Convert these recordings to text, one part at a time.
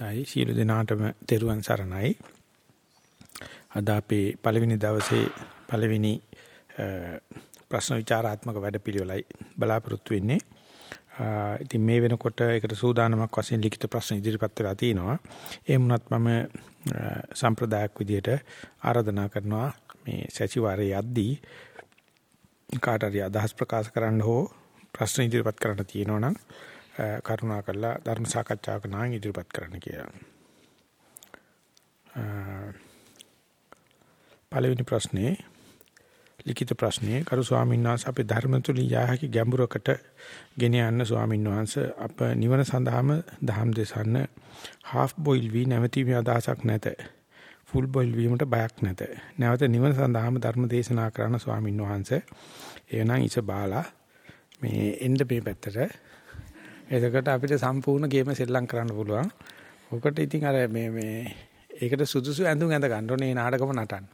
දැයි සියලු දෙනාටම තෙරුවන් සරණයි. අද අපේ පළවෙනි දවසේ පළවෙනි ප්‍රශ්න විචාරාත්මක වැඩපිළිවෙලයි බලාපොරොත්තු වෙන්නේ. ඉතින් මේ වෙනකොට ඒකට සූදානමක් වශයෙන් ලිඛිත ප්‍රශ්න ඉදිරිපත් වෙලා තිනවා. ඒ වුණත් මම සම්ප්‍රදායක් විදියට ආරාධනා කරනවා මේ සැචිවාරයේ යද්දී කාට හරි අදහස් ප්‍රකාශ කරන්න හෝ ප්‍රශ්න ඉදිරිපත් කරන්න තියෙනවා නම් කරුණා කරලා ධර්ම සාකච්ඡාවක නාම ඉදිරිපත් කරන්න කියලා. පළවෙනි ප්‍රශ්නේ ලිඛිත ප්‍රශ්නේ කරු ස්වාමීන් වහන්සේ අපේ ධර්ම තුලින් යාහකි ගැඹුරකට ගෙන යන්න ස්වාමීන් වහන්සේ අප නිවන සඳහාම දහම් දෙසන්න half boil වී නැවතීමේ අදහසක් නැත. full boil වීමට බයක් නැත. නැවත නිවන සඳහාම ධර්ම දේශනා කරන ස්වාමීන් වහන්සේ එවනම් ඉස බාලා මේ එන්න මේ පැත්තට එතකොට අපිට සම්පූර්ණ ගේම සෙල්ලම් කරන්න පුළුවන්. ඔකට ඉතින් අර මේ මේ ඒකට සුදුසු ඇඳුම් ඇඳ ගන්න ඕනේ නාටකම නටන්න.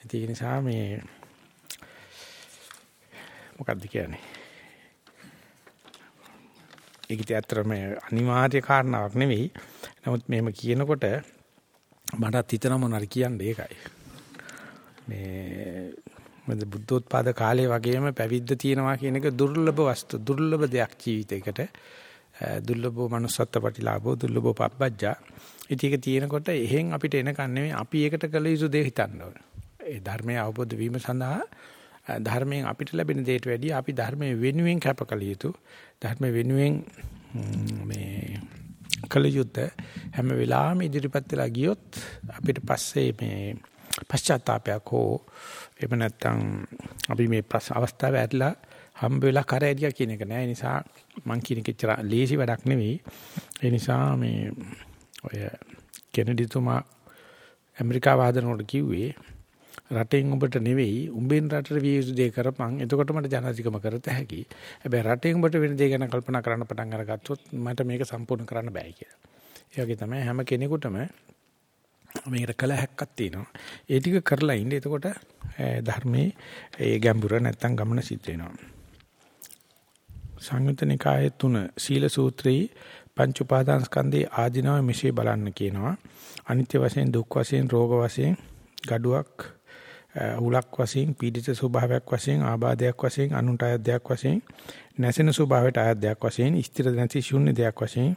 ඒක නිසා මේ මොකක්ද කියන්නේ? ඒකිට ඇත්තටම අනිවාර්ය කාරණාවක් නෙවෙයි. නමුත් මෙහෙම කියනකොට මටත් හිතන මොනාරි කියන්නේ ඒකයි. මේ මොකද බුද්ධෝත්පාද කාලේ වගේම පැවිද්ද තියෙනවා කියන එක දුර්ලභ වස්තු දුර්ලභ දෙයක් ජීවිතයකට දුර්ලභ manussත්ත්ව ප්‍රතිලාභෝ දුර්ලභ පබ්බජ්ජා ඉතින් ඒක තියෙනකොට එහෙන් අපිට එනකන් නෙමෙයි අපි ඒකට කළ යුතු දේ හිතන්න ඕන. ඒ ධර්මයේ අවබෝධ වීම සඳහා ධර්මයෙන් අපිට ලැබෙන දේට වැඩිය අපි ධර්මයේ වෙනුවෙන් කැපකල යුතු ධර්ම වෙනුවෙන් මේ කළ යුත්තේ හැම වෙලාවෙම ඉදිරිපත් වෙලා ගියොත් අපිට පස්සේ මේ පශ්චාත්තාවයක් හෝ එහෙම නැත්නම් අපි මේ අවස්ථාවේ ඇట్లా හම්බ වෙලා කර ඇදියා කියන එක නෑ. ඒ නිසා මං කියන කෙච්චර ලේසි වැඩක් නෙවෙයි. ඒ නිසා මේ ඔය කෙනඩිතුමා ඇමරිකාව හදනකොට කිව්වේ රටෙන් ඔබට නෙවෙයි උඹෙන් රටට විය යුතු දේ කරපන් එතකොට මට ජනාධිකම කරත හැකි. හැබැයි රටෙන් ඔබට වෙන දේ ගැන කල්පනා කරන්න පටන් අරගත්තොත් මට මේක සම්පූර්ණ කරන්න බෑ කියලා. ඒ වගේ තමයි හැම කෙනෙකුටම මේකට කල හැක්කක් තියෙනවා. ඒ ටික කරලා ඉන්න. එතකොට ධර්මයේ ඒ ගැඹුර නැත්තම් ගමන සිද්ධ වෙනවා. සංයුත නිකායේ තුන සීල සූත්‍රයේ පංච උපාදාන ස්කන්ධේ ආධිනව මෙසේ බලන්න කියනවා. අනිත්‍ය වශයෙන් දුක් වශයෙන් රෝග වශයෙන් gaduwak උලක් වශයෙන් පීඩිත ස්වභාවයක් වශයෙන් ආබාධයක් වශයෙන් අනුන්ට අයද්දයක් වශයෙන් නැසෙන ස්වභාවයට අයද්දයක් වශයෙන් ස්ථිර නැති ශූන්‍ය දෙයක් වශයෙන්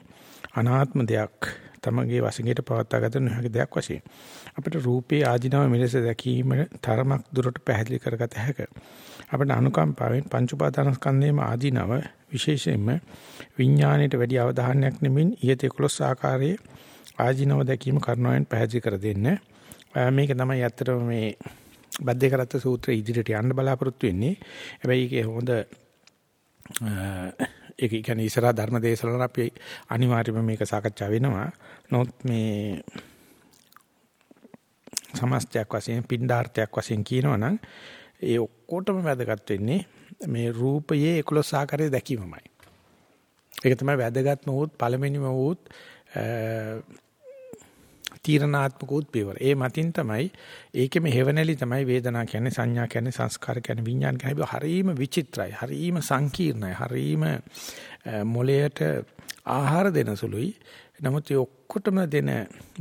අනාත්ම දෙයක් තමගේ වශයෙන්ට පවත්වාගත නොහැකි දෙයක් වශයෙන් අපිට රූපේ ආධිනව මෙලෙස දැකීම තරමක් දුරට පැහැදිලි කරගත හැක. අපිට අනුකම්පාවෙන් පංච උපාදානස්කන්ධයේම ආධිනව විශේෂයෙන්ම විඥාණයට වැඩි අවධානයක් නෙමින් ඊට 11 ආකාරයේ ආධිනව දැකීම කරනවෙන් පැහැදිලි කර දෙන්න. මේක තමයි ඇත්තටම මේ බද්දේ කරත්ත සූත්‍රය ඉදිරියට යන්න බලාපොරොත්තු වෙන්නේ. හැබැයි ඒකේ හොඳ ඒක කියන්නේ ඉස්සරහ ධර්ම දේශනාවල අපි අනිවාර්යයෙන්ම මේක සාකච්ඡා වෙනවා. නමුත් මේ සමස්තයක් වශයෙන් පින්ඩාර්ථයක් වශයෙන් කියනවනම් ඒ ඔක්කොටම වැදගත් වෙන්නේ මේ රූපයේ 11 ආකාරය දැකීමමයි. ඒක තමයි වැදගත්ම වූත් පළවෙනිම වූත් තීරණාත්මක උත්පේවර. ඒ මතින් තමයි ඒකෙම හේවණලි තමයි වේදනා කියන්නේ සංඥා කියන්නේ සංස්කාර කියන්නේ විඥාන කියන්නේ හරීම විචිත්‍රයි. හරීම සංකීර්ණයි. හරීම මොළයට ආහාර දෙන සුළුයි. නමුත් ඒ ඔක්කොටම දෙන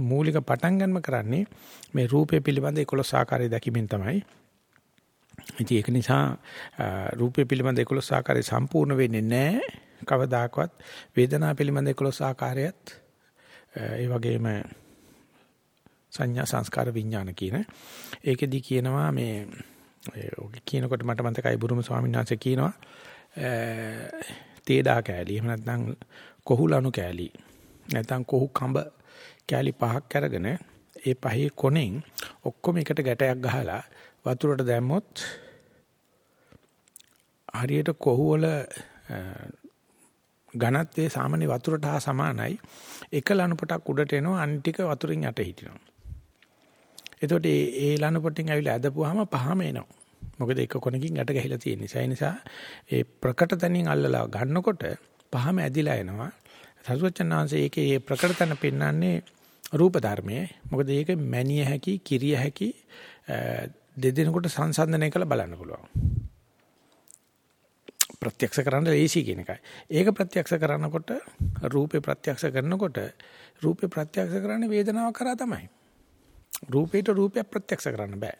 මූලික පටන් ගන්නම කරන්නේ මේ රූපය පිළිබඳ 11 ආකාරය දැකීමෙන් තමයි. ඉතින් ඒක නිසා රූපය පිළිබඳ 11 ආකාරය සම්පූර්ණ වෙන්නේ නැහැ. කවදාකවත් වේදනා පිළිබඳ 11 ආකාරයත් ඒ වගේම සංඥා සංස්කාර විඥාන කියන. ඒකෙදි කියනවා මේ ඔක කියනකොට මට මතකයි බුරුම ස්වාමීන් වහන්සේ කියනවා තේඩා කෑලි. එහෙම නැත්නම් කොහුලණු කෑලි. නැත්නම් කොහු කඹ කෑලි පහක් අරගෙන ඒ පහේ කොනෙන් ඔක්කොම එකට ගැටයක් ගහලා වතුරට දැම්මොත් හරියට කොහු වල ඝනත්වයේ සාමාන්‍ය වතුරට හා සමානයි. එක ලණුපටක් උඩට එනවා අනිත් ටික වතුරින් යට හිටිනවා. එතකොට ඒ ඒ ලණුපටින් ඇවිල්ලා ඇදපුවාම පහම එනවා. මොකද එක කොනකින් යට ගහලා තියෙන නිසා. ඒ නිසා ඒ ප්‍රකට තනින් අල්ලලා ගන්නකොට පහම ඇදිලා එනවා. සරුවචනාංශයේ ඒකේ මේ ප්‍රකට තන පෙන්වන්නේ රූප ධර්මයේ. මොකද ඒක මැනිය හැකි, කිරිය හැකි දෙදෙනෙකුට සංසන්දනය කරලා බලන්න පුළුවන්. ප්‍රත්‍යක්ෂ කරන්න ලේසි කියන එකයි. ඒක ප්‍රත්‍යක්ෂ කරනකොට රූපේ ප්‍රත්‍යක්ෂ කරනකොට රූපේ ප්‍රත්‍යක්ෂ කරන්නේ වේදනාව කරා තමයි. රූපේට රූපයක් ප්‍රත්‍යක්ෂ කරන්න බෑ.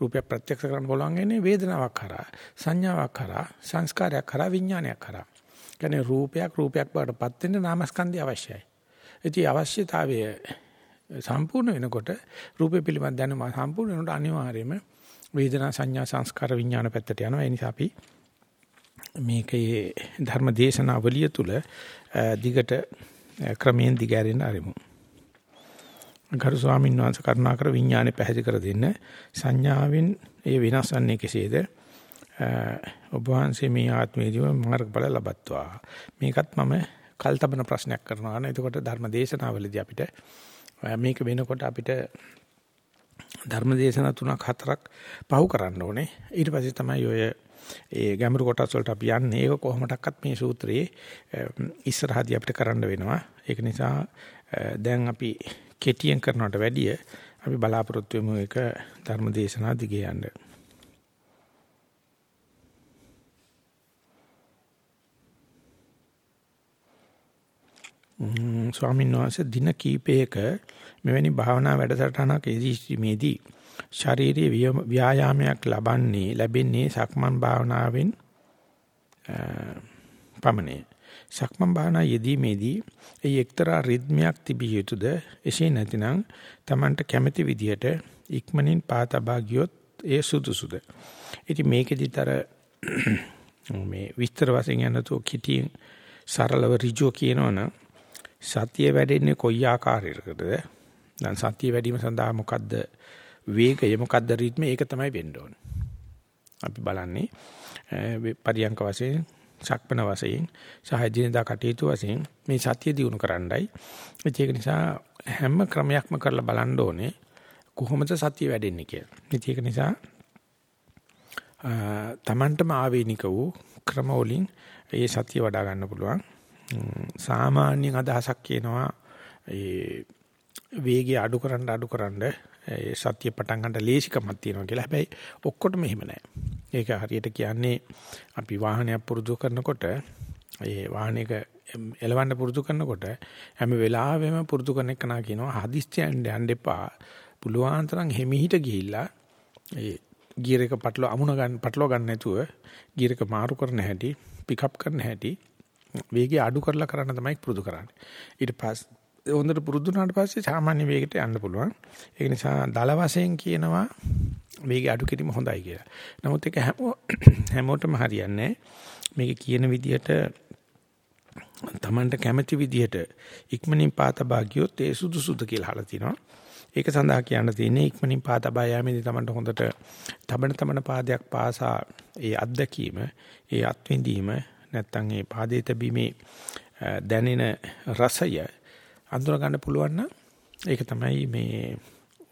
රූපයක් ප්‍රත්‍යක්ෂ කරන්න පුළුවන් ඉන්නේ වේදනාවක් කරා, සංඥාවක් කරා, සංස්කාරයක් කරා, විඥානයක් කරා. කියන්නේ රූපයක් රූපයක් බවටපත් වෙන්න නාමස්කන්ධය අවශ්‍යයි. ඉතින් අවශ්‍යතාවය සම්පූර්ණ වෙනකොට රූපේ පිළිබඳ දැනුම සම්පූර්ණ වෙනකොට අනිවාර්යයෙන්ම වේදනා සංඥා සංස්කාර විඥාන පැත්තට යනවා. ඒ නිසා අපි මේකේ ධර්ම දේශනාවලිය තුල දිගට ක්‍රමයෙන් දිගහැරෙන්න ආරමු. ගරු ස්වාමීන් වහන්සේ කරුණාකර විඥානේ පැහැදිලි කර දෙන්න. සංඥාවෙන් ඒ වෙනස් වන්නේ කෙසේද? ඔබ වහන්සේ මේ ආත්මයේදීම මාර්ගඵල ලබත්වා. මේකත් මම කල්තබන ප්‍රශ්නයක් කරනවා නේ. එතකොට ධර්ම දේශනාවලදී අපිට මේක වෙනකොට අපිට ධර්ම දේශනා තුනක් හතරක් පහු කරන්න ඕනේ. ඊට පස්සේ තමයි ඔය ඒ ගැඹුරු කොටස් වලට අපි යන්නේ. ඒක කොහොමඩක්වත් මේ සූත්‍රයේ ඉස්සරහදී අපිට කරන්න වෙනවා. ඒක නිසා දැන් අපි කෙටියෙන් කරනවට වැඩිය අපි බලාපොරොත්තු වෙමු ඒක ධර්ම දේශනා දිගේ යන්න. ස්වාමීන් වහන්සේ දින කීපයක මෙවැනි භාවනා වැඩසටහනක යෙදීමේදී ශාරීරික ව්‍යායාමයක් ලබන්නේ ලැබෙන්නේ සක්මන් භාවනාවෙන් පමණයි. සක්මන් භාවනා යෙදීමේදී ඒ එක්තරා රිද්මයක් තිබිය යුතුද එසේ නැතිනම් Tamanට කැමැති විදියට ඉක්මනින් පාතබා ගියොත් ඒ සුදුසුද ඉතින් මේකෙදිත් අර මේ විස්තර වශයෙන් යනතෝ කිටියෙන් සරලව ඍජුව කියනවනම් සතිය වැඩෙන්නේ කොයි ආකාරයකටද දැන් සතිය වැඩිම සඳහා මොකද්ද වේගය මොකද්ද රිද්ම ඒක තමයි වෙන්න ඕනේ අපි බලන්නේ පරියංක වශයෙන් සක්පන වශයෙන් සහ දිනදා කටයුතු වශයෙන් මේ සතිය දිනු කරන්නයි. ඒක නිසා හැම ක්‍රමයක්ම කරලා බලන්න ඕනේ කොහොමද සතිය වැඩෙන්නේ කියලා. ඒක නිසා තමන්ටම ආවේනික වූ ක්‍රම වලින් ඒ සතිය වඩා ගන්න පුළුවන්. සාමාන්‍ය අදහසක් කියනවා ඒ වේගය අඩු කරන්න අඩු කරන්න ඒ සතිය පටන් ගන්න ලේසිකමක් තියෙනවා කියලා. හැබැයි ඔක්කොටම එහෙම නැහැ. ඒක හරියට කියන්නේ අපි වාහනයක් පුරුදු කරනකොට ඒ වාහනයක එලවන්න පුරුදු කරනකොට හැම වෙලාවෙම පුරුදු කරන එක නා කියනවා හදිස්සියෙන් යන්න එපා. පුළුවන් තරම් හිමිහිට ගිහිල්ලා ඒ ගියර් එක පටල අමුණ ගන්න පටලව ගන්න නැතුව ගියර් එක මාරු කරන හැටි පිකප් කරන හැටි වේගය අඩු කරලා කරන්න තමයි පුරුදු කරන්නේ. ඊට පස්සේ හොඳට පුරුදු වුණාට පස්සේ සාමාන්‍ය වේගයට යන්න පුළුවන්. ඒක නිසා දල වශයෙන් කියනවා වේගය අඩු කිරීම හොඳයි කියලා. නමුත් ඒක හැමෝටම හරියන්නේ මේක කියන විදිහට Tamanට කැමැති විදිහට ඉක්මනින් පාතබා ගියොත් ඒ සුදුසුද කියලා අහලා තිනවා. ඒක සඳහා කියන්න තියෙන්නේ ඉක්මනින් පාතබා යෑමේදී Tamanට හොඳට තබන තබන පාදයක් පාසා ඒ අත්දැකීම, ඒ අත්විඳීම නැත්තම් ඒ පාදයේ තැබීමේ දැනෙන රසය අඳුර ගන්න පුළුවන් නම් ඒක තමයි මේ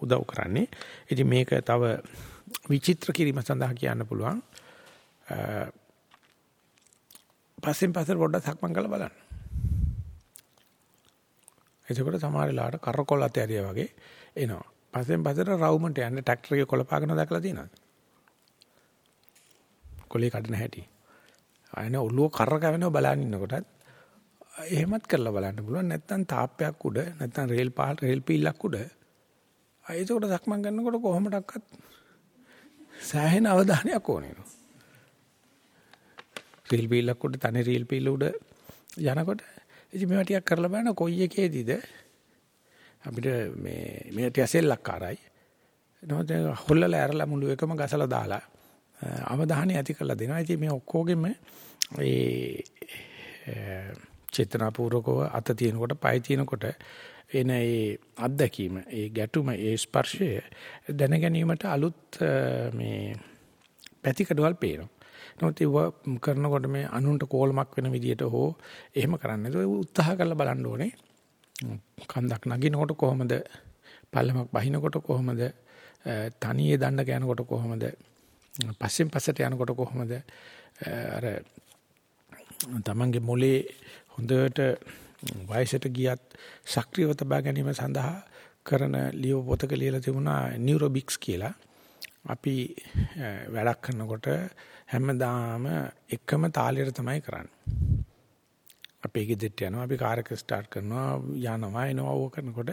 උදව් කරන්නේ. ඉතින් මේක තව විචිත්‍ර කිරීම සඳහා කියන්න පුළුවන්. පස්සෙන් පස්සට පොඩ්ඩක් සක්මන් කරලා බලන්න. එතකොට සමහර වෙලාවට කරකොල ඇතරිය වගේ එනවා. පස්සෙන් පස්සට රවුමට යන්නේ ට්‍රැක්ටර් එකේ කොළපාගෙන දැකලා තියෙනවද? කොලේ කඩන හැටි. අයන ඔළුව කරකවෙනව බලන් ඉන්නකොටත් එහෙමත් කරලා බලන්න පුළුවන්. නැත්නම් තාප්පයක් උඩ නැත්නම් රේල් පාල් රේල් පීලක් උඩ. ඒකට සක්මන් කරනකොට කොහොමඩක්වත් සෑහෙන අවධානයක් ඕනේ නෝ. රේල් පීලක් උඩ තනි රේල් පීල උඩ යනකොට ඉතින් මේවා ටිකක් කරලා බලන්න කොයි එකේදීද? අපිට මේ මේ ටික සෙල්ලක්කාරයි. නෝද හොල්ලලා ඇරලා මුළු එකම ගසලා දාලා අවධානය ඇති කරලා දෙනවා. ඉතින් මේ ඔක්කොගෙම ඒ චේතනාපූර්වකව අත තියෙනකොට පය තියෙනකොට එන ඒ අත්දැකීම ඒ ගැටුම ඒ ස්පර්ශය දැන ගැනීමට අලුත් මේ පැතිකඩවල් පේනවා. නමුත් ඒ කරනකොට මේ අනුන්ට කෝලමක් වෙන විදියට හෝ එහෙම කරන්නේ නැතුව උත්සාහ කරලා බලන්න ඕනේ. කන්දක් නගිනකොට කොහොමද පල්ලමක් බහිනකොට කොහොමද තනියේ දණ්ඩ ගෑනකොට කොහොමද පස්සෙන් පස්සට යනකොට කොහොමද අර තමන්ගේ මොලේ හොඳට වයසට ගියත් සක්‍රියව තබා ගැනීම සඳහා කරන ලියව පොතක ලියලා තිබුණා නියුරොබික්ස් කියලා. අපි වැඩක් කරනකොට හැමදාම එකම තාලෙට තමයි කරන්නේ. අපි ගෙදරට යනවා අපි කාර් එක ස්ටාර්ට් කරනවා යනවා එනවා ඕක කරනකොට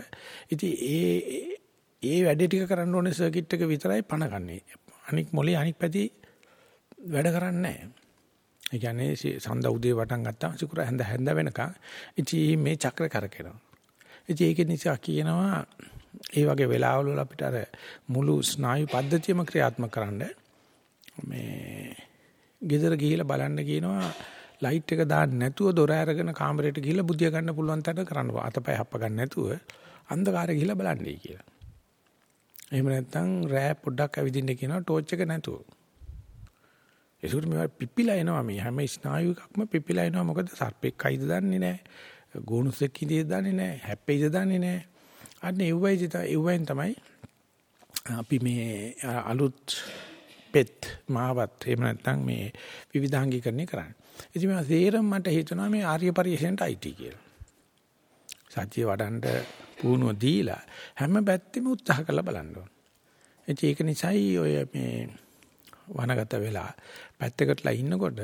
ඉතින් ඒ ඒ වැඩේ ටික කරන්න ඕනේ සර්කිට් එක විතරයි පණ ගන්නෙ. අනික් මොලේ අනික් පැති වැඩ කරන්නේ නැහැ. ඒ කියන්නේ සඳ උදේ වටන් ගත්තාම සිකුර හැන්ද හැන්ද වෙනකන් ඉතින් මේ චක්‍ර කරකිනවා. ඉතින් ඒක නිසා කියනවා ඒ වගේ වෙලාවල වල අපිට අර මුළු ස්නායු පද්ධතියම ක්‍රියාත්මක කරන්න මේ ගෙදර ගිහිල්ලා බලන්න කියනවා ලයිට් එක දාන්න නැතුව දොර අරගෙන කාමරයට ගිහිල්ලා බුදිය ගන්න පුළුවන් තරම් කරන්න අතපය හප්ප ගන්න නැතුව අන්ධකාරය ගිහිල්ලා බලන්නයි කියලා. එහෙම නැත්නම් රෑ පොඩ්ඩක් ඇවිදින්න කියනවා ටෝච් එක නැතුව. ඒකට මේවා පිපිලා එනවා මේ හැම ස්නායු එකක්ම පිපිලා එනවා මොකද සර්පෙක් කයිද දන්නේ නැහැ. ගෝනුසෙක් ඉඳීද දන්නේ නැහැ. හැප්පෙයිද දන්නේ නැහැ. අන්න එව්වයි එව්වෙන් තමයි අපි මේ අලුත් පෙත් මාවත් එහෙම නැත්නම් මේ විවිධාංගීකරණය කරන්නේ. ඉතින් මම තේරෙම මට හිතෙනවා මේ ආර්ය පරිශ්‍රයට අයිති කියලා. සත්‍ය වඩන්න පුහුණුව දීලා හැම පැත්තෙම උත්සාහ කරලා බලන්න ඕන. ඒක නිසායි ඔය මේ වනගත වෙලා පැත්තකටලා ඉන්නකොට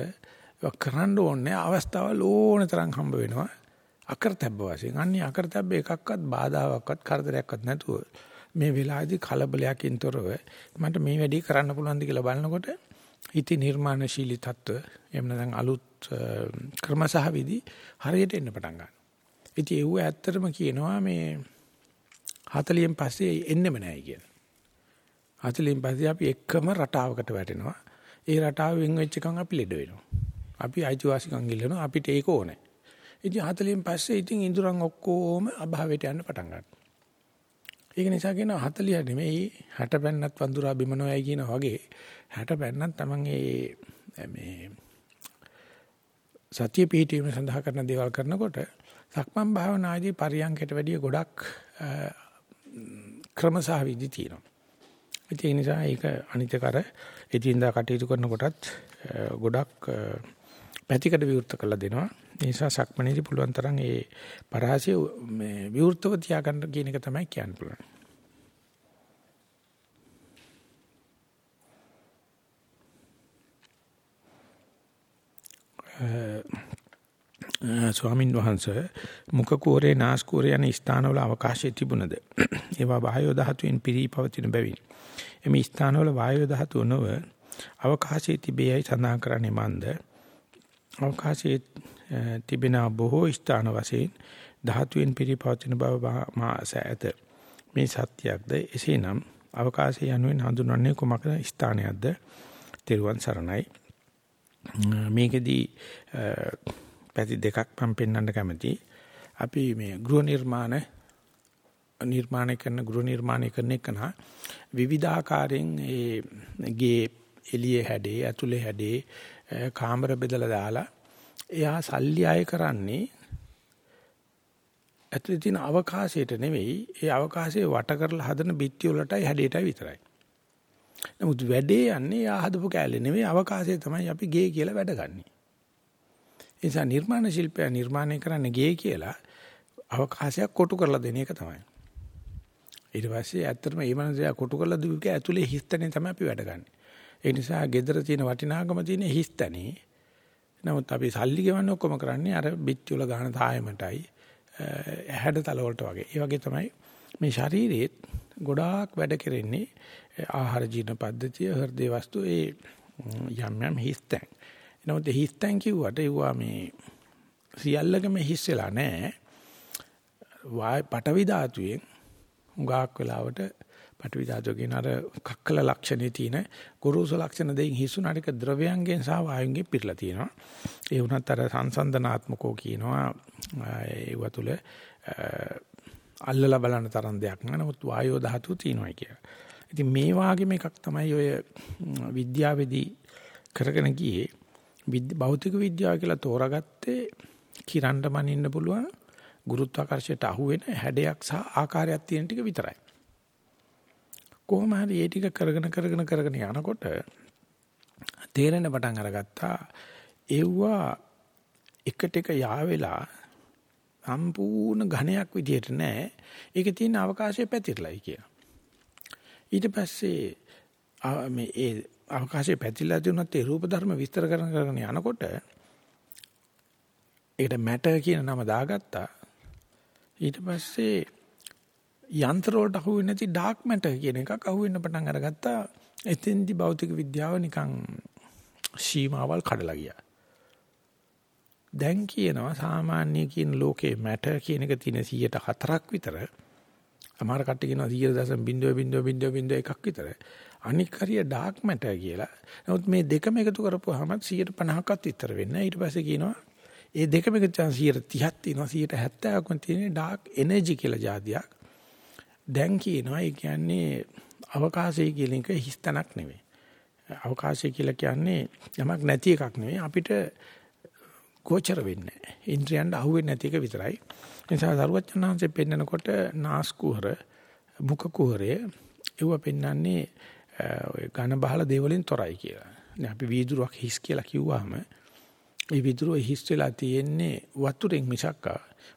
කරන්න ඕනේ අවස්ථාවල් ඕන තරම් හම්බ වෙනවා. අකරතැබ්බ වශයෙන්. අන්නේ අකරතැබ්බ එකක්වත් බාධාවක්වත් කරදරයක්වත් නැතුව මේ වෙලාවේදී කලබලයකින් තොරව මට මේ වැඩේ කරන්න පුළුවන්ද කියලා බලනකොට ඉති නිර්මාණශීලී තත්ත්ව එහෙම නැත්නම් අලුත් ක්‍රම සහ විදි හරියට එන්න පටන් ගන්නවා. ඉතින් ඒව ඇත්තටම කියනවා මේ 40න් පස්සේ එන්නෙම නැහැ කියලා. 40න් පස්සේ අපි එකම රටාවකට වැටෙනවා. ඒ රටාව වෙන් වෙච්ච එකන් අපි ලෙඩ වෙනවා. අපි අයිතිවාසිකම් ඉල්ලනවා අපිට ඒක ඕනේ. ඉතින් 40න් පස්සේ ඉතින් ඉඳුරන් ඔක්කොම අභාවයට යන්න පටන් ගන්නවා. ඒක නිසා කියනවා 40 නෙමෙයි 60 පෙන්නත් වඳුරා බිම නොයයි කියන වගේ 60 පෙන්නත් Taman මේ සතිය පිහිටීම සඳහා කරන දේවල් කරනකොට සක්මන් භාවනාදී පරියන්කයට වැඩිය ගොඩක් ක්‍රමසහ විදි තියෙනවා. ඒ නිසා ඒක අනිත්‍යකර එදින්දා කටයුතු කරනකොටත් ගොඩක් පැතිකඩ විවෘත කරලා දෙනවා. ඒ නිසා සක්මනේදී පුළුවන් තරම් ඒ පරාසය මේ විවෘතව තියාගන්න කියන එක තමයි කියන්න පුළුවන්. ස්වාමින් වහන්සේ මුඛ කෝරේ නාස් කෝරේ යන ස්ථානවල අවකාශය තිබුණද ඒවා වායෝ ධාතුවෙන් පිරී පවතින බැවින් එමි ස්ථානවල වායෝ ධාතුව නොව අවකාශයේ තිබෙයි සඳහන් කරන්නේ මන්ද අවකාශයේ තිබෙන බොහෝ ස්ථාන වශයෙන් ධාතුවෙන් පිරිපවතින බව මාස ඇත. මේ සත්‍යයක්ද එසේනම් අවකාශය යනුවෙන් හඳුන්වන්නේ කුමක ස්ථානයක්ද? තිරුවන් සරණයි. මේකෙදී පැති දෙකක් මම පෙන්වන්න කැමතියි. අපි මේ ගෘහ නිර්මාණ නිර්මාණය කරන ගෘහ නිර්මාණය කරන එක නා විවිධාකාරයෙන් ඒ ගේ එළියේ හැඩේ ඇතුලේ හැඩේ කාමර බෙදලා දාලා එයා සල්ලි අය කරන්නේ ඇතුලේ තියෙන අවකාශයට නෙවෙයි ඒ අවකාශයේ වට කරලා හදන බිත්ති වලටයි හැඩයටයි විතරයි. නමුත් වැඩේ යන්නේ යා හදපු කෑල්ලේ නෙවෙයි අවකාශයේ තමයි අපි ගේ කියලා වැඩ ගන්නෙ. ඒ නිසා නිර්මාණ ශිල්පය නිර්මාණය කරන්න ගේ කියලා අවකාශයක් කොටු කරලා දෙන එක තමයි. ඊට පස්සේ ඇත්තටම මේ මනසයා කොටු කරලා දුක ඇතුලේ හිස්තනේ තමයි අපි වැඩ ගන්නෙ. ඒ නිසා gedara තියෙන වටිනාකම තියෙන හිස්තනේ නමුත් අපි සල්ලි ගෙවන්න ඔක්කොම කරන්නේ අර බිත්ති වල ගන්න තායමටයි ඇහැඩ තල වලට වගේ. ඒ වගේ තමයි මේ ශරීරෙත් ගොඩාක් වැඩ කරන්නේ ආහාර ජීර්ණ පද්ධතිය හෘද වස්තු ඒ යම් යම් හිස්තැන්. නමුත් හිස්තැන් කිව්වට ඒවා මේ සියල්ලකම හිස් වෙලා නැහැ. වාය පටවි ධාතුවෙන් උගාක් වෙලාවට පටවි ධාතුව කියන අර කක්කල ලක්ෂණේ තියෙන ගුරුසු ලක්ෂණ දෙයින් හිසුනාටික ද්‍රව්‍යයන්ගෙන් සහ වායුන්ගෙන් පිරලා තියෙනවා. ඒ වුණත් අර සංසන්දනාත්මකෝ කියනවා ඒව තුළ අල්ලලා බලන තරම් දෙයක් නෑ. නමුත් වායෝ ධාතුව තියෙනවා කියලා. ඉතින් මේ වාගේම එකක් තමයි ඔය විද්‍යාවේදී කරගෙන ගියේ භෞතික විද්‍යාව කියලා තෝරාගත්තේ කිරන්න මනින්න පුළුවන් ගුරුත්වාකර්ෂයට අහු වෙන හැඩයක් සහ ආකාරයක් තියෙන ටික විතරයි. කොහොම හරි ඒ ටික කරගෙන කරගෙන කරගෙන යනකොට තේරෙන පටන් අරගත්තා එව්වා එකට එක යාවෙලා සම්පූර්ණ ඝණයක් විදියට නෑ ඒකේ තියෙන අවකාශය පැතිරලයි කියලා ඊට පස්සේ මේ ඒ අවකාශයේ පැතිරලා තියුණත් ඒ රූප ධර්ම විස්තර කරන කරගෙන යනකොට ඒකට මැටර් කියන නම දාගත්තා. ඊට පස්සේ යන්ත්‍ර වලට අහුවෙන්නේ නැති ඩාර්ක් මැටර් කියන එකක් අහුවෙන්න පටන් අරගත්තා. එතෙන්දි භෞතික විද්‍යාව නිකන් සීමාවල් කඩලා ගියා. දැන් කියනවා සාමාන්‍ය කියන ලෝකේ මැටර් කියන එක තියෙන 104ක් විතර. අමාර කට්ටිය කියනවා 0.0001ක් විතර. අනික් හරිය ඩාර්ක් මැටර් කියලා. නමුත් මේ දෙකම එකතු කරපුවාම 150ක්වත් විතර වෙන්නේ. ඊට පස්සේ කියනවා ඒ දෙකම එකතු 130ක් තියෙනවා 170ක් තියෙන ඩාර්ක් එනර්ජි කියලා જાතියක්. දැන් කියනවා ඒ කියන්නේ අවකාශය කියන එක හිස්තනක් නෙවෙයි. අවකාශය කියලා කියන්නේ යමක් නැති එකක් නෙවෙයි අපිට ගෝචර වෙන්නේ නැහැ. ඉන්ද්‍රයන්ට අහුවෙන්නේ නැති එක විතරයි. ඒ නිසා සරුවචනාංශයෙන් පෙන්නකොට නාස් කුහර මුඛ කුහරය ඒව පෙන්වන්නේ ඔය ඝන බහල දේවලින් තොරයි කියලා. දැන් අපි වීදුරුවක් හිස් කියලා කිව්වහම ඒ වීදුරුව හිස් වෙලා තියෙන්නේ වතුරෙන් මිසක්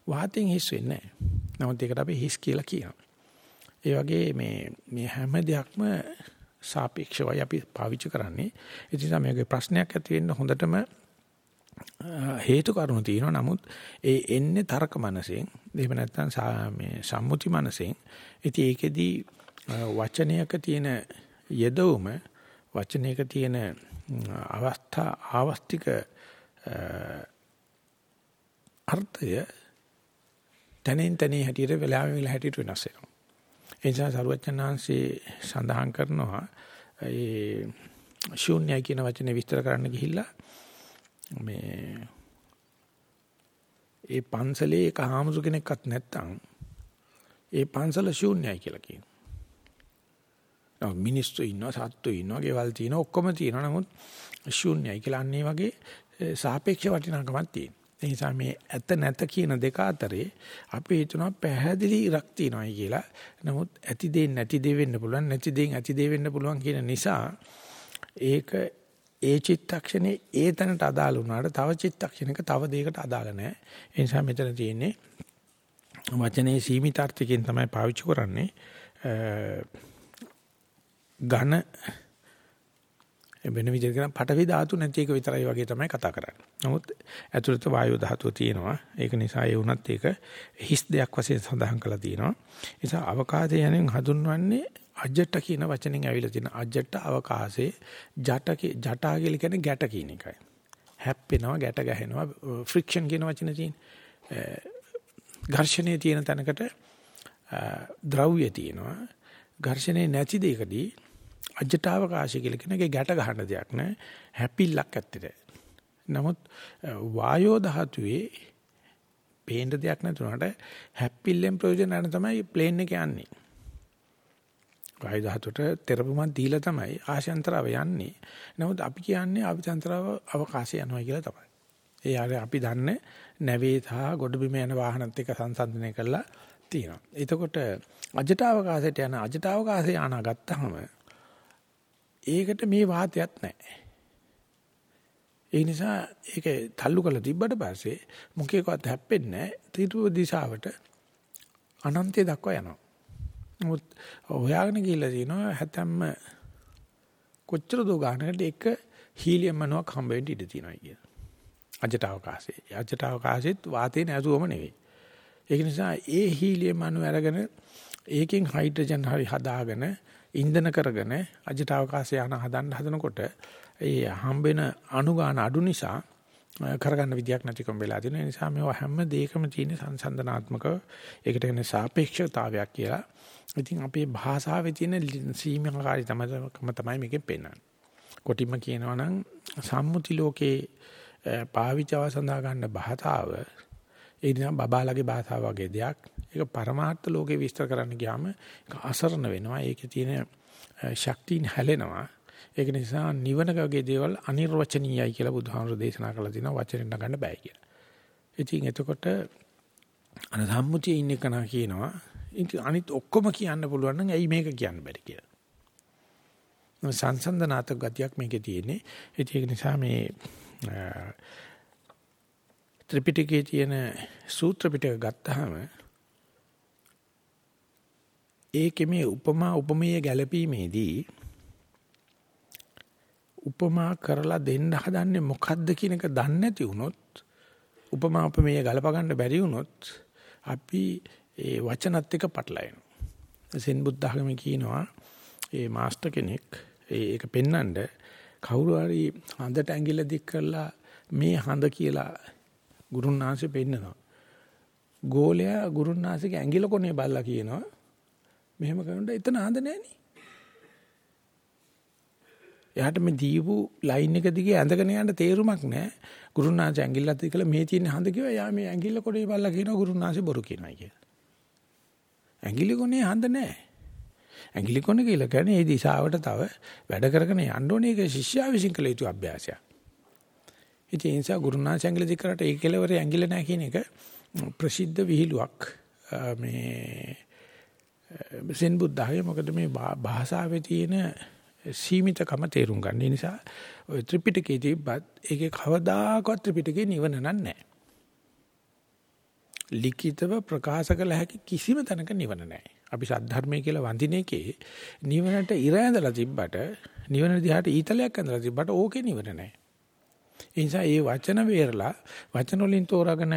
වාතයෙන් හිස් වෙන්නේ නැහැ. නමුත් ඒකට අපි හිස් කියලා කියනවා. ඒ වගේ මේ මේ හැම දෙයක්ම සාපේක්ෂවයි අපි පාවිච්චි කරන්නේ. ඒ නිසා මේකේ ප්‍රශ්නයක් ඇති වෙන්න හොඳටම හේතු කාරණා තියෙනවා. නමුත් ඒ එන්නේ තර්ක මනසෙන්. එහෙම නැත්නම් මේ සම්මුති මනසෙන්. ඉතින් ඒකෙදී වචනයක තියෙන යෙදවුම වචනයක තියෙන අවස්ථා ආවස්තික අර්ථය තනින් තනින් හැටියට වෙලාවෙ වෙලා හැටියට වෙනස් වෙනවා. ඒ නිසා සරුවචනාංශේ සඳහන් කරනවා ඒ ශූන්‍යයි කියන වචනේ විස්තර කරන්න ගිහිල්ලා මේ ඒ පන්සලේ එක හාමුදුර කෙනෙක්වත් නැත්තම් ඒ පන්සල ශූන්‍යයි කියලා කියනවා. මිනිස්සු ඉන්නවා සත්තු ඉන්නවා ගෙවල් තියෙනවා ඔක්කොම තියෙනවා නමුත් ශූන්‍යයි කියලා අන්නේ වගේ සාපේක්ෂ වටිනාකමක් තියෙනවා. ඒ නිසා මේ ඇත නැත කියන දෙක අතරේ අපි හිතනවා පැහැදිලි ඉරක් තියෙනවායි කියලා. නමුත් ඇති දෙයක් නැති දෙයක් වෙන්න පුළුවන් නැති දෙයක් ඇති දෙයක් වෙන්න පුළුවන් කියන නිසා ඒක ඒ චිත්තක්ෂණේ ඒ තැනට අදාළ වුණාට තව චිත්තක්ෂණයක තව දෙයකට අදාළ නැහැ. ඒ නිසා මෙතන තියෙන්නේ වචනේ සීමිත අර්ථයෙන් තමයි පාවිච්චි කරන්නේ. ඝන වෙන විදිහට කියන පටවි ධාතු නැති එක විතරයි වගේ තමයි කතා කරන්නේ. නමුත් ඇතුළත වායු ධාතුව තියෙනවා. ඒක නිසා ඒ වුණත් ඒක හිස් දෙයක් වශයෙන් සඳහන් කරලා තියෙනවා. ඒ නිසා අවකාශය යනෙන් හඳුන්වන්නේ අජට කියන වචනෙන් ඇවිල්ලා තියෙන අජට අවකාශයේ ජට ජටා කියලා කියන්නේ ගැට කියන එකයි. හැප්පෙනවා ගැට ගැහෙනවා ෆ්‍රික්ෂන් කියන වචනේ තියෙන. ඝර්ෂණයේ තියෙන තැනකට ද්‍රව්‍ය තියෙනවා. ඝර්ෂණේ නැති දෙයකදී අජටාවකාශය කියලා කියන එකේ ගැට ගන්න දෙයක් නෑ. හැපිල්ලක් ඇත්තේ නමුත් වායෝ ධාතුවේ පේන්න දෙයක් නැතුනට හැපිල්ලෙන් ප්‍රයෝජන ගන්න තමයි ප්ලේන් එක යන්නේ. වායු ධාතුවට තෙරපුමක් දීලා තමයි ආශයන්තරව යන්නේ. නමුත් අපි කියන්නේ ආභ්‍යන්තරව අවකාශය යනවා කියලා තමයි. ඒ ආරේ අපි දන්නේ නැවේ සහ ගොඩබිම යන වාහනත් එක්ක සංසන්දනය කරලා තියෙනවා. එතකොට අජටාවකාශයට යන අජටාවකාශය ආනා ගත්තාම ඒකට මේ වාතයක් නැහැ. ඒ නිසා ඒක තල්ලු කරලා තිබ්බට පස්සේ මොකේකවත් හැප්පෙන්නේ නැහැ. ත්‍රිතුව දිශාවට අනන්තය දක්වා යනවා. නමුත් හොයාගෙන ගිහිල්ලා තියෙනවා හැතැම්ම කොච්චර දෝ ගන්නකට එක හීලියම් මනුවක් හම්බ වෙන්න ඉඩ තියෙනවා කියන. අජට අවකාශයේ. අජට අවකාශෙත් වාතේ නැතුවම නෙවෙයි. ඒක නිසා ඒ හීලියම් මනු අරගෙන ඒකෙන් හයිඩ්‍රජන් හරි හදාගෙන ඉන්ධන කරගෙන අජිත අවකාශය යන හදන්න හදනකොට ඒ හම්බෙන අනුගාන අඩු නිසා කරගන්න විදියක් නැතිකම වෙලා තියෙන නිසා මේවා හැම දෙයකම තියෙන සංසන්දනාත්මක ඒකට කියන්නේ සාපේක්ෂතාවයක් කියලා. ඉතින් අපේ භාෂාවේ තියෙන සීමාකාරී තමයි තමයි මේකෙන් පෙන්වන්නේ. කොටිම කියනවා නම් සම්මුති ලෝකේ පාවිච්චව සඳහා ගන්න භාෂාව ඒ නිසා බබාලගේ භාෂාව වගේ දෙයක්. ඒක පරමාර්ථ ලෝකේ විස්තර කරන්න ගියාම ඒක අසරණ වෙනවා. ඒකේ තියෙන ශක්තියින් හැලෙනවා. ඒක නිසා නිවන වගේ දේවල් අනිර්වචනීයයි කියලා බුදුහාමුදුරෝ දේශනා කළා තියෙනවා වචනෙන් නගන්න බෑ කියලා. ඉතින් එතකොට අන සම්මුතියේ ඉන්න කෙනා කියනවා අනිත් ඔක්කොම කියන්න පුළුවන් නම් ඇයි මේක කියන්න බැරි කියලා. සංසන්දනාත්මක ගතියක් මේකේ තියෙන්නේ. ඒක නිසා මේ ත්‍රිපිටකයේ තියෙන සූත්‍ර පිටක ගත්තාම ඒකේ මේ උපමා උපමේය ගැළපීමේදී උපමා කරලා දෙන්න හදන්නේ මොකද්ද කියන එක දන්නේ නැති වුණොත් උපමා උපමේය ගලප ගන්න බැරි වුණොත් අපි ඒ වචනත් එක්ක පටලැවෙනවා. සෙන් බුද්ධ ආගමේ කියනවා ඒ මාස්ටර් කෙනෙක් ඒක පෙන්වන්න කවුරු හරි හඳට ඇඟිල්ල දික් කරලා මේ හඳ කියලා ගුරුන්නාංශෙ පෙන්නනවා. ගෝලයා ගුරුන්නාංශගේ ඇඟිල්ල කොනේ බල්ලා කියනවා. මෙහෙම කරනකොට එතන හඳ නැහෙනි. එයාට මේ දීපු ලයින් එක දිගේ ඇඳගෙන යන්න තේරුමක් නැහැ. ගුරුනාංශ ඇඟිල්ලත් එක්කලා මේ තියෙන හඳ කිව්වා. එයා මේ ඇඟිල්ල කොටේ බලලා කියනවා ගුරුනාංශ බොරු කියනවා කියලා. ඇඟිලි කොනේ හඳ නැහැ. ඇඟිලි කොනේ කියලා කියන්නේ ඒ දිශාවට තව වැඩ කරගෙන යන්න ඕනේ ඒක ශිෂ්‍යයා විසින් කළ යුතු අභ්‍යාසයක්. ඉතින් ඒ නිසා ගුරුනාංශ ඇඟිලි දික් කරාට ඒ කෙලවරේ ඇඟිල්ල නැහැ කියන එක ප්‍රසිද්ධ විහිළුවක්. මේ සෙන් බුද්ධාගේ මොකද මේ භාෂාවේ තියෙන සීමිතකම තේරුම් ගන්න. ඒ නිසා ඔය ත්‍රිපිටකයේ තිබ්බත් ඒකේ කවදාකවත් ත්‍රිපිටකේ නිවන නැහැ. ලිඛිතව ප්‍රකාශ කළ හැකි කිසිම තැනක නිවන නැහැ. අපි සද්ධර්මයේ කියලා වඳින එකේ නිවනට ඉර ඇඳලා තිබ්බට නිවන දිහාට ඊතලයක් ඇඳලා තිබ්බට ඕකේ නිවන නැහැ. ඒ නිසා මේ වචන වේරලා වචන වලින් තෝරාගෙන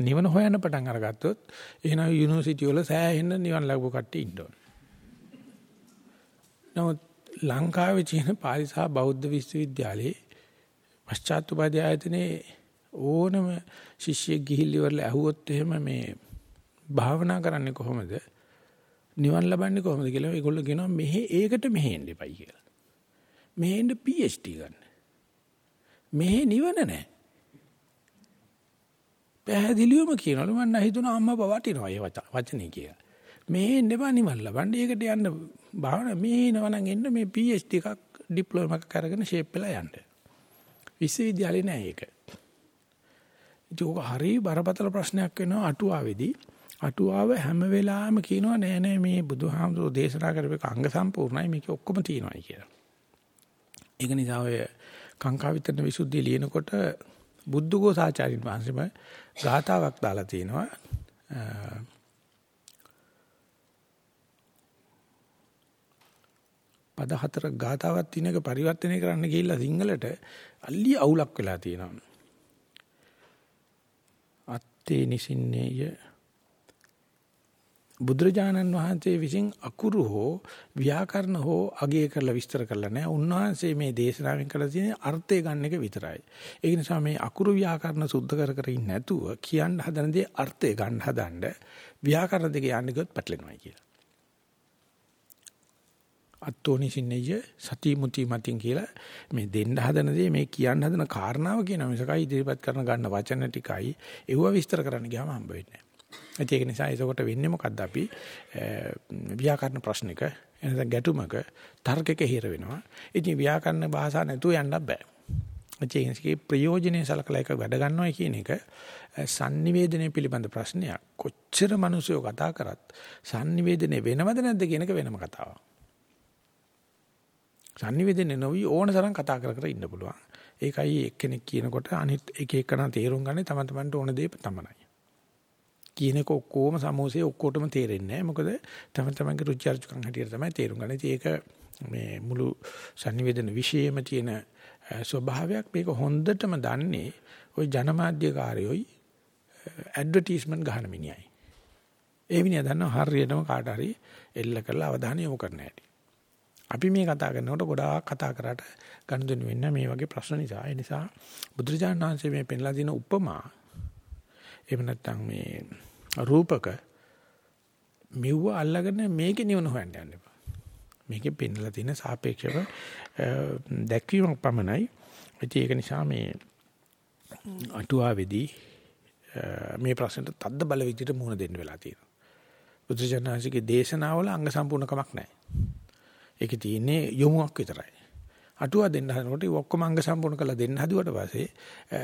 නිවන හොයන්න පටන් අරගත්තොත් එහෙනම් යුනිවර්සිටි වල සෑහෙන නිවන ලැබු කට්ටිය ඉන්න ඕන. නමුත් ලංකාවේ තියෙන පාලි සහ බෞද්ධ විශ්වවිද්‍යාලයේ පශ්චාත් උපාධි ආයතනයේ ඕනම ශිෂ්‍යෙක් ගිහිල්ලා ඉවරලා ඇහුවොත් එහෙම මේ භාවනා කරන්නේ කොහොමද? නිවන් ලබන්නේ කොහොමද කියලා ඒගොල්ලෝ කියනවා මෙහෙ ඒකට මෙහෙන්න එපයි කියලා. මෙහෙන්න PhD ගන්න. මෙහෙ නිවන නැහැ. පැහැදිලිවම කියනවලු මම හිතුණා අම්මා පවටිනවා ඒ වචනේ කියලා. මෙහෙන්න එපා නිවන් ලබන්න. ඒකට යන්න භාවනා මේ නවනම් එන්න මේ PhD එකක් ඩිප්ලෝමා එකක් අරගෙන ෂේප් වෙලා යන්න. විශ්වවිද්‍යාලේ නෑ ඒක. ඒක හරි බරපතල ප්‍රශ්නයක් වෙනවා අටුවාවේදී. අටුවාව හැම වෙලාවෙම කියනවා නෑ නෑ මේ බුදුහාමුදුරෝ දේශනා කරපේක අංග සම්පූර්ණයි මේක ඔක්කොම තියෙනවායි කියලා. ඒක නිසා ඔය කාංකාවිතරන විසුද්ධිය ලියනකොට බුද්ධඝෝසාචාර්යින් වහන්සේම ගාතාවක් දාලා තිනවා. පද හතරක් ගාතාවක් තියෙන එක පරිවර්තනය කරන්න ගිහිල්ලා සිංහලට අල්ලි අවුලක් වෙලා තියෙනවා. අත්තේ නිසින්නේය බුදුරජාණන් වහන්සේ විසින් අකුරු හෝ ව්‍යාකරණ හෝ අගය කරලා විස්තර කරලා නැහැ. උන්වහන්සේ මේ දේශනාවෙන් කරලා තියෙන අර්ථය ගන්න එක විතරයි. ඒ නිසා මේ අකුරු ව්‍යාකරණ සුද්ධ කර කර ඉන්නේ නැතුව කියන්න හදන දේ අර්ථය ගන්න හදන්න ව්‍යාකරණ දෙක යන්නේ ගොත් පැටලෙනවා කියලා. අත්තෝනි සින්නේය සති මුති මතින් කියලා මේ දෙන්න හදන දේ මේ කියන්න හදන කාරණාව කියන මිසකයි ඉදිරිපත් කරන ගන්න වචන ටිකයි ඒව විස්තර කරන්න ගියාම හම්බ වෙන්නේ නැහැ. ඒක නිසා ඒකට වෙන්නේ මොකද්ද අපි ව්‍යාකරණ ප්‍රශ්නික එනද ගැටුමක තර්කයක හිර වෙනවා. ඉතින් ව්‍යාකරණ භාෂා නැතුව යන්න බෑ. ඒකේ ප්‍රයෝජනේ සලකලා එක වැඩ ගන්නවා කියන එක sannivedanaye පිළිබඳ ප්‍රශ්නයක්. කොච්චර මිනිස්සු කතා කරත් sannivedanaye වෙනවද නැද්ද කියන එක වෙනම කතාවක්. sannivedanaye නොවි ඕන තරම් කතා කර කර ඉන්න පුළුවන්. ඒකයි එක්කෙනෙක් කියනකොට අනිත් එක එකනා තේරුම් ගන්නේ තම තමන්ට ඕන දේ තමයි. කියන එක ඔක්කොම සමෝසේ ඔක්කොටම තේරෙන්නේ නැහැ. මොකද තම තමන්ගේ රුචි අරුචිකම් හැටියට තමයි තේරුම් ගන්න. ඒක මේ මුළු sannivedana විශේෂම තියෙන ස්වභාවයක් මේක හොඳටම දන්නේ ওই ජනමාධ්‍යකාරයෝයි ඇඩ්වර්ටයිස්මන්ට් ගහන මිනිහයි. ඒ මිනිහා දන්නවා හරියටම කාට හරි එල්ල කරලා අවධානය යොමු කරන්න හැටි. අපි මේ කතා කරනකොට ගොඩාක් කතා කරාට ගනුදෙනු වෙන්න මේ වගේ ප්‍රශ්න නිසා. ඒ නිසා බුදුරජාණන් වහන්සේ මේ පෙන්ලා දෙන උපමා එහෙම නැත්නම් මේ රූපක මෙව්ව අල්ලගෙන මේකේ නිවන හොයන්න යන්න එපා. මේකේ පෙන්ලා තියෙන සාපේක්ෂව දැක්වීමක් පමණයි. ඒක නිසා මේ අටුවාවේදී මේ ප්‍රශ්නට තද්ද බල විදිහට මුහුණ දෙන්න වෙලා තියෙනවා. බුදුජානනාංශිකේ දේශනාවල අංග සම්පූර්ණකමක් නැහැ. ඒකේ තියෙන්නේ යොමුක් විතරයි. අටුවා දෙන්න හදනකොට ඔක්කොම අංග සම්පූර්ණ කරලා දෙන්න හදුවට පස්සේ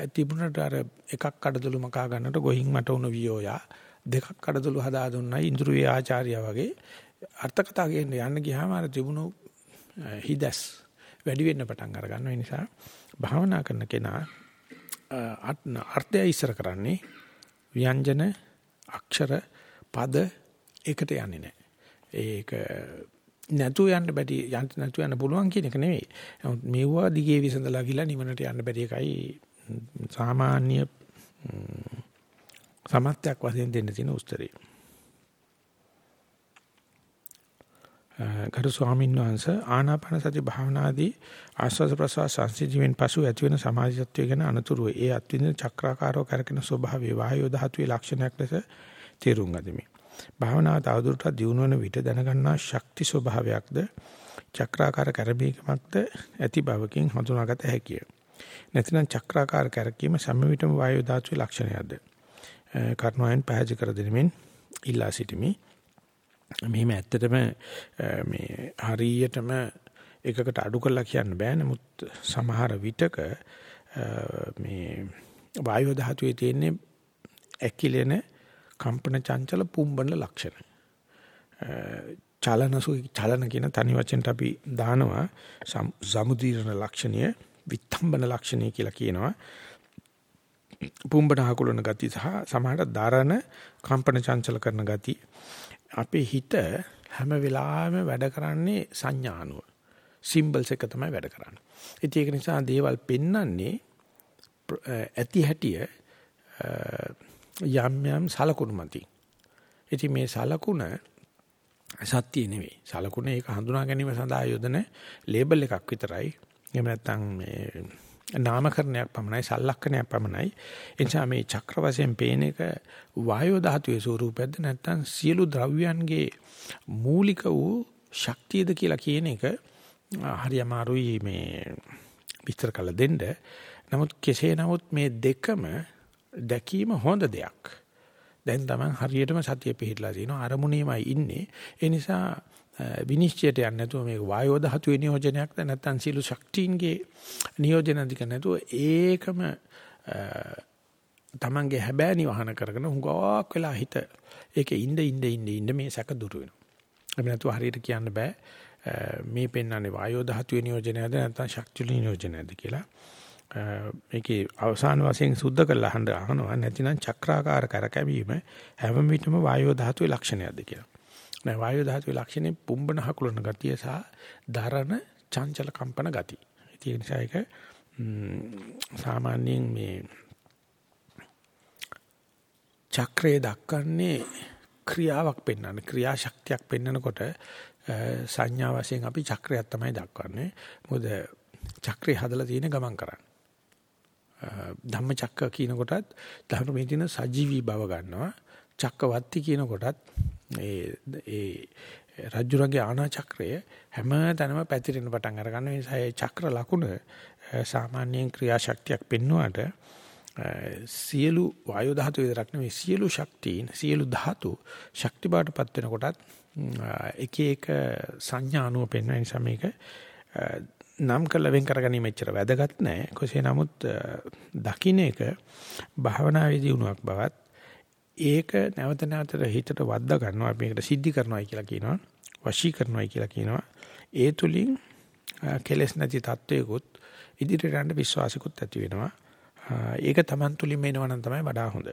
තිබුණට අර එකක් කඩදළු මකා ගන්නට ගොහින් මට උන වියෝයා දෙකක් කඩදළු හදා දුන්නයි ඉන්ද්‍රිය ආචාර්යා වගේ අර්ථ කතා කියන්න යන්න ගියාම අර තිබුණු හිදස් වැඩි වෙන්න පටන් අර ගන්නවා. ඒ නිසා භාවනා කරන කෙනා අර්ථය ඉස්සර කරන්නේ ව්‍යංජන අක්ෂර පද එකට යන්නේ නැහැ. ඒක නැතුව යන්න බැරි යන්න නැතුව යන්න පුළුවන් කියන එක නෙවෙයි. නමුත් මෙවුවා දිගේ විසඳලා ගිලා නිවනට යන්න බැරි එකයි සාමාන්‍ය සමත්යක් වශයෙන් දෙන්න තියෙන උත්තරේ. ගරු ස්වාමීන් වහන්සේ ආනාපාන සති භාවනාදී ආස්වාද ප්‍රසවාස සංසිද්ධියෙන් පසු ඇතිවන සමාධිත්වය ගැන අනතුරු ඒ අත්විඳින චක්‍රාකාරව කරකින ස්වභාවයේ වායෝ ධාතුවේ ලක්ෂණයක් ලෙස තේරුම් ගනිමි. භාවනාව තවදුරටත් දියුණු වන විට දැනගන්නා ශක්ති ස්වභාවයක්ද චක්‍රාකාර කැරබීමක්ද ඇති බවකින් හඳුනාගත හැකිය. නැතිනම් චක්‍රාකාර කැරකීම සම්මිවිතම වායු ධාතුවේ ලක්ෂණයක්ද? කර්ණයෙන් පහජ කර දෙමින් ඉල්ලා සිටිමි. මෙහිම ඇත්තටම මේ හරියටම එකකට අඩු කරලා කියන්න බෑ. නමුත් සමහර විටක මේ වායු ධාතුවේ තියෙන ඇකිලෙන කම්පන චංචල පුම්බන ලක්ෂණ. චලන චලන කියන තනි වචෙන්ට අපි දානවා සමුදීරණ ලක්ෂණය විත්තම්බන ලක්ෂණය කියලා කියනවා. පුම්බන හකුලන ගති සහ සමහරට දරන කම්පන චංචල කරන ගති. අපේ හිත හැම වෙලාවෙම වැඩ කරන්නේ සංඥානුව. සිම්බල්ස් එක තමයි වැඩ කරන්නේ. ඉතින් ඒක නිසා දේවල් පෙන්වන්නේ ඇති හැටිය යම් යම් සලකුණු මතින්. ඉතින් මේ සලකුණ සත්‍ය නෙවෙයි. සලකුණ ඒක හඳුනා ගැනීම සඳහා යොදන ලේබල් එකක් විතරයි. එහෙම නැත්නම් මේ නාමකරණයක් පමණයි සලලක්ෂණයක් පමණයි. ඒ නිසා මේ චක්‍ර වශයෙන් පේන එක වායෝ ධාතුවේ ස්වරූපයක්ද නැත්නම් සියලු ද්‍රව්‍යයන්ගේ මූලික වූ ශක්තියද කියලා කියන එක හරි අමාරුයි මේ විස්තර කළ දෙන්න. නමුත් කෙසේ නමුත් මේ දෙකම දැකීම හොඳ දෙයක්. දැන් Taman හරියටම සතිය පිහිටලා තිනවා අරමුණේමයි ඉන්නේ. ඒ නිසා විනිශ්චයට යන්නේ නැතුව මේක වායෝ ධාතුවේ නියෝජනයක්ද නැත්නම් සීල ශක්තියින්ගේ නියෝජනද කියලා නැතුව ඒකම Tamanගේ හැබෑ නිවහන කරගෙන හුඟක් වෙලා හිත ඒකේ ඉඳ ඉඳ ඉඳ ඉඳ මේ සැක දුරු වෙනවා. අපි නැතුව හරියට කියන්න බෑ මේ පෙන්වන්නේ වායෝ ධාතුවේ නියෝජනයද නැත්නම් ශක්තිය නියෝජනයද කියලා. මේකේ අවසාන වශයෙන් සුද්ධ කරලා අහන්න අහනවා නැතිනම් චක්‍රාකාර කරකැවීම හැම විටම වායෝ ධාතුවේ ලක්ෂණයක්ද කියලා. නෑ වායෝ ධාතුවේ ලක්ෂණේ පුම්බන හකුලන ගතිය සහ දරන චංචල කම්පන ගතිය. ඒ නිසා ඒක සාමාන්‍යයෙන් මේ චක්‍රයේ දක්වන්නේ ක්‍රියාවක් පෙන්වන්නේ ක්‍රියාශක්තියක් පෙන්වනකොට සංඥා වශයෙන් අපි චක්‍රයක් තමයි දක්වන්නේ. මොකද චක්‍රය හදලා තියෙන ගමන් කරන්නේ. ධම්මචක්ක කියන කොටත් ධර්මයේ තියෙන සජීවී බව ගන්නවා. චක්කවත්ති කියන කොටත් ඒ ඒ රජුරගේ ආනා චක්‍රය හැම තැනම පැතිරෙන පටන් අර ගන්න නිසා ඒ චක්‍ර ලකුණ සාමාන්‍යයෙන් ක්‍රියාශක්තියක් පෙන්වුවාට සියලු වායු ධාතු විතරක් නෙවෙයි සියලු ශක්තියින් සියලු ධාතු ශක්ති බාටපත් වෙනකොටත් එක එක සංඥා අනුව පෙන්වන නිසා මේක නම් කළ වෙන් කරගැනීම එච්චර වැදගත් නැහැ. කොහේ නමුත් දකින්න එක භාවනාවේදී වුණාක් බවත් ඒක නැවත නැවත හිතට වද්දා ගන්නවා අපි ඒකට සිද්ධි කරනවායි කියලා කියනවා. වශී කරනවායි කියලා කියනවා. ඒ තුලින් කෙලස් නැති තත්වයකුත් ඉදිරියට යන්න විශ්වාසිකුත් ඇති වෙනවා. ඒක Taman තුලින් මේනවා නම් තමයි වඩා හොඳ.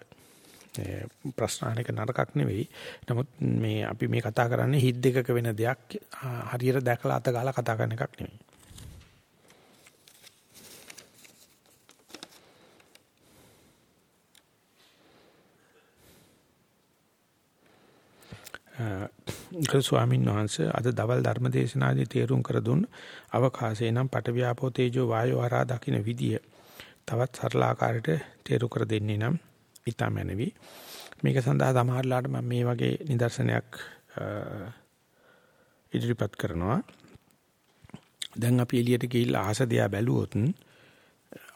ප්‍රශ්නානික නරකක් නෙවෙයි. නමුත් මේ අපි මේ කතා කරන්නේ හිත් දෙකක වෙන දෙයක් හරියට දැකලා අත ගාලා කතා කරන එකක් නෙවෙයි. ගරු ස්වාමීන් වහන්සේ අද දවල් ධර්ම දේශනාදී තේරුම් කර දුන් අවකාශේ නම් පටවියාපෝ තේජෝ වායෝ හරහා දකින්න විදිය තවත් සරල ආකාරයට තේරු කර දෙන්නේ නම් ඊටමැනවි මේක සඳහා සමහරලාට මම මේ වගේ නිදර්ශනයක් ඉදිරිපත් කරනවා. දැන් අපි එළියට ගිහිල්ලා අහස දිහා බැලුවොත්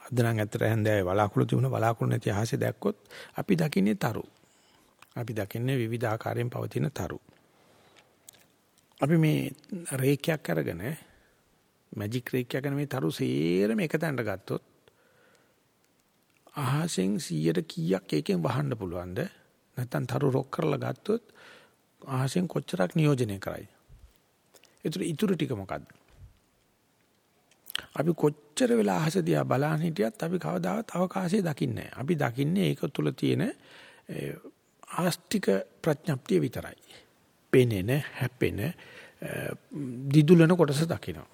අද නම් ඇත්තට හැන්දෑවේ වලාකුළු තිබුණ. වලාකුළු නැති අහසේ දැක්කොත් අපි දකින්නේ තරු. අපි දකින්නේ විවිධ ආකාරයෙන් පවතින තරු. අපි මේ රේඛයක් අරගෙන මැජික් රේඛයක් අරගෙන මේ තරු සේරම එක තැනට ගත්තොත් අහසෙන් 100ට කීයක් එකෙන් වහන්න පුළුවන්ද? නැත්නම් තරු රොක් කරලා ගත්තොත් අහසෙන් කොච්චරක් නියෝජනය කරයිද? ඒතර ඉතුරු ටික මොකද්ද? අපි කොච්චර වෙලා අහස දිහා බලන් හිටියත් අපි කවදාවත් අවකාශය දකින්නේ නැහැ. අපි දකින්නේ ඒක තුල තියෙන ආස්තික ප්‍රඥප්තිය විතරයි. පෙනෙන, හැපෙන, දිදුලන කොටස දකිනවා.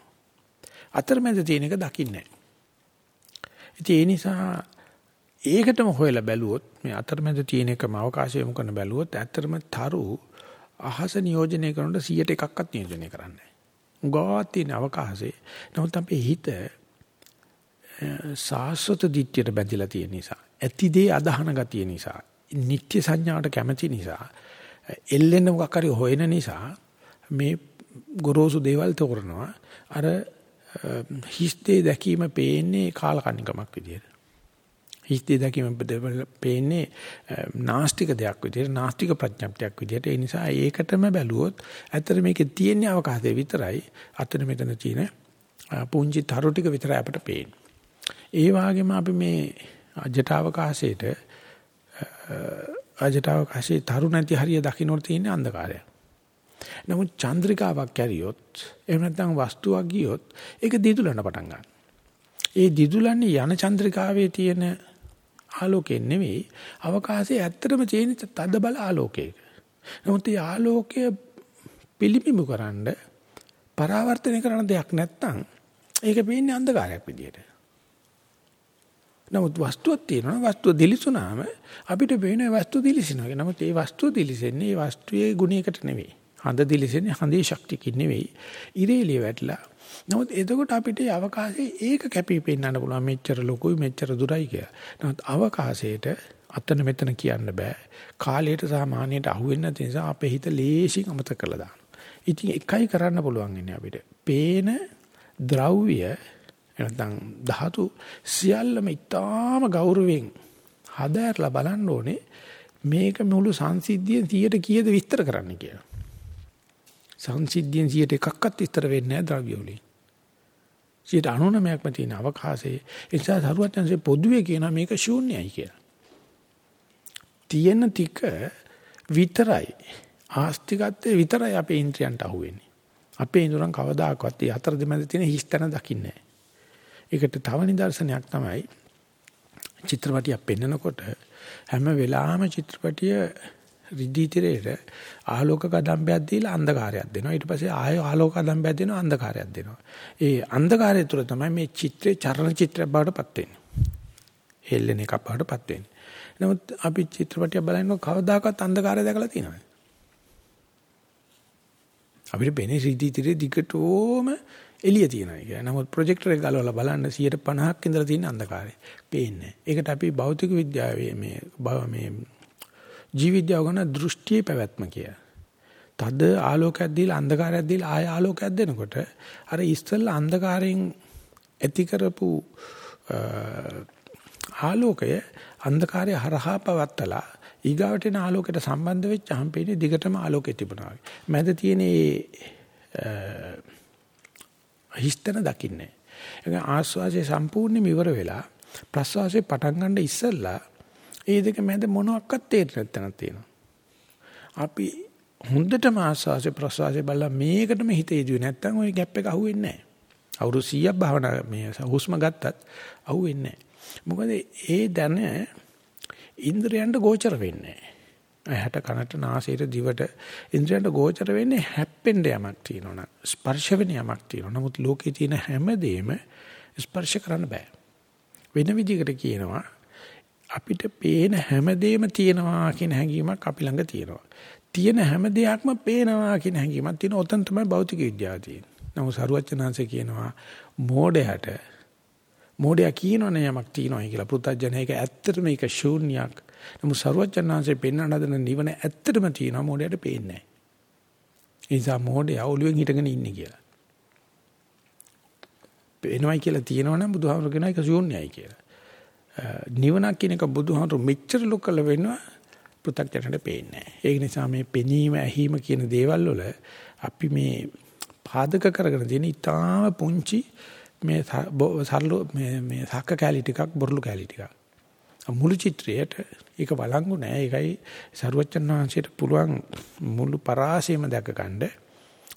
අතරමැද තියෙන එක දකින්නේ නැහැ. ඒ නිසා ඒකටම හොයලා බැලුවොත් මේ අතරමැද තියෙන එකම අවකාශය යොමු කරන බැලුවොත් ඇත්තටම තරු අහස නියෝජනය කරනකොට 100ට එකක්වත් නියෝජනය කරන්නේ නැහැ. උගාවක් තියෙන අවකාශේ. නමුත් අපේ හිත සාස්වත දිට්ඨියට බැඳිලා තියෙන නිසා, ඇති දේ අදහන ගතිය නිසා, නිත්‍ය සංඥාවට කැමති නිසා, එල්ලෙන්න මොකක් හරි හොයන නිසා මේ ගොරෝසු දේවල් තෝරනවා. අර හිස්තේ දැකීම පේන්නේ කාලකන්නිකමක් විදියට. හිස්තේ දැකීම පේන්නේ නාස්තික දෙයක් විදියට, නාස්තික ප්‍රඥප්තියක් විදියට. ඒ නිසා ඒකටම බැලුවොත් ඇත්තට මේකේ තියෙන අවකාශය විතරයි අතන මෙතන තියෙන පුංචි තරු ටික විතරයි අපිට පේන්නේ. ඒ වගේම අපි මේ අජටවකාශයේට අජටවකාශයේ තරු නැති හරිය දකින්නට තියෙන අන්ධකාරය. නමුත් චන්ද්‍රිකාවක් කැරියොත් එහෙම නැත්නම් වස්තුවක් ගියොත් ඒක දිදුලන්න පටන් ගන්නවා. ඒ දිදුලන්නේ යන චන්ද්‍රිකාවේ තියෙන ආලෝකයෙන් නෙවෙයි අවකාශයේ ඇත්තටම තියෙන තද බල ආලෝකයක. නමුත් ඒ ආලෝකය පිළිබිඹු කරන්න පරාවර්තනය කරන දෙයක් නැත්නම් ඒක පේන්නේ අන්ධකාරයක් විදියට. නමුත් වස්තුවක් තියෙනවා වස්තුව දිලිසුනාම අපිට පේන වස්තුව දිලිසෙනවා. නමුත් ඒ වස්තුව දිලිසෙන්නේ ඒ වස්තුවේ ගුණයකට නෙවෙයි. හඳ දිලිසෙන්නේ හඳේ ශක්තියකින් නෙවෙයි. ඉරේලිය වැටලා. නමුත් එතකොට අපිට අවකාශයේ ඒක කැපී පෙන්වන්න පුළුවන් මෙච්චර ලොකුයි මෙච්චර දුරයි කියලා. නමුත් අවකාශයේට අතන මෙතන කියන්න බෑ. කාලයට සාමාන්‍යයට අහුවෙන්නේ නැති නිසා අපේ හිත ලේසියෙන් අමතක කරලා දානවා. ඉතින් එකයි කරන්න පුළුවන් ඉන්නේ අපිට. පේන ද්‍රව්‍ය නැත්නම් ධාතු සියල්ලම ඊටාම ගෞරවයෙන් හදාarලා බලන්න ඕනේ මේක මුළු සංසිද්ධියෙන් 100ට කීයද විස්තර කරන්න කියලා. සංසිද්ධියෙන් 100ට එකක්වත් විස්තර වෙන්නේ නැහැ ද්‍රව්‍ය වලින්. 99%ක්ම තියෙන අවකාශයේ ඒ නිසා සරුවත්යන්සේ පොදුවේ කියන මේක ශූන්‍යයි කියලා. තියෙන ටික විතරයි ආස්තිකත්වයේ විතරයි අපේ ඉන්ද්‍රයන්ට අහුවෙන්නේ. අපේ ඉන්ද්‍රයන් කවදාකවත් ඒ අතර දෙමැද තියෙන හිස්තැන දකින්නේ නැහැ. ඒකට තව නිදර්ශනයක් තමයි චිත්‍රපටියක් පෙන්නකොට හැම වෙලාවෙම චිත්‍රපටිය රිදී තිරේට ආලෝක කදම්බයක් දීලා අන්ධකාරයක් දෙනවා. ඊට පස්සේ ආය ආලෝක කදම්බයක් දෙනවා අන්ධකාරයක් දෙනවා. ඒ අන්ධකාරය තුළ තමයි මේ චිත්‍රේ චරණ චිත්‍රයක් බවට පත් වෙන්නේ. හෙල්ලෙන එකක් බවට පත් වෙන්නේ. නමුත් අපි චිත්‍රපටිය බලනකොට කවදාකවත් අන්ධකාරය දැකලා තියෙනවද? අපිට පේන්නේ රිදී තිරේ දිගටම එළිය තියෙනවා කියලා. නමුත් ප්‍රොජෙක්ටර් එක ගලවලා බලන්න 150ක් ඉඳලා තියෙන අන්ධකාරය. පේන්නේ. ඒකට අපි භෞතික විද්‍යාවේ මේ මේ ජීවිද්‍යාව ගන්න දෘෂ්ටියේ පැවැත්ම කිය. තද ආලෝකයක් දීලා අන්ධකාරයක් දීලා ආය ආලෝකයක් දෙනකොට අර ඉස්සෙල්ලා අන්ධකාරයෙන් ඇති කරපු ආලෝකය අන්ධකාරය හරහා පවත්තලා ඊගාවට එන ආලෝකයට සම්බන්ධ වෙච්චාම පේන්නේ දිගටම ආලෝකය තිබුණා වගේ. මැද තියෙන හිස්තන දකින්නේ. ඒ ආස්වාසේ සම්පූර්ණයෙන්ම ඉවර වෙලා ප්‍රස්වාසේ පටන් ගන්න ඉස්සෙල්ලා ඒ දෙක මැද මොනවත් තේරෙන්නේ නැත්නම් තියෙනවා. අපි හොඳටම ආස්වාසේ ප්‍රස්වාසේ බලලා මේකටම හිත යදුවේ නැත්නම් ওই ગેප් එක අහුවෙන්නේ නැහැ. අවුරුදු 100ක් භාවනා මේ හුස්ම ගත්තත් අහුවෙන්නේ නැහැ. මොකද ඒ දැන ඉන්ද්‍රයන්ට ගෝචර වෙන්නේ ඇහැට කනට නාසයට දිවට ඉන්ද්‍රයන්ට ගෝචර වෙන්නේ හැප්පෙන්න යමක් තියෙනවනම් ස්පර්ශ වෙන යමක් තියෙනවා. නමුත් ලෝකේ තියෙන හැමදේම ස්පර්ශ කරන්න බෑ. වෙන විදිහකට කියනවා අපිට පේන හැමදේම තියෙනවා කියන හැඟීමක් අපි ළඟ තියෙනවා. තියෙන හැම දෙයක්ම පේනවා කියන හැඟීමක් තියෙන ඔතන තමයි භෞතික විද්‍යාව තියෙන්නේ. නමුත් සරුවචනාංශය කියනවා මෝඩයට මෝඩයා කියනවනේ යමක් තියෙනවා කියලා පෘථජ්ජනයක ඇත්තටම ඒක ශූන්‍යයක්. නමුත් සරුවචනාංශය පෙන්වන හදන නිවන ඇත්තටම තියෙනවා මෝඩයට පේන්නේ නැහැ. ඒ නිසා මෝඩයා ඔළුවෙන් හිටගෙන ඉන්නේ කියලා. පේනවයි කියලා තියෙනවනම් බුදුහාමුදුරු කියනවා ඒක ශූන්‍යයි කියලා. නිවනක් කියන එක බුදුහාමුදුරු මෙච්චර ලොකල වෙනවා පෘථග්ජනට පේන්නේ නැහැ. ඒක නිසා මේ පෙනීම ඇහිම කියන දේවල් වල අපි මේ පාදක කරගෙන තියෙන ඊටාම පුංචි මේ සරල මේ මේ සක්ක කැලි ටිකක් බොරළු කැලි ටිකක්. මුළු චිත්‍රයට ඒක බලංගු නෑ. ඒකයි සරුවච්චන් වහන්සේට පුළුවන් මුළු පරාසයම දැක ගන්න.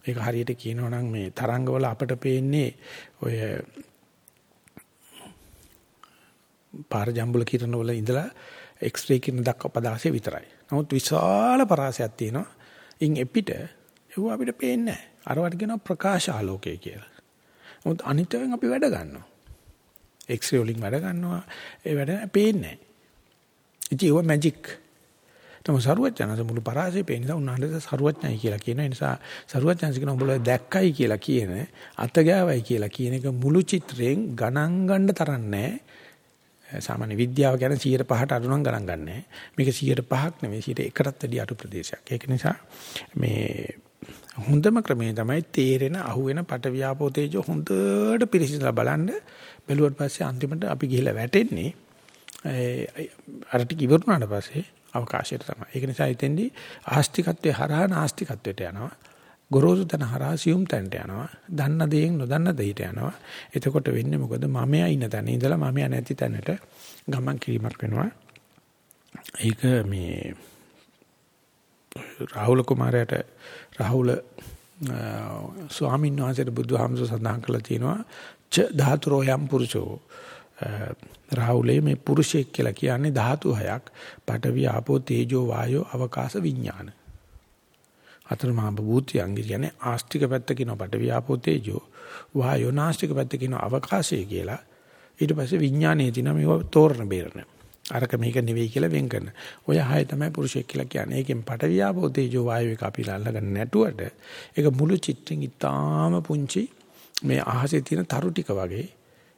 ඒක හරියට කියනවා නම් මේ තරංගවල අපට පේන්නේ ඔය පාර ජම්බුල කිරණ වල ඉඳලා එක්ස්රේ කිරණ දක්වා පදාසේ විතරයි. නමුත් විශාල පරාසයක් තියෙනවා. ඉන් එපිට ඒව අපිට පේන්නේ නැහැ. අරවට කියනවා ප්‍රකාශ ආලෝකය කියලා. මොකද අනිත්යෙන් අපි වැඩ ගන්නවා. එක්ස්රේ වලින් වැඩ ගන්නවා. ඒ වැඩ පේන්නේ නැහැ. ඉතින් ඒව මැජික්. තම සරුවචනස මුළු පරාසය පේන නිසා උන්වහන්සේ සරුවචනයි කියලා කියන නිසා සරුවචනස කියන උඹලා දැක්කයි කියලා කියන අත ගෑවයි කියලා කියන එක මුළු චිත්‍රයෙන් ගණන් ගන්න තරන්නේ සාමාන්‍ය විද්‍යාව ගැන 105ට අඩු නම් ගණන් ගන්නෑ. මේක 105ක් නෙමෙයි 101ටත් වැඩි අඩු ප්‍රදේශයක්. ඒක නිසා මේ හොඳම ක්‍රමය තමයි තේරෙන අහුවෙන පට ව්‍යාපෝ තේජෝ හොඳට පිරිසිදුලා බලන්න බැලුවට පස්සේ අන්තිමට අපි ගිහිල්ලා වැටෙන්නේ අර ටික ඉවරුනාට පස්සේ අවකාශයට තමයි. ඒක නිසා එතෙන්දී ආස්තිකත්වයේ හරහා නාස්තිකත්වයට යනවා. ගොරෝසු තන හරහා සියුම් තැනට යනවා. දන්න දේෙන් නොදන්න දෙයට යනවා. එතකොට වෙන්නේ මොකද? මමයා ඉන්න තැන ඉඳලා මමයා නැති තැනට ගමන් කිරීමක් වෙනවා. ඒක මේ රාහුල කුමාරයාට රාහුල ස්වාමීන් වහන්සේට බුදුහාමුදුර සඳහන් කළා තියෙනවා ච ධාතුරෝ යම් පුරුෂෝ. රාහුලේ මේ පුරුෂයෙක් කියලා කියන්නේ ධාතු හයක් පඨවි ආපෝ තේජෝ වායෝ අවකාශ විඥාන. හතර මහා භූතයන් කියන්නේ ආස්තික පැත්ත කියන පඨවි ආපෝ තේජෝ වායෝ නාස්තික පැත්ත කියන අවකාශය කියලා. ඊට පස්සේ විඥානයේ තියෙන මේව තෝරන බේරන. අරක මේක නෙවෙයි කියලා වෙන් කරන. ඔය හය තමයි පුරුෂයෙක් කියලා කියන්නේ. ඒකෙන් පඨවි ආපෝ තේජෝ වායෝ එක අපි අල්ලගන්න නැටුවට ඒක මුළු චිත්‍රෙන් ඉතාම පුංචි මේ අහසේ තියෙන තරු ටික වගේ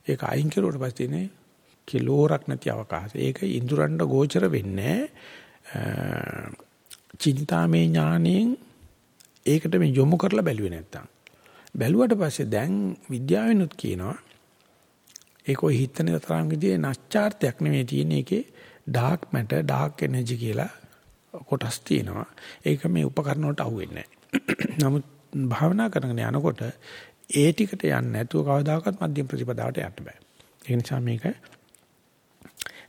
ඒක අයින් කරුවට පස්සේ තියෙන කිලෝරක් නැති අවකාශය. ඒක ඉඳුරන්ට ගෝචර වෙන්නේ චින්තාමේ ඥාණයෙන් ඒකට මේ යොමු කරලා බැලුවේ නැත්තම්. බැලුවට පස්සේ දැන් විද්‍යාවෙනුත් කියනවා ඒක ඔය හිතන තරම් විදිහේ නැස්චාර්ත්‍යයක් නෙමෙයි තියෙන්නේ ඒකේ ඩාර්ක් මැටර් ඩාර්ක් එනර්ජි කියලා කොටස් තියෙනවා. ඒක මේ උපකරණ වලට අහු වෙන්නේ නැහැ. නමුත් භාවනා කරගෙන යනකොට ඒ ටිකට යන්නේ නැතුව කවදාකවත් මධ්‍යම ප්‍රතිපදාවට යන්න බෑ. ඒ නිසා මේක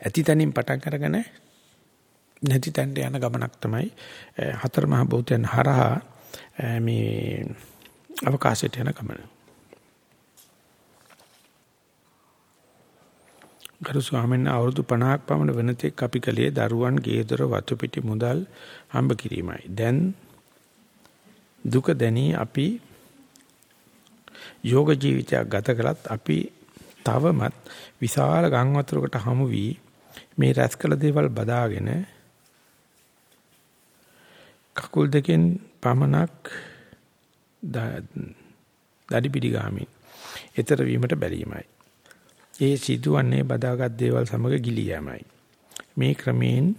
ඇතිතනින් පටන් අරගෙන නැති තැනට යන ගමනක් තමයි හතර මහ භූතයන් හරහා මේ අවකාශයට යන ගමන. ගරු ස්වාමීන් අවුරුදු 50ක් පමණ වෙනතෙක් අපි කලේ දරුවන් ගේදොර වතු පිටි මුදල් හම්බ කිරීමයි. දැන් දුක දැනී අපි යෝග ජීවිතයක් ගත කළත් අපි තවමත් විශාල ගම් වතුරකට හමු වී මේ රැස් කළ දේවල් බදාගෙන කකුල් දෙකෙන් පමණක් දඩි පිටි ගාමින් ඊතර වීමට බැරිමයි. ඒ සිදුවන්නේ බදාගත් දේවල් සමග ගිලී යෑමයි. මේ ක්‍රමයෙන්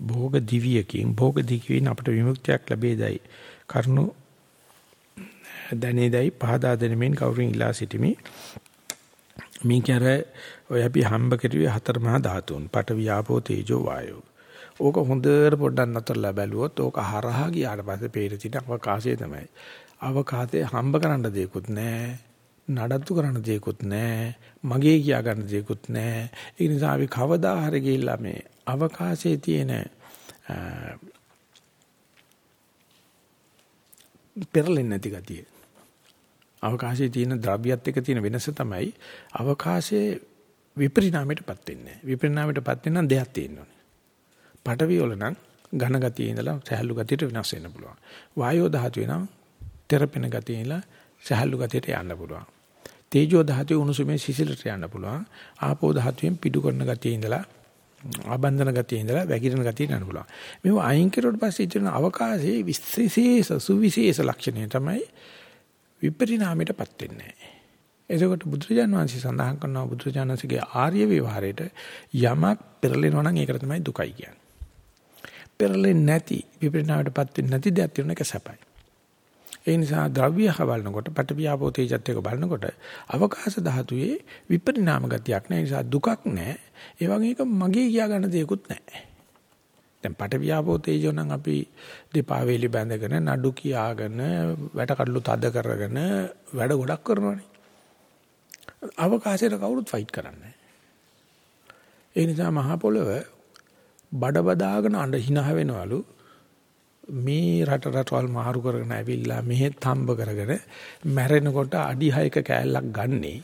භෝග දිවියකින් භෝග දිවියෙන් අපට විමුක්තියක් ලැබේදයි. කරුණු දැනේදයි පහදා දෙනෙමින් කවුරුන් ඉලා සිටිමි. මේක අර ඔය අපි හම්බ කරුවේ හතර මහා ධාතුන්. පඨ වියාපෝ තේජෝ වායෝ. ඕක හොඳට පොඩ්ඩක් නතරලා බැලුවොත් ඕක හරහා ගියාට පස්සේ පේන තියෙන අවකාශය තමයි අවකාශයේ හම්බ කරන්න දෙයක්වත් නැහැ නඩත්තු කරන්න දෙයක්වත් නැහැ මගේ කියා ගන්න දෙයක්වත් නැහැ ඒ නිසා අපි කවදා හරි ගිහිල්ලා මේ අවකාශයේ තියෙන පෙරලෙන්නේ නැති ගතිය. අවකාශයේ තියෙන ද්‍රව්‍යත් එක්ක තියෙන වෙනස තමයි අවකාශයේ විපරිණාමයටපත් වෙන්නේ. විපරිණාමයටපත් වෙන දෙයක් තියෙනවා. පටවිය වල නම් ඝන ගතියේ ඉඳලා සහැල්ලු ගතියට වෙනස් වෙන්න පුළුවන්. වායෝ ධාතුවේ නම් තෙරපෙන ගතියේ ඉඳලා සහැල්ලු ගතියට යන්න පුළුවන්. තේජෝ ධාතුවේ උණුසුමේ සිසිලට යන්න පුළුවන්. ආපෝ ධාතුවෙන් පිඩු කරන ගතියේ ඉඳලා ආබන්ධන ගතිය ඉඳලා වැగిරෙන ගතියට යන්න පුළුවන්. මේව අයින් කරුවට පස්සේ ඉතින් අවකාශයේ විශේෂ සුවිශේෂ ලක්ෂණය තමයි විපරිණාමයටපත් වෙන්නේ. එතකොට බුදුරජාණන් වහන්සේ සඳහන් කරනවා බුදුරජාණන්සේගේ ආර්ය විවහාරයට යමක් පෙරලෙනවා නම් ඒකට තමයි දුකයි කියන්නේ. පෙරලෙන්නේ නැති විපරිණාමයටපත් වෙන්නේ නැති දෙයක් තියෙන එක සැපයි. ඒ නිසා ද්‍රව්‍ය හවලනකොට පටවියාපෝ තේජත් එක බලනකොට අවකාශ ධාතුවේ විපරිණාම ගතියක් නැහැ. නිසා දුකක් නැහැ. ඒ වගේ එක මගේ කියා ගන්න දෙයක්වත් නැහැ. දැන් පටවියාපෝ තේජෝ නම් අපි දෙපා වේලි බැඳගෙන නඩු කියාගෙන වැට කඩලු තද කරගෙන වැඩ ගොඩක් කරනවානේ. අවකාශයට කවුරුත් ෆයිට් කරන්නේ ඒ නිසා මහ පොළව බඩ බදාගෙන අඬ hina වෙනවලු මේ රට රටවල් මාරු කරගෙන ඇවිල්ලා මෙහෙත් හම්බ කරගෙන මැරෙනකොට අඩි 6ක කෑල්ලක් ගන්නේ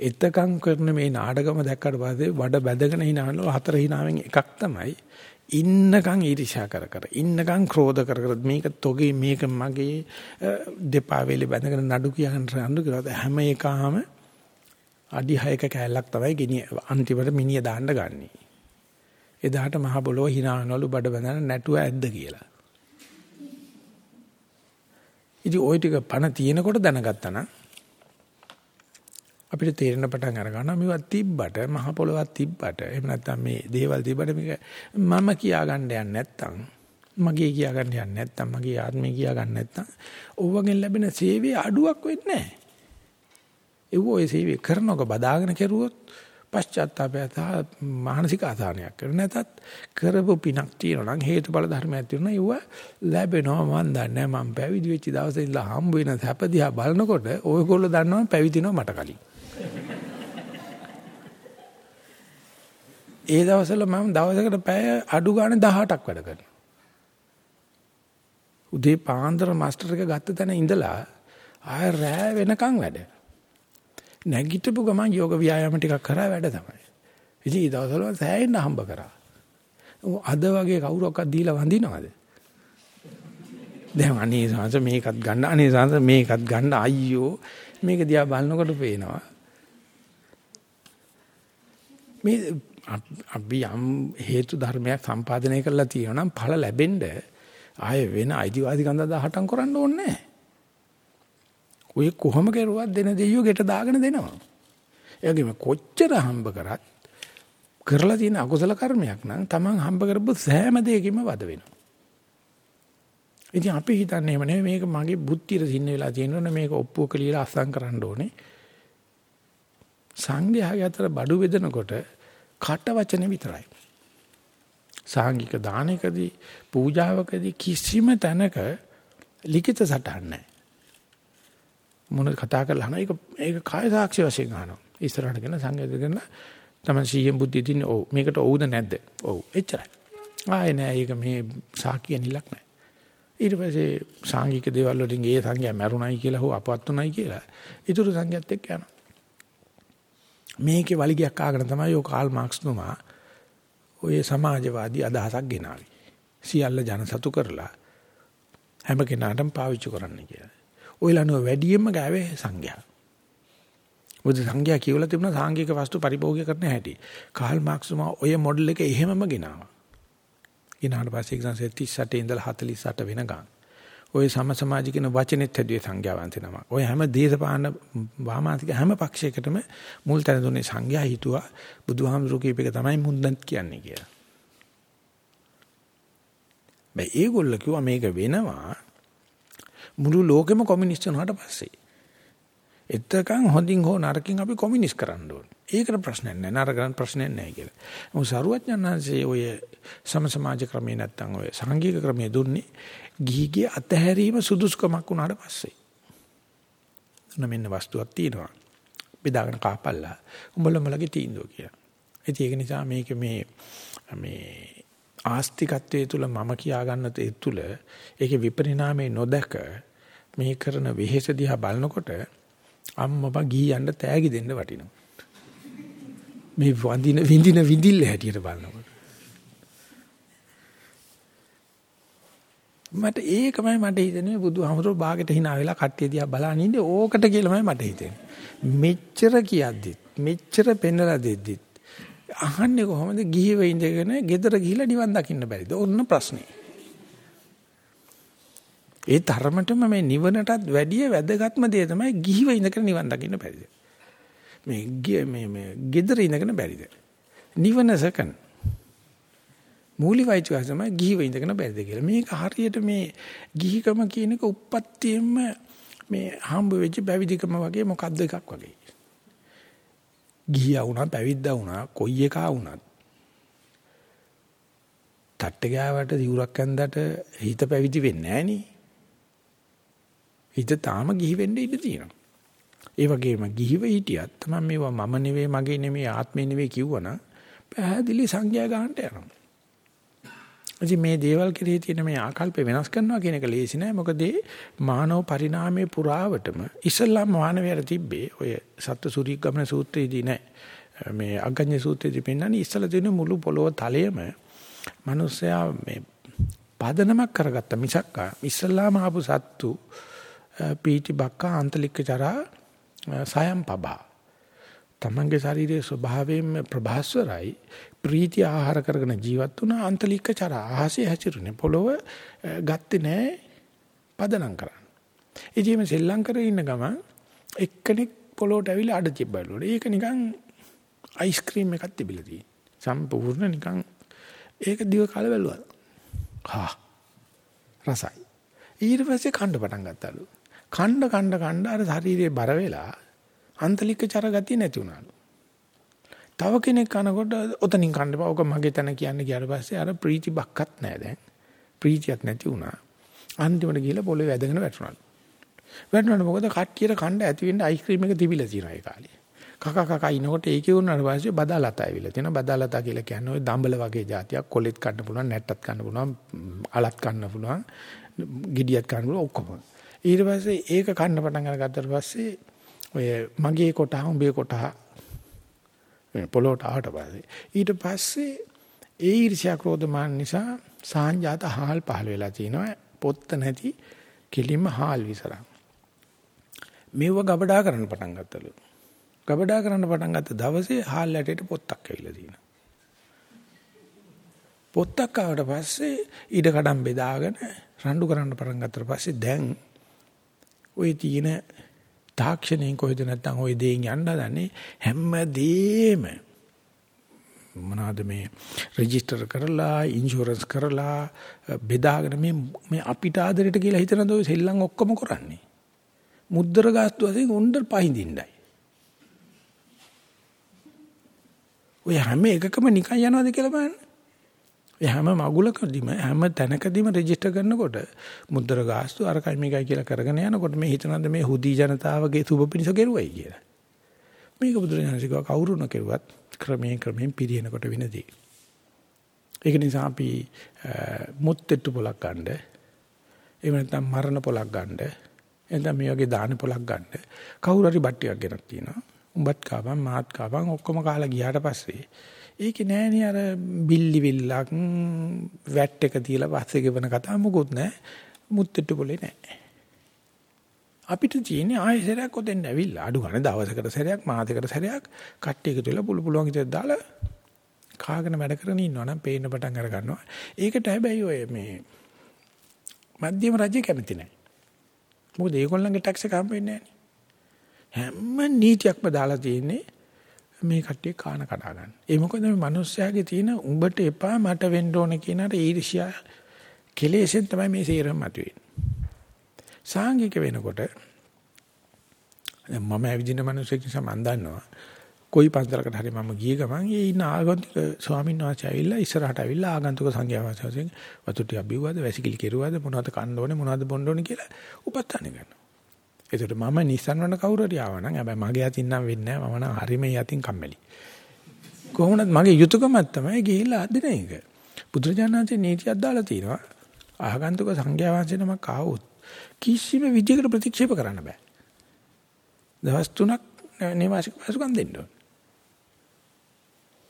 එතකන් කරන මේ නාටකම දැක්කට පස්සේ වඩ බැදගෙන හිනානෝ හතර හිනාවෙන් එකක් තමයි ඉන්නකන් ඊර්ෂ්‍යා කර කර ඉන්නකන් ක්‍රෝධ කර කර මේක තොගේ මේක මගේ දෙපා වේලේ බැඳගෙන නඩු කියන්න රණ්ඩු කරලා හැම එකම අඩි 6ක කෑල්ලක් තමයි ගෙනිය අන්තිමට මිනිය දාන්න ගන්නේ. එදාට මහ බොලෝ hinaනවලු බඩ බඳන නැටුව ඇද්ද කියලා. ඉතින් ওই ටික පණ තියෙනකොට දැනගත්තා නම් අපිට තේරෙන පටන් අර ගන්නවා මේවා තිබ්බට මහ පොළොවක් තිබ්බට එහෙම නැත්නම් මේ දේවල් තිබ්බට මේක මම කියා ගන්න යන්නේ නැත්නම් මගේ කියා ගන්න යන්නේ නැත්නම් මගේ ආත්මය කියා ගන්න නැත්නම් ඕවගෙන් ලැබෙන සේවයේ අඩුවක් වෙන්නේ නැහැ. ඒව ඔය සේවය කරනක බදාගෙන කෙරුවොත් පශ්චාත්තාපය සහ මානසික ආසානයක් කර නැතත් කරපු පිනක් තියෙනවා නම් හේතුඵල ධර්මයක් තියෙනවා ඒව ලැබෙනවා මම දන්නේ මම පැවිදි වෙච්ච දවසේ ඉඳලා හම්බ වෙන සැප දිහා බලනකොට ඔයගොල්ලෝ දන්නවා පැවිදිනවා මට කලින් ඒ දවස්වල මම දවසකට පැය අඩු ගානේ 18ක් වැඩ කරනවා. උදේ පාන්දර මාස්ටර් එක ගත්ත තැන ඉඳලා ආය රෑ වෙනකන් වැඩ. නැගිටපු ගමන් යෝග ව්‍යායාම ටිකක් කරා වැඩ තමයි. ඉතින් ඒ දවස්වල සෑහෙන්න හම්බ කරා. අද වගේ කවුරක්වත් දීලා වඳිනවද? දැන් අනේ සංස මේකත් ගන්න අනේ සංස මේකත් ගන්න අයියෝ මේක දිහා බලනකොට පේනවා මේ අපි යම් හේතු ධර්මයක් සම්පාදනය කරලා තියෙනවා නම් ඵල ලැබෙන්න ආය වෙන අයිතිවාදිකම් 18ක් කරන්න ඕනේ නැහැ. ඔය කොහොම කරුවත් දෙන දෙයියෝ ගෙට දාගෙන දෙනවා. ඒ වගේම කොච්චර හම්බ කරත් කරලා තියෙන අකුසල කර්මයක් නම් Taman හම්බ කරපු සෑම දෙයකින්ම වද වෙනවා. ඉතින් අපි හිතන්නේ එහෙම නෙවෙයි මේක මගේ බුද්ධියට සින්න වෙලා තියෙනවනේ මේක ඔප්පුවක ලියලා අස්සම් කරන්න ඕනේ. සංඝයාගේ අතර බඩු බෙදනකොට කට වචන විතරයි. සාංගික දානකදී පූජාවකදී කිසිම තැනක ලිඛිත සටහන් නැහැ. මොන කතා කරලා අහන ඒක ඒක කාය සාක්ෂි වශයෙන් අහනවා. ඉස්සරහට ගෙන සංගීත කරන තමයි සීයෙන් බුද්ධිය තින්නේ ඔව් මේකට ඔව්ද නැද්ද? ඔව් එච්චරයි. ආයේ නෑ ඒක මේ සාකිය නිලක් නෑ. ඊට පස්සේ සාංගික දේවල් වලින් ඒ සංගය මැරුණයි කියලා හෝ අපවත් උනායි කියලා. ඊටු සංගයත් එක්ක යනවා. මේකේ වලිගයක් ආගෙන තමයි ඔය කාල් මාක්ස් තුමා ඔය සමාජවාදී අදහසක් ගෙනාවේ. සියල්ල ජනසතු කරලා හැම කෙනාටම පාවිච්චි කරන්න කියලා. ඔයලනෝ වැඩියෙන්ම ගාවේ සංඝයා. මොකද සංඝයා කියවලා තිබුණා සාංගික වස්තු පරිභෝගය කරන්න හැටි. කාල් මාක්ස් තුමා ඔය මොඩල් එක එහෙමම ගෙනාවා. ඊනාට පස්සේ 1938 ඉඳලා 48 වෙනකන් ওই සම සමාජ කියන වචනෙත් හැදුවේ සංඝයා වහන්සේ නම. ඔය හැම දේශපාලන වාමාන්තික හැම පක්ෂයකටම මුල් තැන දුන්නේ සංඝයා හිතුවා බුදුහාමුදුරු කීප එක තමයි මුන්දත් කියන්නේ කියලා. බෑ ඒගොල්ලෝ කිව්වා මේක වෙනවා මුළු ලෝකෙම කොමියුනිස්ට් වුණාට පස්සේ. එතකන් හොඳින් හෝ නරකින් අපි කොමියුනිස්ට් කරන්න ඕනේ. ඒකට ප්‍රශ්නයක් නැහැ. නරකන ප්‍රශ්නයක් නැහැ කියලා. මොකද සරුවඥාන්සේ ඔය සම සමාජ ක්‍රමේ නැත්තම් ඔය සංඝික ක්‍රමේ දුන්නේ ගිහිගේ අතහැරීම සුදුසුකමක් වුණාට පස්සේ. එන්න මෙන්න වස්තුවක් තියෙනවා. බෙදාගෙන කාපල්ලා. උඹලමලගේ තීන්දුව කියලා. ඉතින් ඒක නිසා මේක මේ මේ ආස්තිකත්වයේ තුල මම කියා ගන්න තේ තුල ඒකේ විපරිණාමේ නොදක මේ කරන වෙහෙස දිහා බලනකොට අම්මපා ගිහි යන්න තෑගි දෙන්න වටිනවා. මේ වඳින විඳින විඳිල්ල හැටියට බලනකොට. මට ඒකමයි මට හිතෙන්නේ බුදුහාමුදුරුවෝ ਬਾගෙට hina වෙලා කට්ටිය දිහා බලන ඉන්නේ ඕකට කියලාමයි මට හිතෙන්නේ. මෙච්චර කියද්දිත් මෙච්චර පෙන්නලා දෙද්දිත් අහන්නේ කොහොමද ගිහිව ඉඳගෙන ගෙදර ගිහිලා නිවන් දකින්න බැරිද? ඔන්න ප්‍රශ්නේ. ඒ තරමටම මේ නිවනටත් වැඩිය වැදගත්ම දේ තමයි ගිහිව ඉඳගෙන නිවන් දකින්න බැරිද? මේ මේ මේ ගෙදර ඉඳගෙන බැරිද? නිවන සකන් මූලික අයිතිවාසිකම තමයි ගිහිව ඉඳගෙන බැරිද කියලා. මේක හරියට මේ ගිහිකම කියන එක උප්පත්තියෙම මේ හම්බ වෙච්ච පැවිදිකම වගේ මොකද්ද එකක් වගේ. ගිහියා වුණා පැවිද්දා වුණා කොයි එකා වුණත් තට්ටේ ගාවට දිවුරක් ඇඳට හිත පැවිදි වෙන්නේ නැහනේ. හිත තාම ගිහි වෙන්න ඉඩ තියෙනවා. ඒ වගේම ගිහිව හිටියත් තමයි මේවා මම නෙවෙයි මගේ නෙවෙයි ආත්මේ නෙවෙයි කිව්වනම් පැහැදිලි සංඥා ගන්නට යනවා. ඉතින් මේ දේවල් කෙරෙහි තියෙන මේ ආකල්ප වෙනස් කරනවා කියන එක ලේසි නෑ. මොකද මානව පරිණාමයේ පුරාවටම ඉස්ලාම් මානවයර තිබ්බේ ඔය සත්ත්ව සූරීගමන සූත්‍රයේදී නෑ. මේ අග්ගඤ්ඤ සූත්‍රයේදී පෙන්නන්නේ ඉස්සලා තියෙන මුළු පොළොව තලයේම මිනිස්සයා මේ පදනමක් කරගත්ත මිසක් ඉස්ලාම ආපු සත්තු පීටි බක්කා අන්තලික්ක චරා සයම් පබා තමන්ගේ ශරීරයේ ස්වභාවයෙන්ම ප්‍රභාස්වරයි ප්‍රීති ආහාර කරගෙන ජීවත් වුණා අන්තලික්ක චරා ආහසේ හැසිරුනේ පොළොව ගත්තේ නැහැ පදනම් කරන්න. ඉතින් මේ සෙල්ලම් කරගෙන ඉන්න ගමන් එක්කෙනෙක් පොළොවට ඇවිල්ලා අඩ තිබ්බලු. ඒක නිකන් අයිස්ක්‍රීම් එකක් තිබිලා තියෙන. සම්පූර්ණ නිකන් ඒක දිව කාල බැලුවා. හා රසයි. ඊට පස්සේ කණ්ඩ පටන් ගත්තලු. කණ්ඩ කණ්ඩ කණ්ඩ අර ශරීරේ බර වෙලා අන්තලික චර ගතිය නැති වුණාලු. තව කෙනෙක් කනකොට ඔතනින් කන්න බා. ඔක මගේ තන කියන්නේ ගියාට පස්සේ අර ප්‍රීති බක්කත් නැහැ දැන්. ප්‍රීතියක් නැති වුණා. අන්තිමට ගිහලා පොළවේ වැදගෙන වැටුණාලු. වැටුණාට මොකද කට්ටියට කන්න ඇති වෙන්න අයිස්ක්‍රීම් එක තිබිලා තියෙනවා ඒ කාලේ. කක කක ඉනකොට ඒකේ උනාට පස්සේ බදාලතා ඇවිල්ලා තියෙනවා. බදාලතා කියලා කියන්නේ ওই දඹල වගේ જાතියක්. කොලෙත් කන්න පුළුවන්, නැට්ටත් කන්න පුළුවන්, අලත් කන්න පුළුවන්, ගෙඩියත් කන්න පුළුවන් ඔක්කොම. ඊට පස්සේ ඒක කන්න පටන් අරගත්තට පස්සේ ඔය මගේ කොටහ උඹේ කොටහ පොළොට ආවට පස්සේ. ඊට පස්සේ ඒ ඊර්ෂ්‍යා ක්‍රෝධ මාන නිසා සාංජාත හාල් පහළ වෙලා තිනවා. පොත්ත නැති කිලිම හාල් විසරක් මේව ගබඩා කරන්න පටන් ගත්තලු. ගබඩා කරන්න පටන් ගත්ත දවසේ හාල් ඇටේට පොත්තක් ඇවිල්ලා තියෙනවා පොත්තක් ආවට පස්සේ ඊට කඩම් බෙදාගෙන රණ්ඩු කරන්න පටන් ගත්තට පස්සේ දැන් ওই තියෙන තාක්ෂණයෙන් කොහෙද නැත්තම් ওই දේෙන් යන්න හදන්නේ හැමදේම මොනවාද මේ රෙජිස්ටර් කරලා ඉන්ෂුරන්ස් කරලා බෙදාගෙන මේ මේ අපිට ආදරයට කියලා හිතනද ඔය සෙල්ලම් ඔක්කොම කරන්නේ මුද්දර ගාස්තු වශයෙන් උණ්ඩ පහින්දින්නයි ඔය හැම එකකම නිකන් යනවාද කියලා බලන්න ඒ හැම මගුලකදීම හැම තැනකදීම රෙජිස්ටර් කරනකොට මුද්දර ගාස්තු අරකයි මේකයි කියලා කරගෙන යනකොට මේ හිතනද මේ හුදි ජනතාවගේ සුබ පිණිස කෙරුවයි කියලා. මේක බුදුරජාණන්සේ කවුරු නොකරුවත් ක්‍රමයෙන් ක්‍රමයෙන් පිරිනකොට වෙනදී. ඒක නිසා අපි මුත්ට්ටු පොලක් ගන්න එහෙම නැත්නම් මරණ පොලක් ගන්න එතන මේ වගේ දාන පොලක් ගන්න කවුරු හරි බට්ටියක් ගෙනත් තියෙනවා. උඹත් කාපන් මාත් කාපන් ඔක්කොම කාලා ගියාට පස්සේ ඒකේ නෑනේ අර බිල්ලි විල්ලක් වැට් එක තියලා පස්සේ ගෙවන කතාව මොකුත් නෑ. මුත්තිට පොලේ නෑ. අපිට තියෙන්නේ ආයෙ සැරයක් ඔතෙන් ඇවිල්ලා අඩු ගන්න දවසකට සැරයක් මාසයකට සැරයක් කට්ටිය එකතු වෙලා පුළු පුළුවන් විදිහට දාලා කාගෙන වැඩ කරගෙන ඉන්නවා නම් පේන්න පටන් අර ගන්නවා. ඒකට හැබැයි ඔය මේ මධ්‍යම රජය කැමති නැහැ. මොකද ඒගොල්ලන්ගේ ටැක්ස් එක හම්බ වෙන්නේ නැහැ. හැම නීතියක්ම දාලා තියෙන්නේ මේ කට්ටිය කාන කඩා ගන්න. ඒ මොකද මේ මිනිස්යාගේ තියෙන උඹට එපා මට වෙන්න ඕන කියන අර ඊර්ෂ්‍යා කෙලෙසෙන් තමයි මේ සේරම මතුවෙන්නේ. සාංගික වෙනකොට මම ඇවිදින මිනිස්සෙක් නිසා මම දන්නවා. කොයි පන්සලකට හරි මම ගිය ගමන් ඒ ඉන්න ආගන්තුක ස්වාමීන් වහන්සේ ඇවිල්ලා ඉස්සරහට ඇවිල්ලා ආගන්තුක සංඝයා වහන්සේගෙන් වතුර ටික බිව්වද වැසිකිලි කෙරුවද මොනවද කන්න ඕනේ මොනවද බොන්න ඕනේ කියලා උපස්ථාන කරනවා. ඒකට මම Nissan වල කවුරු හරි ආවනම් හැබැයි මගේ අතින් නම් වෙන්නේ නැහැ. මම නම් හරිම යතින් කම්මැලි. කොහොමද මගේ යුතුයකමක් තමයි ගිහිල්ලා අදින එක. බුදුරජාණන්සේ නීතියක් දාලා තිනවා. ආගන්තුක සංඝයා වහන්සේ නමක් ආවොත් කිසිම විදියකට ප්‍රතික්ෂේප කරන්න බෑ. දවස් තුනක් නේවාසික පසුකම් දෙන්න ඕන.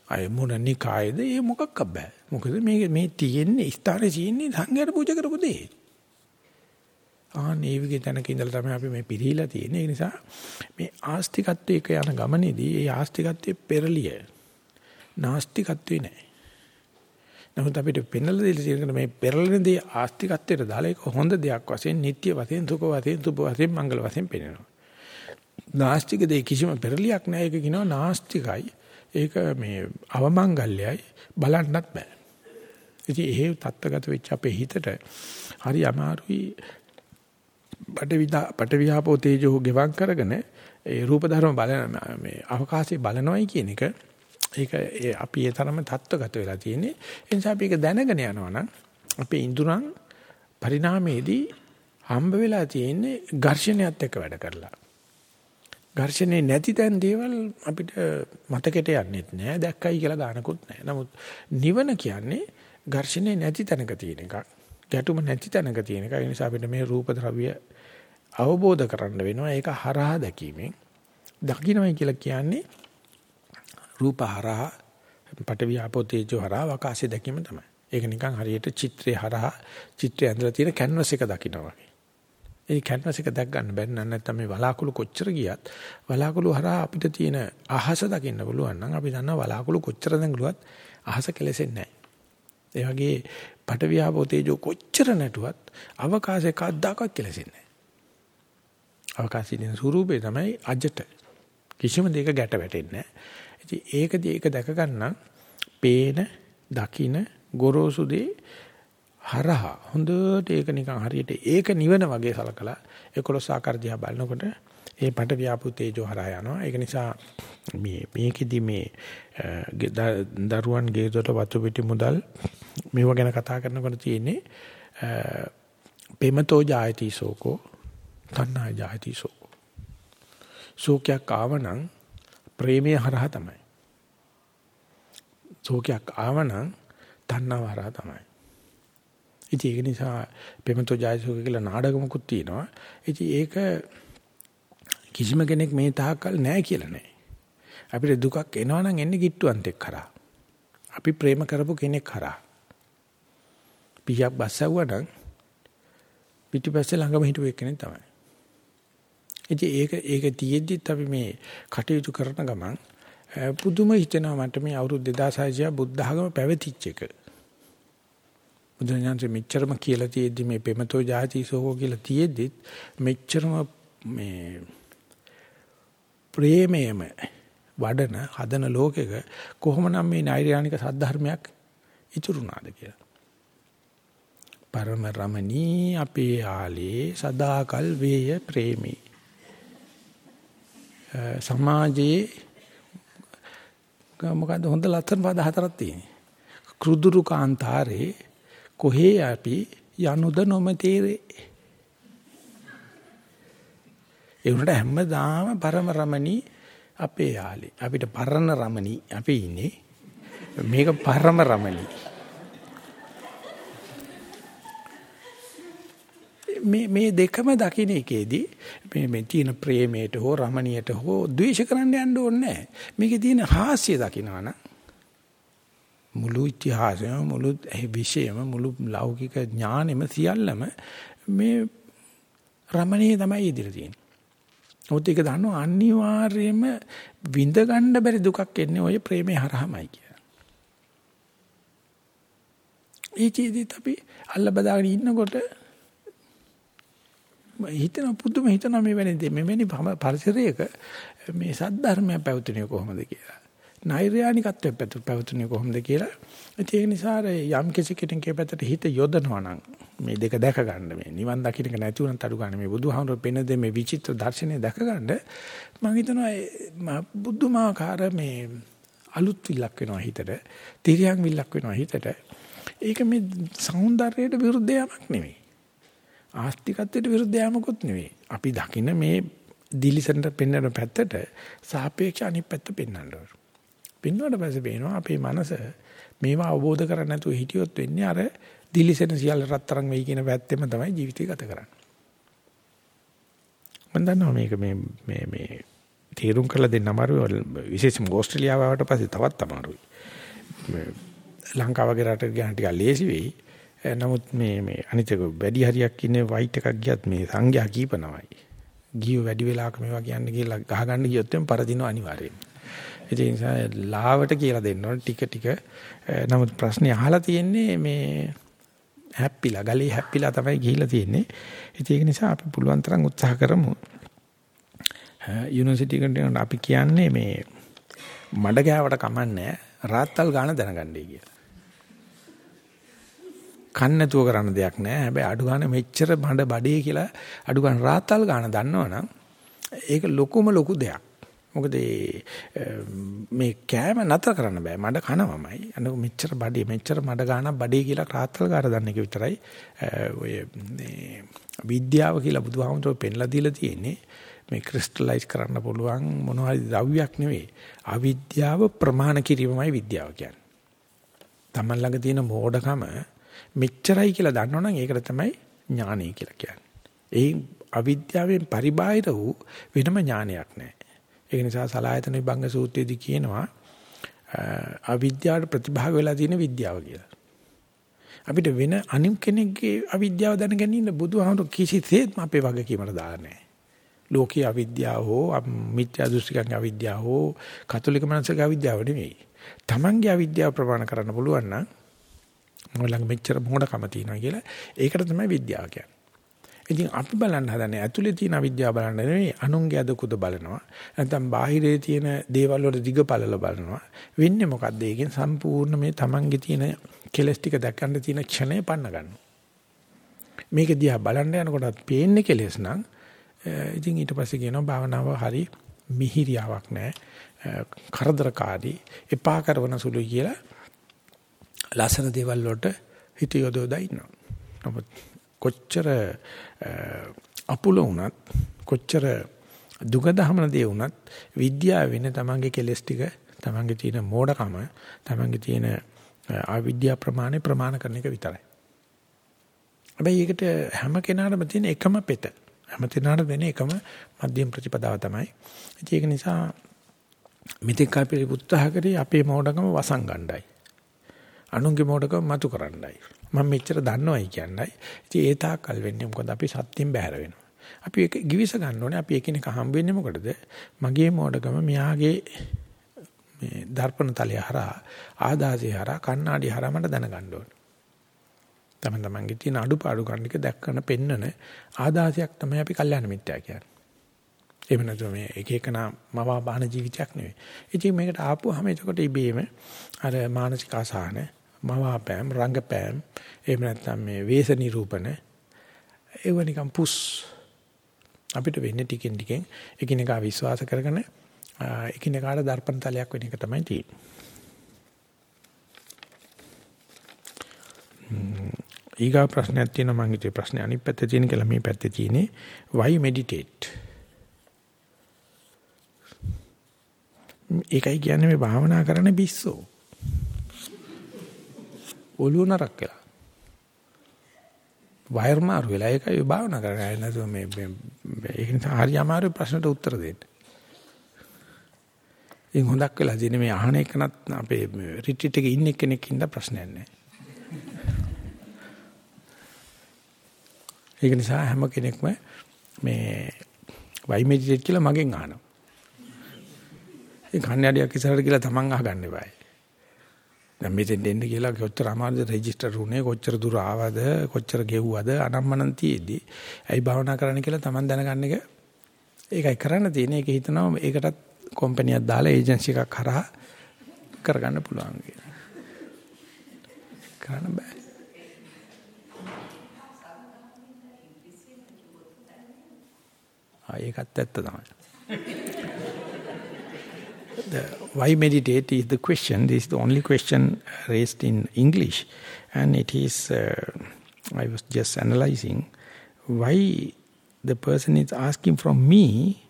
අය මොනනි කායද ඒ මොකක්ද බෑ. මොකද මේ මේ තියෙන්නේ ස්ථානේ තියෙන්නේ සංඝයාට පූජා කරපු දෙයක්. ආන්නේ විගේ තැනක ඉඳලා තමයි අපි මේ පිළිහිලා තියෙන්නේ. ඒ නිසා මේ ආස්තිකත්වයක යන ගමනේදී ඒ ආස්තිකත්වයේ පෙරලිය නාස්තිකත්වේ නැහැ. නමුත් අපිට පෙන්වලා දෙන්න තියෙන මේ පෙරලෙනදී ආස්තිකත්වයට දාලා ඒක හොඳ දෙයක් වශයෙන්, නිට්ටය වශයෙන්, සුඛ වශයෙන්, සුභ වශයෙන්, මංගල වශයෙන් පෙන්වනවා. නාස්තික දෙය කිසිම පෙරලියක් නැහැ. ඒක කියනවා නාස්තිකයි. ඒක මේ අවමංගල්‍යයි බලන්නත් බෑ. ඉතින් එහෙ තත්ත්වගත වෙච්ච අපේ හිතට හරි අමාරුයි පටවිදා පටවියාපෝ තේජෝ ගෙවම් කරගෙන ඒ රූප ධර්ම බලන මේ අවකාශයේ බලනොයි කියන එක. ඒක අපි ඒ තරම தত্ত্বගත වෙලා තියෙන්නේ. ඒ නිසා අපි ඒක දැනගෙන යනවනම් අපේ ඉඳුරන් පරිණාමයේදී හම්බ වෙලා තියෙන්නේ ඝර්ෂණයත් එක්ක වැඩ කරලා. ඝර්ෂණේ නැති තැන් දේවල් අපිට මතකෙට යන්නේත් නෑ දැක්කයි කියලා ගානකුත් නෑ. නමුත් නිවන කියන්නේ ඝර්ෂණේ නැති තැනක තියෙන එකක් ගැටුම නැති තැනක තියෙන එකක්. ඒ නිසා අපිට මේ රූප ද්‍රව්‍ය අවබෝධ කරන්න වෙනවා. ඒක හරහා දැකීමෙන්. දකින්නයි කියලා කියන්නේ රූප හරහා පටවිය ආපෝ තේජෝ හරහා වකාශය දැකීම තමයි. ඒක නිකන් හරියට චිත්‍රය හරහා චිත්‍රය ඇඳලා තියෙන කැන්වස් එක දකින්න වගේ. ඒ කැන්වස් එක දැක් ගන්න බැරි නම් නැත්නම් මේ වලාකුළු කොච්චර ගියත් වලාකුළු හරහා අපිට තියෙන අහස දකින්න පුළුවන් නම් අපි දන්නවා වලාකුළු කොච්චර දැඟලුවත් අහස කෙලෙසෙන්නේ නැහැ. ඒ වගේ පටවිය ආපෝ තේජෝ කොච්චර නැටුවත් අවකාශය කද්දාකවත් කෙලෙසෙන්නේ නැහැ. අවකාශයේ ස්වරූපේ තමයි අජට. කිසිම දෙයක ගැට වැටෙන්නේ නැහැ. ඉතින් ඒකදී ඒක දැක ගන්න පේන, දකින, ගොරෝසු දේ හරහා හොඳට ඒක නිකන් හරියට ඒක නිවන වගේ සලකලා 11 ආකාර දිහා බලනකොට ඒ පට ව්‍යාපු තේජෝ හරහා යනවා. ඒක නිසා මේ මේකෙදි මේ දරුවන් ගේදොට වතු පිටි මුදල් මේව ගැන කතා කරනකොට තියෙන්නේ පෙමතෝ ජායති සෝකෝ තණ්හා ජායති සෝකෝ. සෝකයක් ආවනම් ප්‍රේමයේ හරහා තමයි. ශෝකයක් ආවනම් තණ්හාව හරහා තමයි. ඉතින් ඒක නිසා පෙමතෝ ජයසෝක කියලා නාඩගමකුත් තියෙනවා. ඉතින් ඒක කිසිම කෙනෙක් මේ තාක්කල් නැහැ කියලා නෑ. අපිට දුකක් එනවා නම් එන්නේ කිට්ටුවන්තෙක් කරා. අපි ප්‍රේම කරපු කෙනෙක් කරා. පියක් බස්සවුවා නම් පිටිපස්සේ ළඟම හිටපු කෙනෙක් තමයි. ඉතින් ඒක ඒක තියෙද්දිත් අපි මේ කටයුතු කරන ගමන් පුදුම හිතෙනවා මට මේ අවුරුදු 2600 බුද්ධ ආගම පැවතිච්ච එක. බුදුරජාණන් මෙච්චරම කියලා තියෙද්දි මේ පෙමතෝ ජාති සෝකෝ කියලා තියෙද්දිත් මෙච්චරම මේ ප්‍රේමයම වඩන හදන ලෝකෙක කොහොමනම් මේ නෛර්යානික සද්ධර්මයක් ඉතුරුනාද කියලා. පරම රමණී අපේ ආලේ සදාකල් වේය ප්‍රේමී සමාජයේ මොකද්ද හොඳ ලස්සන පද හතරක් තියෙනවා. ක්‍රුදුරු කාන්තාරේ කොහේ අපි යනුද නොමතේරේ. ඒ උනට හැමදාම පරම රමණී අපේ යාලේ. අපිට පරණ රමණී අපි ඉන්නේ. මේක පරම රමණී. මේ මේ දෙකම දකින්න එකේදී මේ මේ තියෙන ප්‍රේමයට හෝ රමණියට හෝ ද්වේෂ කරන්න යන්න ඕනේ නැහැ. මේකේ තියෙන හාස්‍ය දකින්නවනම් මුළු ඉතිහාසයම මුළු විශ්යම මුළු ලෞකික ඥානෙම සියල්ලම මේ රමණීය තමයි ඉදිරිය තියෙන්නේ. ඔත් ඒක දන්නවා අනිවාර්යයෙන්ම විඳ ගන්න බැරි දුකක් එන්නේ ওই ප්‍රේමේ හරහාමයි කියලා. ඒ චීදිත් අපි අල්ල බදාගෙන ඉන්නකොට හිතන පුදුම හිතන මේ වෙන්නේ මෙවැනි පරිසරයක මේ සද්ධර්මය පැවතුනේ කොහොමද කියලා. නෛර්යානිකත්වය පැවතුනේ කොහොමද කියලා. ඒ නිසා යම් කිසි කෙනෙක්ගේ පැත්තට හිත යොදනවා නම් මේ දෙක දැක ගන්න මේ නිවන් දකින්න එක නැති වුණත් අඩු ගන්න මේ බුදුහාමුදුරුවෝ පෙන්න දෙ මේ විචිත්‍ර දර්ශනය දැක ගන්න මම හිතනවා බුදුමාකාර මේ අලුත් විලක් වෙනවා හිතට. තිරියන් විලක් වෙනවා හිතට. ඒක මේ సౌందර්යයට විරුද්ධ යමක් නෙවෙයි. ආස්තිකත්වයට විරුද්ධ යමකුත් නෙවෙයි. අපි දකින්න මේ දිලිසෙන්ට පෙන්වන පැත්තට සාපේක්ෂ අනිත් පැත්ත පෙන්වන්න ඕන. පෙන්වුවට පස්සේ පේනවා අපේ මනස මේවා අවබෝධ කරගන්න නැතුව හිටියොත් වෙන්නේ අර දිලිසෙන සියල්ල රත්තරන් වෙයි කියන පැත්තෙම තමයි ජීවිතය ගත කරන්නේ. මම දන්නවා මේක මේ මේ මේ තීරුම් කරලා දෙන්න අමාරුයි විශේෂයෙන්ම ඕස්ට්‍රේලියාව ආවට පස්සේ තවත් අමාරුයි. ලංකාව වගේ රටක ගියාම ටිකක් ලේසි වෙයි. Eh, නමුත් මේ මේ අනිත් එක වැඩි හරියක් ඉන්නේ වයිට් එකක් ගියත් මේ සංඝයා කීපනවයි. ගියෝ වැඩි වෙලාවක මේවා කියන්න කියලා ගහගන්න ගියොත් එම් පරදිනව අනිවාර්යයෙන්. ඒ නිසා ලාවට කියලා දෙන්න ඕන ටික ටික. Eh, නමුත් ප්‍රශ්නේ අහලා තියෙන්නේ මේ හැප්පිලා ගලේ හැප්පිලා තමයි ගිහිලා තියෙන්නේ. ඒක නිසා අපි පුළුවන් තරම් උත්සාහ කරමු. Eh, යුනිවර්සිටි එකට අපි කියන්නේ මේ මඩ ගෑවට කමන්නේ රාත්තල් ගාන දැනගන්නයි කියලා. කන්න නැතුව කරන්න දෙයක් නැහැ. හැබැයි අඩු ගන්න මෙච්චර බඩ බඩේ කියලා අඩු ගන්න රාත්තල් ගන්න දන්නවනම් ඒක ලොකුම ලොකු දෙයක්. මොකද මේ කෑම නතර කරන්න බෑ. මඩ කනවමයි. අන්න මෙච්චර බඩේ මෙච්චර මඩ ගන්න බඩේ කියලා රාත්තල් ගන්න දන්න එක විතරයි ඔය මේ විද්‍යාව කියලා බුදුහාමුදුරුවෝ පෙන්ලා දීලා තියෙන්නේ. මේ ක්‍රිස්ටලයිස් කරන්න පුළුවන් මොනවා හරි ද්‍රව්‍යයක් නෙවෙයි. අවිද්‍යාව ප්‍රමාණ කිරීමමයි විද්‍යාව කියන්නේ. Taman ළඟ තියෙන මෝඩකම මෙච්චරයි කියලා දන්නවනම් ඒකට තමයි ඥානය කියලා කියන්නේ. ඒ අවිද්‍යාවෙන් පරිබාහිර වූ වෙනම ඥානයක් නැහැ. ඒ නිසා සලායතන විභංග සූත්‍රයේදී කියනවා අවිද්‍යාවට ප්‍රතිභාග වෙලා තියෙන විද්‍යාව කියලා. අපිට වෙන අනිම් කෙනෙක්ගේ අවිද්‍යාව දැනගැනීම බුදුහාමුදුරු කිසිසේත්ම අපේ වගකීමට දාලා නැහැ. ලෝකීය අවිද්‍යාව හෝ මිත්‍යා දෘෂ්ටිකංග අවිද්‍යාව හෝ කතෝලික මනසක අවිද්‍යාව නෙවෙයි. Tamange අවිද්‍යාව ප්‍රමාණ කරන්න පුළුවන් නම් මොළඟ මෙච්චර මොඩකම තියෙනවා කියලා ඒකට තමයි විද්‍යාව කියන්නේ. ඉතින් අපි බලන්න හදන්නේ ඇතුලේ තියෙන අවිද්‍යාව බලන්න නෙවෙයි අනුන්ගේ අදකුද බලනවා. නැත්නම් බාහිරේ තියෙන දේවල් වල දිග පළල බලනවා. වෙන්නේ මොකද්ද? ඒකෙන් සම්පූර්ණ මේ Tamange තියෙන කෙලස් ටික දැක්කන්න තියෙන ක්ෂණය පන්න ගන්නවා. මේක දිහා බලන්න යනකොටත් පේන්නේ කෙලස් නම් ඉතින් ඊට පස්සේ කියනවා භාවනාව හරි මිහිරියාවක් නැහැ. කරදරකාරී එපා කරන සුළුයි කියලා ලස්සන දේවල් වලට හිත යොදවලා ඉන්නවා. නමුත් කොච්චර අපුල වුණත් කොච්චර දුගදහමන දේ වුණත් විද්‍යාව වෙන තමන්ගේ කෙලස් ටික තමන්ගේ තියෙන මෝඩකම තමන්ගේ තියෙන අවිද්‍යා ප්‍රමාණය ප්‍රමාණ කරන එක විතරයි. හැබැයි ඒකට හැම කෙනාටම තියෙන එකම පෙත. හැම කෙනාට වෙන එකම මධ්‍යම ප්‍රතිපදාව තමයි. ඒක නිසා මෙතෙක් අපි උත්සාහ කරේ අපේ මෝඩකම වසංගණ්ඩයි. අනුන්ගේ මෝඩකම මතු කරන්නයි. මම මෙච්චර දන්නවයි කියන්නයි. ඉතින් ඒ තාක්කල් වෙන්නේ මොකද අපි සත්‍යෙන් බැහැර වෙනවා. අපි ඒක ගිවිස ගන්න ඕනේ. අපි එකිනෙක හම්බ වෙන්නේ මොකටද? මගේ මෝඩකම මෙයාගේ මේ දර්පණ තලය හරහා ආදාසය හරහා කණ්ණාඩි හරහා මට දැනගන්න ඕනේ. තම තමන්ගේ තියෙන අඩුපාඩු කණ්ඩික දැක්කන පෙන්නන ආදාසයක් තමයි අපි කල්යාණ මිත්‍යා කියන්නේ. එහෙම නැත්නම් මේ එක එක නා මවා බාන ජීවිතයක් නෙවෙයි. ඉතින් මේකට ආපුවාම එතකොට ඉබේම අර මානසික ආසාන මවාපෑම් රංගපෑම් එහෙම නැත්නම් මේ වේශ නිරූපණ. ඒව නිකන් පුස්. අපිට වෙන්නේ ටිකෙන් ටිකෙන් එකිනෙකා විශ්වාස කරගෙන එකිනෙකාට දර්පණ තලයක් වෙන එක තමයි තියෙන්නේ. ඊගා ප්‍රශ්නයක් තියෙනවා මම හිතුවේ ප්‍රශ්නේ අනිත් පැත්තේ තියෙන කියලා මේ පැත්තේ තියෙන්නේ. Why meditate? ඒකයි කියන්නේ මේ භාවනා කරන පිස්සෝ. ඔළුව නරක් වෙලා වයර් මාරු වෙලා ඒකයි භාවනා කරන්නේ නැතුව මේ ඒක නිසා හරි අමාරු ප්‍රශ්නට උත්තර දෙන්න. ඉතින් හොඳක් වෙලා තියෙන්නේ මේ අහන එකනත් අපේ රිට්‍රීට් එකේ ඉන්න කෙනෙක් ඉඳ ප්‍රශ්නයක් නැහැ. ඒක නිසා හැම කෙනෙක්ම මේ වයි මෙඩිටේට් කියලා මගෙන් අහනවා. ඒ කන්නඩියක් ඉස්සරහට කියලා තමන් අහගන්න eBay. දැන් මෙතෙන් දෙන්න කියලා කොච්චර අමාරුද රෙජිස්ටර් උනේ කොච්චර දුර ආවද කොච්චර ගෙව්වද අනම්මනම් තියේදී ඇයි භාවනා කරන්න කියලා තමන් දැනගන්න එක ඒකයි කරන්න තියෙන්නේ ඒක හිතනවා ඒකටත් කම්පැනියක් දාලා ඒජන්සි එකක් කරා කරගන්න පුළුවන් කියලා. කරන්න බෑ. ආ ඒකත් ඇත්ත තමයි. The why meditate is the question this is the only question raised in english. And it is uh, i was just analyzing why the person is asking from me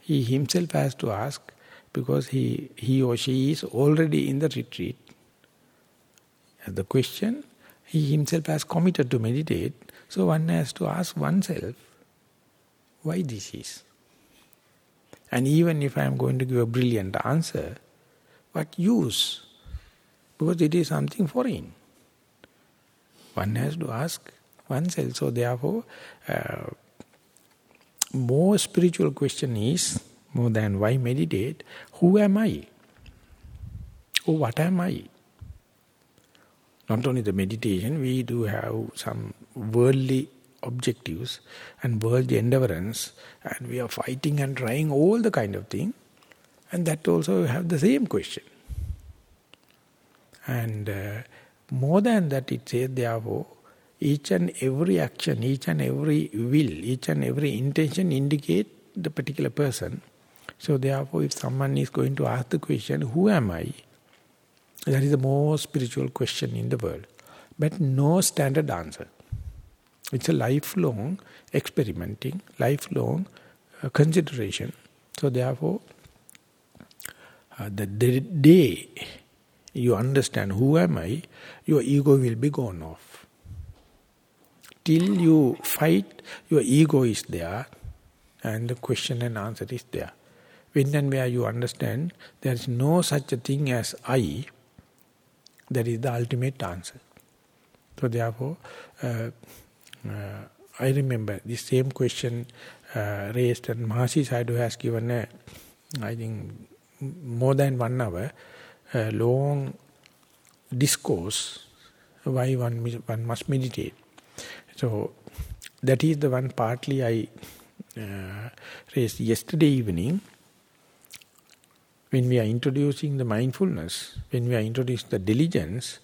he himself has to ask because he he or she is already in the retreat. The question he himself has committed to meditate. So one has to ask oneself why this is and even if I am going to give a brilliant answer, what use? Because it is something foreign. One has to ask oneself. So therefore, uh, more spiritual question is, more than why meditate, who am I? Or what am I? Not only the meditation, we do have some worldly objectives and worldly endeavorance and we are fighting and trying all the kind of thing and that also have the same question. And uh, more than that it says therefore each and every action, each and every will, each and every intention indicate the particular person. So therefore if someone is going to ask the question, who am I? That is the most spiritual question in the world. But no standard answer. It's a lifelong experimenting, lifelong uh, consideration. So therefore, uh, the, day you understand who am I, your ego will be gone off. Till you fight, your ego is there and the question and answer is there. When and where you understand there is no such a thing as I, that is the ultimate answer. So therefore, uh, I remember the same question uh, raised and Mahasi Sayadaw has given a, I think, more than one hour, a long discourse why one, one must meditate. So that is the one partly I uh, raised yesterday evening when we are introducing the mindfulness, when we are introducing the diligence,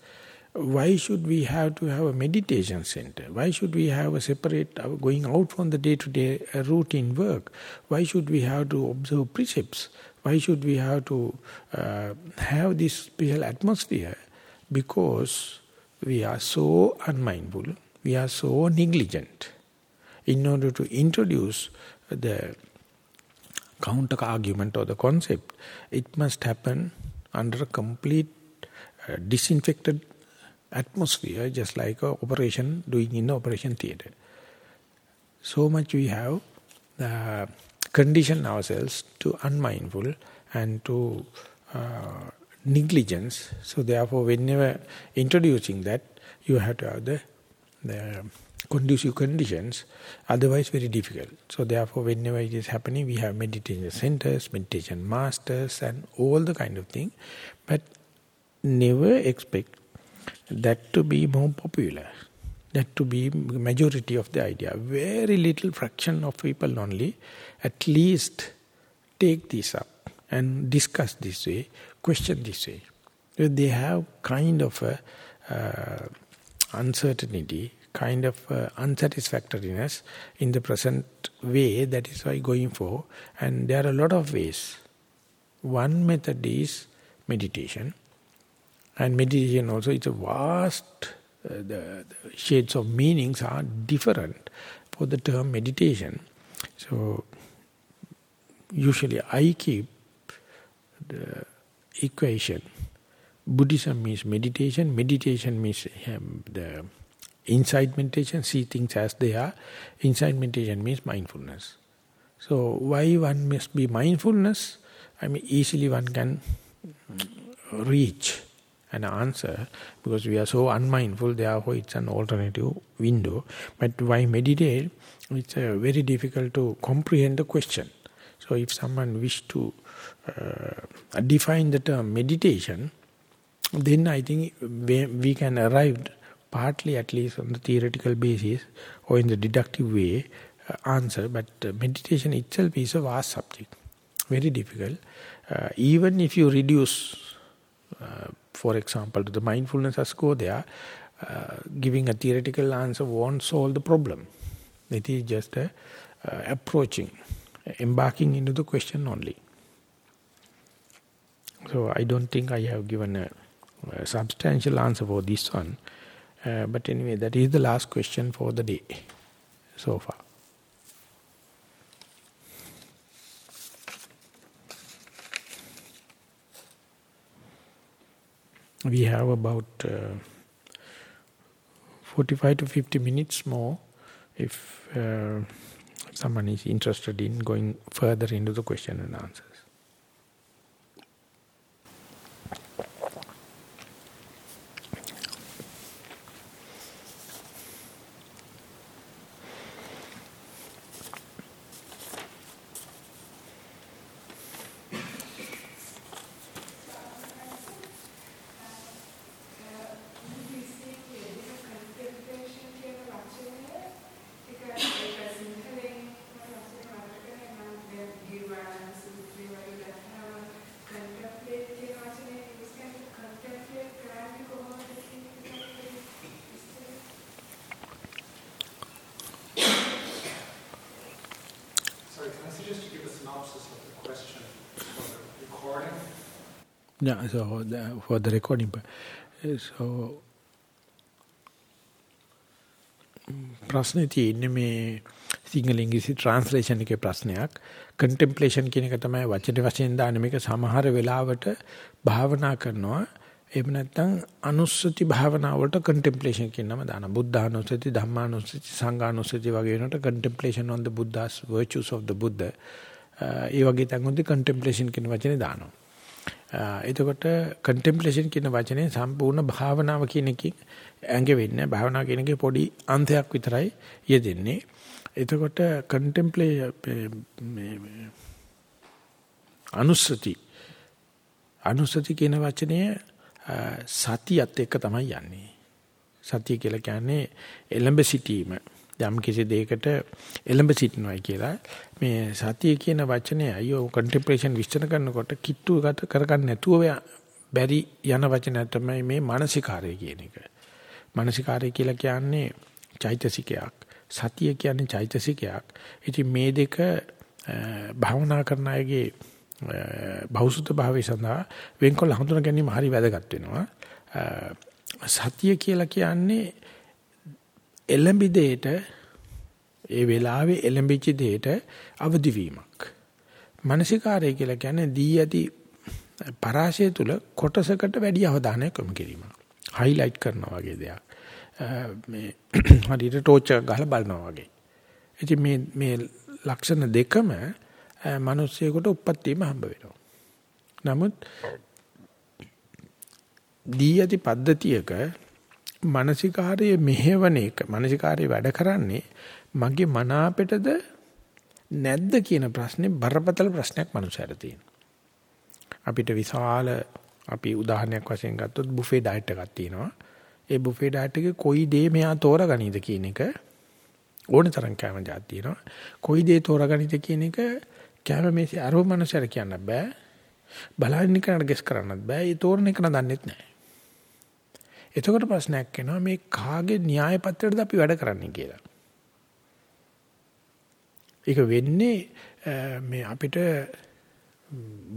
why should we have to have a meditation center? Why should we have a separate, uh, going out from the day-to-day -day, uh, routine work? Why should we have to observe precepts? Why should we have to uh, have this special atmosphere? Because we are so unmindful, we are so negligent. In order to introduce the counter-argument or the concept, it must happen under a complete uh, disinfected atmosphere, just like a operation doing in the operation theatre. So much we have uh, conditioned ourselves to unmindful and to uh, negligence. So therefore, whenever introducing that, you have to have the, the conducive conditions, otherwise very difficult. So therefore, whenever it is happening, we have meditation centers, meditation masters, and all the kind of thing. But never expect that to be more popular, that to be majority of the idea. Very little fraction of people only at least take this up and discuss this way, question this way. They have kind of a uh, uncertainty, kind of uh, unsatisfactoriness in the present way, that is why going for. And there are a lot of ways. One method is meditation. And meditation also, it's a vast, uh, the, the shades of meanings are different for the term meditation. So, usually I keep the equation. Buddhism means meditation, meditation means um, the inside meditation, see things as they are. Inside meditation means mindfulness. So why one must be mindfulness? I mean, easily one can reach an answer because we are so unmindful, therefore it's an alternative window. But why meditate? It's uh, very difficult to comprehend the question. So if someone wish to uh, define the term meditation, then I think we, we can arrive partly at least on the theoretical basis or in the deductive way uh, answer. But uh, meditation itself is a vast subject, very difficult. Uh, even if you reduce uh, for example, to the mindfulness as go there, uh, giving a theoretical answer won't solve the problem. It is just uh, approaching, embarking into the question only. So I don't think I have given a, a substantial answer for this one. Uh, but anyway, that is the last question for the day so far. We have about uh, 45 to 50 minutes more if uh, someone is interested in going further into the question and answers. Yeah, so the, for the recording. Eh, so ප්‍රශ්නේ තියෙන්නේ මේ සිංහල ඉංග්‍රීසි translation එකේ ප්‍රශ්නයක්. Contemplation කියන එක තමයි වචන වශයෙන් දාන්නේ මේක සමහර වෙලාවට භාවනා කරනවා එහෙම නැත්නම් අනුස්සති භාවනා වලට කන්ටෙම්ප්ලේෂන් කියන නම දාන. බුද්ධානුස්සති, ධම්මානුස්සති, සංඝානුස්සති වගේ වෙනකොට contemplation on the Buddha's virtues of the Buddha. ඒ වගේ තැන්වලදී contemplation කියන වචනේ දානවා. එතකොට contemplation කියන වචනේ සම්පූර්ණ භාවනාව කියන එකකින් ඇඟ වෙන්නේ භාවනාව කියන එකේ පොඩි අන්තයක් විතරයි යෙදෙන්නේ. එතකොට contemplate මේ අනුස්සති අනුස්සති කියන වචනය සතියත් එක්ක තමයි යන්නේ. සතිය කියලා කියන්නේ එළඹ සිටීම. යම් කිසි දෙයකට එළඹ සිටිනවායි කියලා මේ සතිය කියන වචනේ අයියෝ කන්ටෙම්ප්ලේෂන් විස්තර කරනකොට කිට්ටු ගත කරගන්න නැතුව බැරි යන වචනය තමයි මේ මානසිකාරය කියන එක. මානසිකාරය කියලා කියන්නේ චෛතසිකයක්. සතිය කියන්නේ චෛතසිකයක්. ඉතින් මේ දෙක භාවනා කරන අයගේ බෞසුත භාවය සඳහා වෙන්කොල්ල හඳුනා ගැනීම හරි වැදගත් වෙනවා. සතිය කියලා කියන්නේ එළඹි දෙයට ඒ වෙලාවේ එළඹිච්ච දෙයට අවදි වීමක්. මානසිකාරය කියලා කියන්නේ දී ඇති පරාශය තුල කොටසකට වැඩි අවධානයක් යොමු කිරීම. හයිලයිට් කරනවා වගේ දෙයක්. මේ හරියට ටෝච් එක ගහලා බලනවා වගේ. ඉතින් මේ මේ ලක්ෂණ දෙකම මිනිස්සෙකුට උප්පත්තියම හම්බ වෙනවා. නමුත් දී යති පද්ධතියක මානසිකාර්යය මෙහෙවන එක මානසිකාර්යය වැඩ කරන්නේ මගේ මන අපෙටද නැද්ද කියන ප්‍රශ්නේ බරපතල ප්‍රශ්නයක් මනුස්සයර තියෙනවා. අපිට විශාල අපි උදාහරණයක් වශයෙන් ගත්තොත් බුෆේ ඩයට් එකක් තියෙනවා. ඒ බුෆේ ඩයට් එකේ කොයි දේ මෙයා තෝරගනීද කියන එක ඕන තරම් කැම જાත් තියෙනවා. කොයි දේ තෝරගනීද කියන එක කැම මේසේ අරව මනුස්සයර කියන්න බෑ. බලන්න කෙනාට ගෙස් කරන්නත් බෑ. ඒ තෝරන එක නදන්නෙත් නෑ. එතකොට ප්‍රශ්නයක් එනවා මේ කාගේ න්‍යාය පත්‍රයටද අපි වැඩ කරන්නේ කියලා. ඒක වෙන්නේ මේ අපිට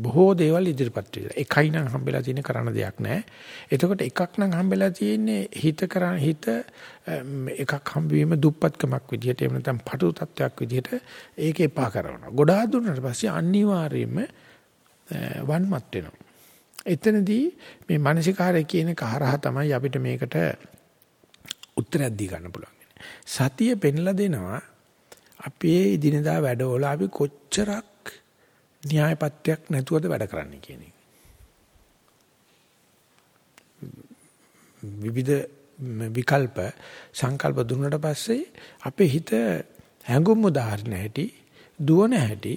බොහෝ දේවල් ඉදිරිපත් වෙලා. එකයි නම් හම්බෙලා තියෙන කරන්න දෙයක් නැහැ. එතකොට එකක් නම් හම්බෙලා තියෙන්නේ හිත කරන හිත එකක් හම්බවීම දුප්පත්කමක් විදිහට එහෙම නැත්නම් පටු තත්වයක් විදිහට ඒක එපා කරනවා. ගොඩාක් දුන්නාට පස්සේ අනිවාර්යයෙන්ම වන්මත් වෙනවා. එතනදී මේ මානසිකාරය කියන කහරහ තමයි අපිට මේකට උත්තරයක් දී ගන්න පුළුවන්. සතිය පෙන්ලා දෙනවා අපේ ඉදිනදා වැඩවල අපි කොච්චරක් න්‍යායපත්‍යක් නැතුවද වැඩ කරන්නේ කියන එක. විවිධ විකල්ප සංකල්ප දුන්නට පස්සේ අපේ හිත හැඟුම් උදාහරණ හැටි දුවන හැටි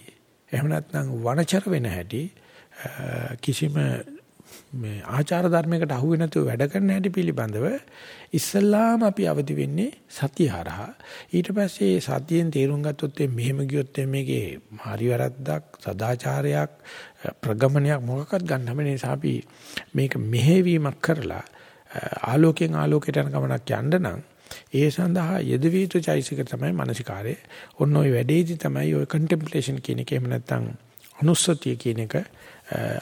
එහෙම නැත්නම් වනචර වෙන හැටි කිසිම මේ ආචාර ධර්මයකට අහු වෙ නැතුව වැඩ කරන හැටි පිළිබඳව ඉස්සල්ලාම අපි අවදි වෙන්නේ සතිය හරහා. ඊට පස්සේ සතියෙන් තේරුම් ගත්තොත් මෙහෙම ගියොත් මේකේ හරි වැරද්දක් සදාචාරයක් ප්‍රගමනයක් මොකක්වත් ගන්න හැම නිසා අපි මේක මෙහෙවීමක් කරලා ආලෝකයෙන් ආලෝකයට යන ගමනක් යන්න නම් ඒ සඳහා යෙදවිතු චෛසික තමයි මානසිකාරය. ඔන්න ඔය වැඩේදී තමයි ඔය කන්ටෙම්ප්ලේෂන් කියන එක. එහෙම නැත්නම් අනුස්සතිය කියන එක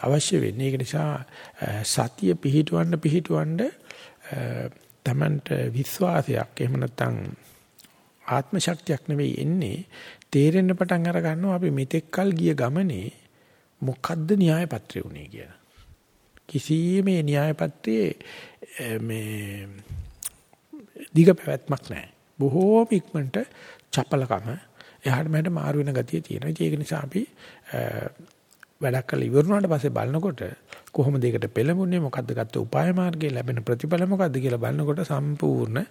අවශ්‍ය වෙන්නේ. ඒක නිසා සතිය පිහිටවන්න පිහිටවන්න තමන්ට විශ්වාසයක් එහෙම නැත්නම් ආත්ම ශක්තියක් නෙවෙයි එන්නේ තේරෙන්න පටන් අර ගන්නවා අපි මෙතෙක්කල් ගිය ගමනේ මොකද්ද න්‍යාය පත්‍රය උනේ කියලා. කිසිම න්‍යාය පත්‍රයේ මේ දිග පැවැත්මක් නැහැ. බොහෝම ඉක්මනට චපලකම එහාට මෙහාට මාරු වෙන ගතිය තියෙනවා. ඒක නිසා අපි වැඩක් කරලා ඉවරුනාට පස්සේ බලනකොට කොහොමද ඒකට පෙළඹුණේ මොකද්ද ගත්ත උපාය මාර්ගයේ ලැබෙන ප්‍රතිඵල මොකද්ද කියලා බලනකොට සම්පූර්ණ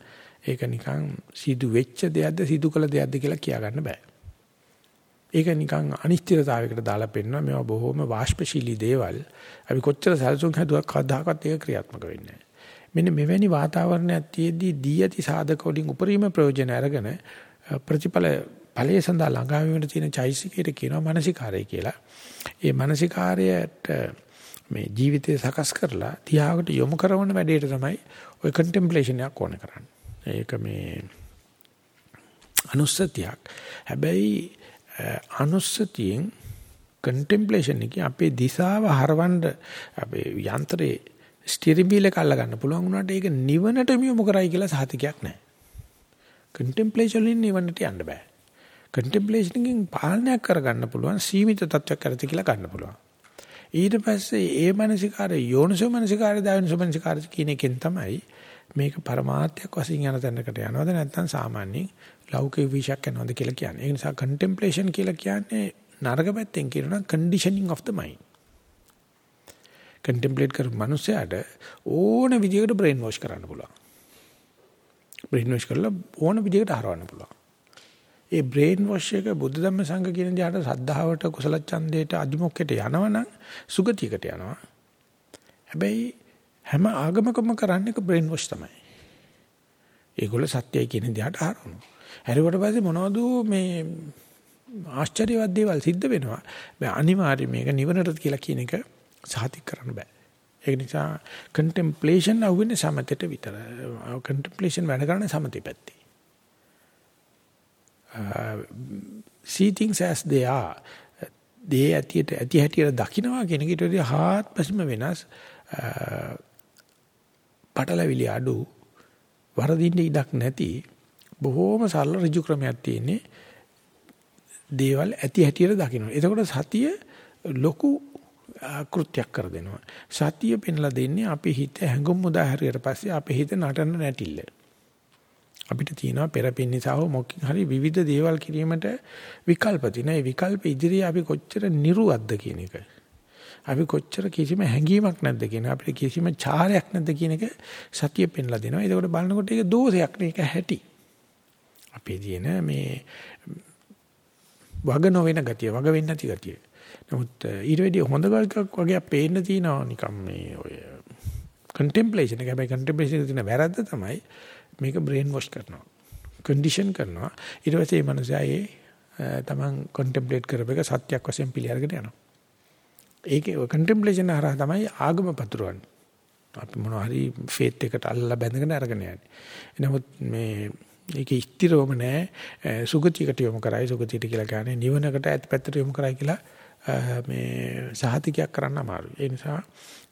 ඒක නිකන් සිදු වෙච්ච දෙයක්ද සිදු කළ දෙයක්ද කියලා කියා ගන්න බෑ. ඒක නිකන් අනිශ්චිතතාවයකට දාලා පෙන්නනවා මේවා බොහොම වාෂ්පශීලී දේවල්. අපි කොච්චර සැලසුම් හැදුවක් කවදාකවත් ඒක ක්‍රියාත්මක වෙන්නේ නැහැ. මෙන්න මෙවැනි වාතාවරණයක් තියේදී දී ඇති සාධක වලින් උපරිම ප්‍රයෝජන අරගෙන ප්‍රතිඵල ඵලයේ සඳහා ළඟා වීමට තියෙන චෛසිකයට කියනවා මානසිකාරය කියලා. ඒ මානසිකාරයට මේ ජීවිතය සකස් කරලා තියාකට යොමු කරන වැඩේට තමයි ওই කන්ටෙම්ප්ලේෂන් එකක් ඕන කරන්නේ. ඒක මේ අනුස්සතියක්. හැබැයි අනුස්සතියෙන් කන්ටෙම්ප්ලේෂන් එක අපේ දිශාව හරවන්න අපේ යන්ත්‍රේ ස්ටියරින් වීල් එක අල්ල ගන්න පුළුවන් වුණාට ඒක නිවනට යොමු කරයි කියලා සහතිකයක් නැහැ. කන්ටෙම්ප්ලේෂන් වලින් නිවනට යන්න බෑ. කන්ටෙම්ප්ලේෂන් එකෙන් පාලනයක් කරගන්න පුළුවන් සීමිත තත්වයක් කරති කියලා ගන්න පුළුවන්. ඊට පස්සේ ඒ මනසිකාරය යෝනිසෝ මනසිකාරය දායනිසෝ මනසිකාරය කියන එකෙන් තමයි මේක પરමාර්ථයක් වශයෙන් යන තැනකට යනවද නැත්නම් සාමාන්‍යයෙන් ලෞකික විශයක් යනවද කියලා කියන්නේ. ඒ නිසා contemplation කියලා කියන්නේ නරක පැත්තෙන් කියනවා conditioning of the mind. contemplate කරපු මිනිස්සයාට ඕන විදිහකට brain wash කරන්න පුළුවන්. brain wash කරලා ඕන විදිහකට හරවන්න පුළුවන්. ඒ brain wash එක බුද්ධ ධම්ම සංඝ කියන දිහාට සද්ධාවට කුසල ඡන්දයට අදිමොක්කයට යනවනම් සුගතියකට යනවා. හැබැයි හැම ආගමකම කරන්නේ brain wash තමයි. ඒගොල්ල සත්‍යයි කියන දිහාට හරවනවා. හැරුවට පස්සේ මොනවද මේ ආශ්චර්යවත් දේවල් සිද්ධ වෙනවා. බෑ අනිවාර්යයෙන් මේක නිවනට කියලා කියන එක සාතික් කරන්න බෑ. ඒ නිසා contemplation අහුවෙන්නේ සමතේට විතර. contemplation වැඩ කරන්නේ සමතේ පැත්තේ. Uh, see things as they are. දේ ඇතියට ඇති හැටියට දකින්නවා කියන එකට වඩා හාත්පසම වෙනස් uh, පටලවිලි අඩු වරදින්න ඉඩක් නැති බොහෝම සරල ඍජු ක්‍රමයක් තියෙන්නේ දේවල් ඇති හැටියට දකින්න. එතකොට සතිය ලොකු uh, කෘත්‍යයක් කර දෙනවා. සතිය පෙන්ලා දෙන්නේ අපි හිත හැඟුම් මුදා හැරියට පස්සේ අපේ හිත නටන නැටිල්ල. අපිට තියෙනවා පෙරපින් නිසා හෝ මොකකින් හරි විවිධ දේවල් කිරීමට විකල්ප තියෙනවා. ඒ විකල්ප ඉදිරියේ අපි කොච්චර නිර්වද්ද කියන එක. අපි කොච්චර කිසිම හැඟීමක් නැද්ද කියන අපිට කිසිම චාරයක් නැද්ද කියන එක සතිය පෙන්ලා දෙනවා. ඒකෝට බලනකොට ඒක දෝෂයක් නේ ඒක හැටි. අපේ තියෙන මේ වග නොවන ගතිය, වග වෙන්නේ නැති ගතිය. නමුත් ඊට වැඩිය හොඳ එකක් වගේ පේන්න තියෙනවා නිකම් මේ ඔය contemplation එක. හැබැයි contemplation එකේ තියෙන වැරද්ද තමයි මේක brain wash කරනවා. condition කරනවා. ඊට පස්සේ මේ මනුස්සයා ඒ තමන් contemplate කරපේක සත්‍යක් වශයෙන් පිළි අරගෙන යනවා. ඒකේ contemplation හරහා තමයි ආගම පතුරවන්නේ. අපි මොනවා හරි ෆේත් එකට අල්ලලා බැඳගෙන අරගෙන යන්නේ. නමුත් මේ ඒක ස්ථිරවම නෑ සුගතියකට යොමු කරයි සුගතියට කියලා කියන්නේ නිවනකට ඇත් පැත්තට යොමු කරයි කියලා මේ සහතිකයක් කරන්න අමාරුයි. ඒ නිසා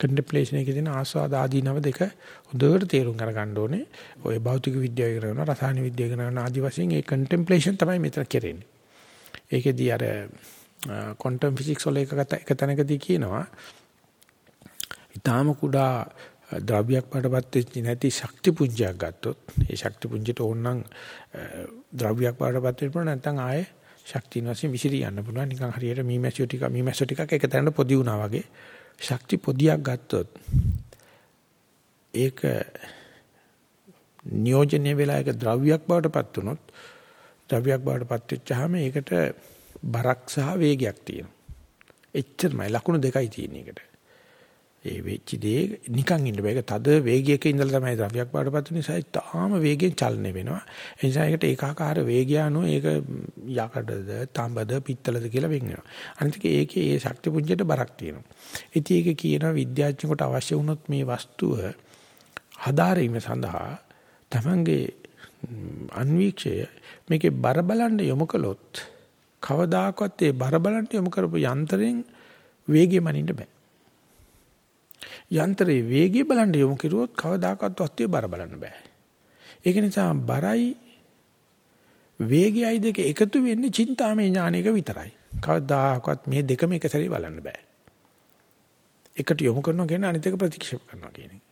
contemplation එකේ තියෙන ආස්වාද ආදීනව දෙක හොඳට තේරුම් ගන්න ඕනේ. ඔය භෞතික විද්‍යාව ඉගෙන ගන්න, රසායන විද්‍යාව ඉගෙන ගන්න ආදි වශයෙන් ඒ contemplation තමයි මෙතන කරන්නේ. ඒකෙදී අර quantum physics වල එකකට එක තැනකදී කියනවා ඊටාම කුඩා ද්‍රව්‍යයක් පාටපත් වෙච්ච නැති ශක්ති පුංජයක් ගත්තොත් ඒ ශක්ති පුංජයට ඕනනම් ද්‍රව්‍යයක් පාටපත් වෙන්න පුළුවන් නැත්නම් ආයේ ශක්තිය වශයෙන් විසිරී යන්න පුළුවන් නිකන් හරියට මීමැසියෝ ටික මීමැසියෝ ටිකක් එක තැනට පොදි වුණා වගේ ශක්ති පොදියක් ගත්තොත් ඒක නියෝජනය වෙලා ඒක ද්‍රව්‍යයක් බවටපත් වුණොත් ද්‍රව්‍යයක් බවටපත් වෙච්චාම ඒකට බරක් සහ වේගයක් තියෙනවා. එච්චරමයි ලකුණු දෙකයි තියෙන එකට. ඒ වෙච්ච දේ නිකන් ඉන්න බෑ. ඒක තද වේගයක ඉඳලා තමයි ද්‍රව්‍යයක් බාටපත් වෙන නිසා තාම වේගෙන් චලනය වෙනවා. ඒ නිසා ඒකට ඒකාකාර වේගය අනුව ඒක යකඩද, තඹද, පිත්තලද කියලා වෙන් වෙනවා. අනිත් එක ඒකේ ඒ ශක්ති පුංජයට බරක් තියෙනවා. ඉතින් ඒක කියන විද්‍යාඥයෙකුට අවශ්‍ය වුණොත් මේ වස්තුව හදාරීම සඳහා තමන්ගේ අන්වීක්ෂය මේකේ බර බලන්න යොමු කළොත් කවදාකවත් ඒ බර බලන්න යොමු කරපු යන්ත්‍රයෙන් වේගෙ මනින්න බෑ. යන්ත්‍රයේ වේගය බලන්න යොමු කරුවොත් කවදාකවත් වස්තුවේ බර බලන්න බෑ. ඒක නිසා බරයි වේගයයි දෙක එකතු වෙන්නේ චින්තාමය ඥානයක විතරයි. කවදාකවත් මේ දෙකම එක සැරේ බලන්න බෑ. එකට යොමු කරනවා කියන්නේ අනිත් එක ප්‍රතික්ෂේප කරනවා කියන එක.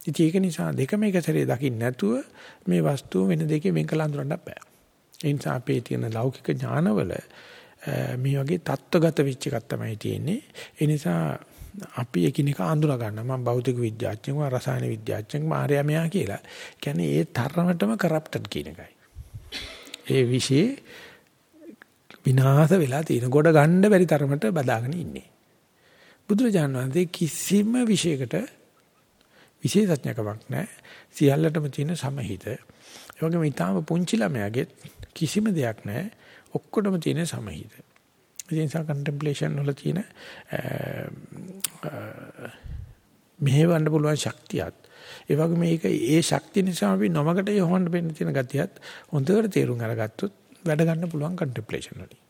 ඉතින් ඒක නිසා දෙකම එක සැරේ දකින්න නැතුව මේ වස්තුව වෙන දෙකේ වෙන් කළ අඳුරන්න බෑ. ඒ නිසා අපේ තියෙන ලෞකික ඥානවල මේ වගේ தත්වගත වෙච්ච එකක් තමයි තියෙන්නේ. ඒ නිසා අපි එකිනෙක අඳුන ගන්න. මම භෞතික විද්‍යාඥයෙක්, මම රසායන විද්‍යාඥයෙක්, මාර්යා මෙයා කියලා. කියන්නේ ඒ තරමටම කරප්ටඩ් කියන එකයි. ඒ વિશે විනාශ වෙලා තියෙන කොට ගන්න බැරි තරමට බදාගෙන ඉන්නේ. බුදුරජාණන් වහන්සේ කිසිම විශයකට විශේෂඥකමක් නැහැ. සියල්ලටම තියෙන සමහිත. ඒ වගේම ඊටාම පුංචි ළමයාගේ කිසිම දෙයක් නැහැ. ඔක්කොටම තියෙන සමහිත. ඒ නිසා කන්ටෙම්ප්ලේෂන් වල තියෙන මෙහෙවන්න පුළුවන් ශක්තියත් ඒ වගේ මේක ඒ ශක්තිය නිසා අපි නොමකට යොහන්න වෙන්න තියෙන ගතියත් හොඳට තේරුම් අරගත්තොත් වැඩ ගන්න පුළුවන් කන්ටෙම්ප්ලේෂන් වලින්.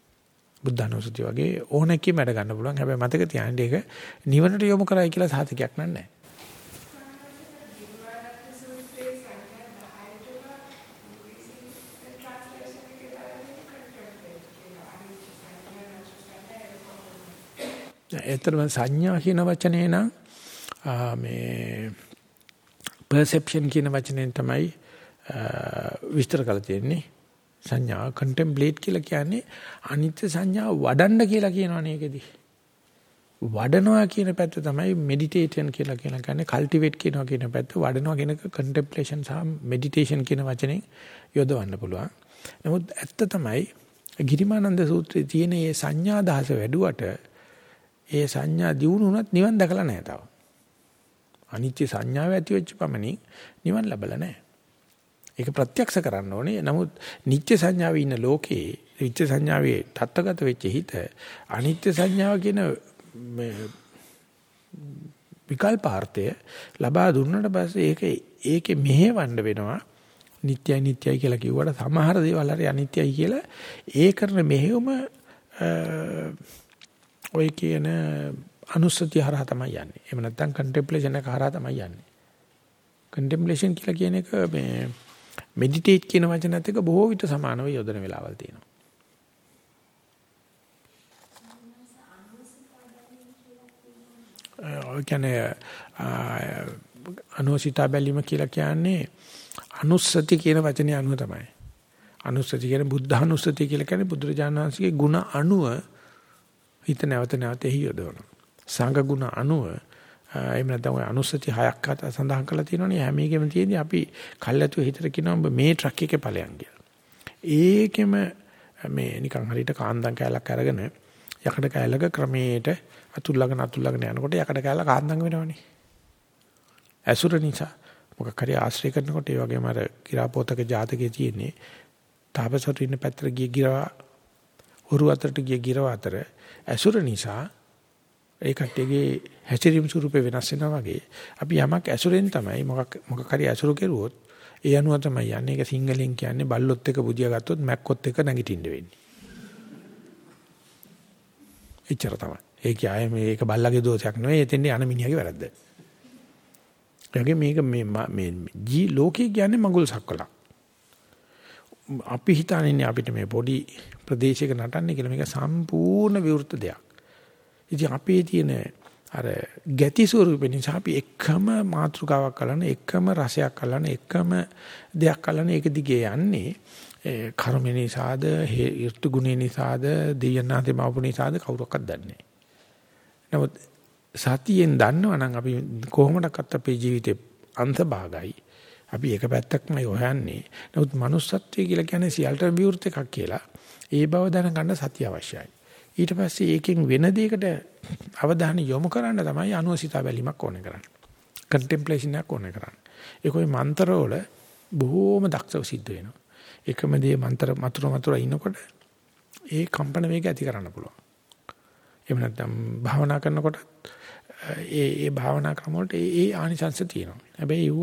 බුද්ධානුස්සතිය වගේ ඕනෙකේ වැඩ ගන්න පුළුවන්. හැබැයි මතක තියාගන්න ඒක නිවනට යොමු කරයි කියලා සාතිකයක් නෑ. ඒතරම සංඥා කියන වචනේ නම් මේ perception කියන වචනයෙන් තමයි විස්තර කරලා තියෙන්නේ. සංඥා contemplate කියලා කියන්නේ අනිත්‍ය සංඥා වඩන්න කියලා කියනවනේ ඒකෙදි. වඩනවා කියන පැත්ත තමයි meditation කියලා කියන කන්නේ cultivate කියනවා කියන පැත්ත වඩනවා කියන එක contemplation සහ meditation කියන වචනෙන් යොදවන්න පුළුවන්. නමුත් ඇත්ත තමයි ගිරිමානන්ද සූත්‍රයේ තියෙන මේ සංඥා දහස වැඩුවට ඒ සංඥා දියුණු වුණත් නිවන් දැකලා නැහැ තාම. අනිත්‍ය සංඥාව ඇති වෙච්ච පමණින් නිවන් ලැබලා නැහැ. ඒක ප්‍රත්‍යක්ෂ කරන්න ඕනේ. නමුත් නිත්‍ය සංඥාවේ ඉන්න ලෝකේ නිත්‍ය සංඥාවේ තත්ත්වගත වෙච්ච හිත අනිත්‍ය සංඥාව කියන විකල්පාර්ථය ලබා දුන්නට පස්සේ ඒක ඒකේ මෙහෙවන්න වෙනවා. නිට්යයි නිට්යයි කියලා කිව්වට සමහර දේවල් හරි අනිත්‍යයි කියලා ඒ කරන මෙහෙයුම ඔය කියන අනුස්සතිය හරහා තමයි යන්නේ. එහෙම නැත්නම් කන්ටෙම්ප්ලේෂන් එක හරහා තමයි යන්නේ. කන්ටෙම්ප්ලේෂන් කියලා කියන එක මේ මෙඩිටේට් කියන වචනත් එක්ක බොහෝ විට සමානව යොදන වෙලාවල් තියෙනවා. ඔය කියන්නේ අනුසිතා බැලීම කියලා කියන්නේ අනුස්සති කියන වචනේ අනුව තමයි. අනුස්සති කියන්නේ බුද්ධ අනුස්සති කියලා කියන්නේ බුදුරජාණන් වහන්සේගේ ಗುಣ අනුව හිත නැවත නැවත එහි යොදවනවා. සංඝ ගුණ අනුව එහෙම නැත්නම් ඔය අනුස්සති හයක් අත සඳහන් කරලා තියෙනවනේ හැම එකෙම තියෙන්නේ අපි කල්ැතුව හිතට කියනවා මේ ට්‍රක් එකේ ඵලයන් කියලා. ඒකෙම මේ නිකන් හරියට කාන්දම් කෑල්ලක් අරගෙන යකඩ කෑල්ලක ක්‍රමයට අතුල්ලගෙන අතුල්ලගෙන යනකොට යකඩ කෑල්ල කාන්දම් වෙනවනේ. ඇසුර නිසා මොකක් හරි ආශ්‍රය කරනකොට ඒ වගේම අර කිරාපෝතක ජාතකයේ තියෙන්නේ තාපසතු ඉන්න පැත්තට ගිය ගිරවා හොරු අතරට ගිය ගිරව අතර ඇසුර නිසා ඒ කට්ටියගේ හැසිරීම ස්වරූපේ වෙනස් වෙනවා වගේ අපි යමක් ඇසුරෙන් තමයි මොකක් මොකක් හරි ඇසුරු කෙරුවොත් ඒ අනුව තමයි යන්නේ ඒක සිංහලෙන් කියන්නේ බල්ලොත් එක බුදියා ගත්තොත් මැක්කොත් එක නැගිටින්න වෙන්නේ. එච්චර තමයි. ඒ කිය මේක බල්ලගේ දෝෂයක් නෙවෙයි එතෙන්දී අන මිනිහාගේ වැරද්ද. ඒගොල්ලෝ මේක මේ මේ ජී ලෝකේ කියන්නේ මඟුල් සක්වලක්. අපි හිතන්නේ අපිට මේ පොඩි ප්‍රදේශයක නටන්නේ කියලා. මේක සම්පූර්ණ විවෘත දෙයක්. ඉතින් අපේ තියෙන අර ගැති ස්වරූප නිසා අපි එකම මාතෘකාවක් කරන එකම රසයක් කරන එකම දෙයක් කරන ඒක දිගේ යන්නේ කර්ම නිසාද ඍතු ගුණ නිසාද දෙයනාතේ මවපු නිසාද කවුරක්වත් දන්නේ නමුත් සතියෙන් දන්නවනම් අපි කොහොමඩක්වත් අපේ ජීවිතේ අන්තභාගයි. අපි එක පැත්තක්මයි හොයන්නේ නමුත් manussත්වයේ කියලා කියන්නේ සියල්ට විවෘත එකක් කියලා ඒ බව දැනගන්න සතිය අවශ්‍යයි ඊට පස්සේ ඒකෙන් වෙන දෙයකට අවධානය යොමු කරන්න තමයි අනුවසිතා බැලීමක් ඕනේ කරන්නේ. කන්ටෙම්ප්ලේෂන් එකක් ඕනේ කරන්නේ. ඒක ওই මන්ත්‍රවල බොහෝම දක්ෂව සිද්ධ වෙනවා. එකම දේ මන්ත්‍ර මතුර මතුර ඉනකොට ඒ කම්පන වේගය ඇති කරන්න පුළුවන්. එහෙම නැත්නම් භාවනා කරනකොට ඒ ඒ භාවනා ක්‍රම වලට ඒ ඒ ආනිසංශ තියෙනවා. හැබැයි ඒව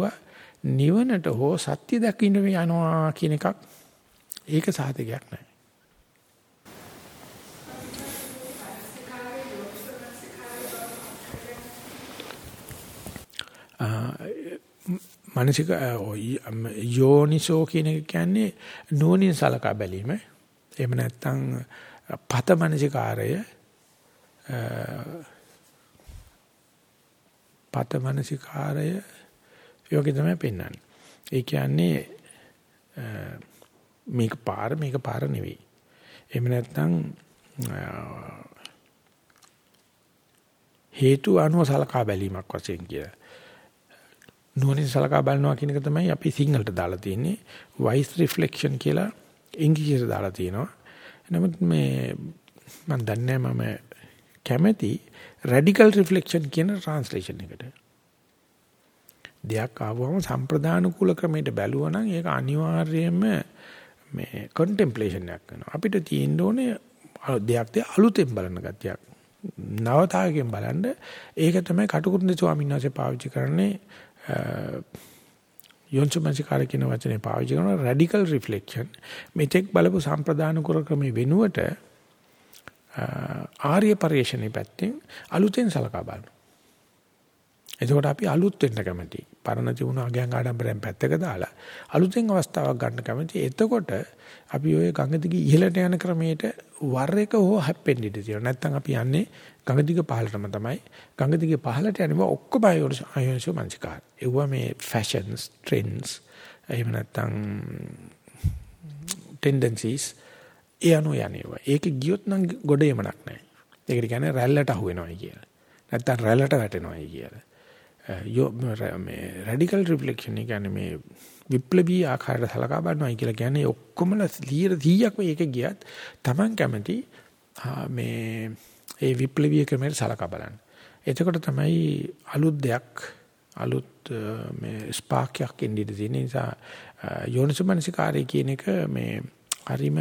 නිවනට හෝ සත්‍ය දකින්න යනවා කියන එකක් ඒක සාධකයක් නෑ. මානසික යෝනිසෝ කියන එක කියන්නේ නෝනින් සලකා බැලීම. එහෙම නැත්නම් පත මානසිකාරය පත මානසිකාරය යෝගි තමයි පෙන්වන්නේ. ඒ කියන්නේ මේක පාර මේක පාර නෙවෙයි. එහෙම නැත්නම් හේතු අනුව සලකා බැලීමක් වශයෙන් කියලා. නුවණින් සලකා බලනවා කියන එක තමයි අපි සිංහලට දාලා තියෙන්නේ wise reflection කියලා ඉංග්‍රීසියට දාලා තියෙනවා. නමුත් මේ මම දන්නේ මම කැමැති radical reflection කියන translation එකට. දෙයක් ආවම සම්ප්‍රදාන කුල ක්‍රමයට බැලුවා නම් ඒක අනිවාර්යයෙන්ම මේ contemplation එකක් වෙනවා. අපිට තියෙන්න ඕනේ දෙයක් දෙය අලුතෙන් බලන ගතියක්. නවතාවකින් බලන්න ඒක තමයි කටුකුරුන්දේ ස්වාමීන් වහන්සේ පාවිච්චි කරන්නේ යොන්සමංසිකාර කියන වචනේ පාවිච්චි කරන රැඩිකල් රිෆ්ලෙක්ෂන් මෙතෙක් බලපු සම්ප්‍රදාන කුර ක්‍රමේ වෙනුවට ආර්ය පරිශ්‍රණේ පැත්තෙන් අලුතෙන් සලකා බලනවා. එතකොට අපි අලුත් වෙන්න කැමති. පරණ තිබුණ අගයන් ආඩම්බරයෙන් පැත්තක දාලා අලුතෙන් අවස්ථාවක් ගන්න කැමති. එතකොට අපි ওই ගඟ දිගේ ඉහළට යන ක්‍රමයට වර එක හෝ හැප්පෙන්න ඉඩ තියෙනවා. නැත්තම් අපි යන්නේ ගඟදිග පහලටම තමයි. ගඟදිග පහලට යනවා ඔක්කොම අයෝනිසෝ මනසිකාර. ඒවා මේ ෆැෂන්ස්, ට්‍රෙන්ඩ්ස් එහෙම නැත්තම් ටෙන්ඩන්සිස් ඒ අනුව යන්නේවා. ඒක ගියොත් නම් ගොඩේමක් නැහැ. ඒකට කියන්නේ රැල්ලට අහු වෙනවයි කියලා. නැත්තම් රැල්ලට වැටෙනවයි කියලා. යෝ මේ රැඩිකල් රිෆ්ලෙක්ෂන් කියන්නේ මේ විප්ලවී ආකාරයට සලකා බලනවායි කියලා කියන්නේ ඔක්කොමලා 100ක් මේක ගියත් Taman කැමති මේ ඒ විප්ලවීය ක්‍රමයට සලකා බලන්න. එතකොට තමයි අලුත් දෙයක් අලුත් මේ ස්පාක්යක් එන්නේ තියෙන නිසා යෝනිසමනසිකාරය කියන එක මේ හරිම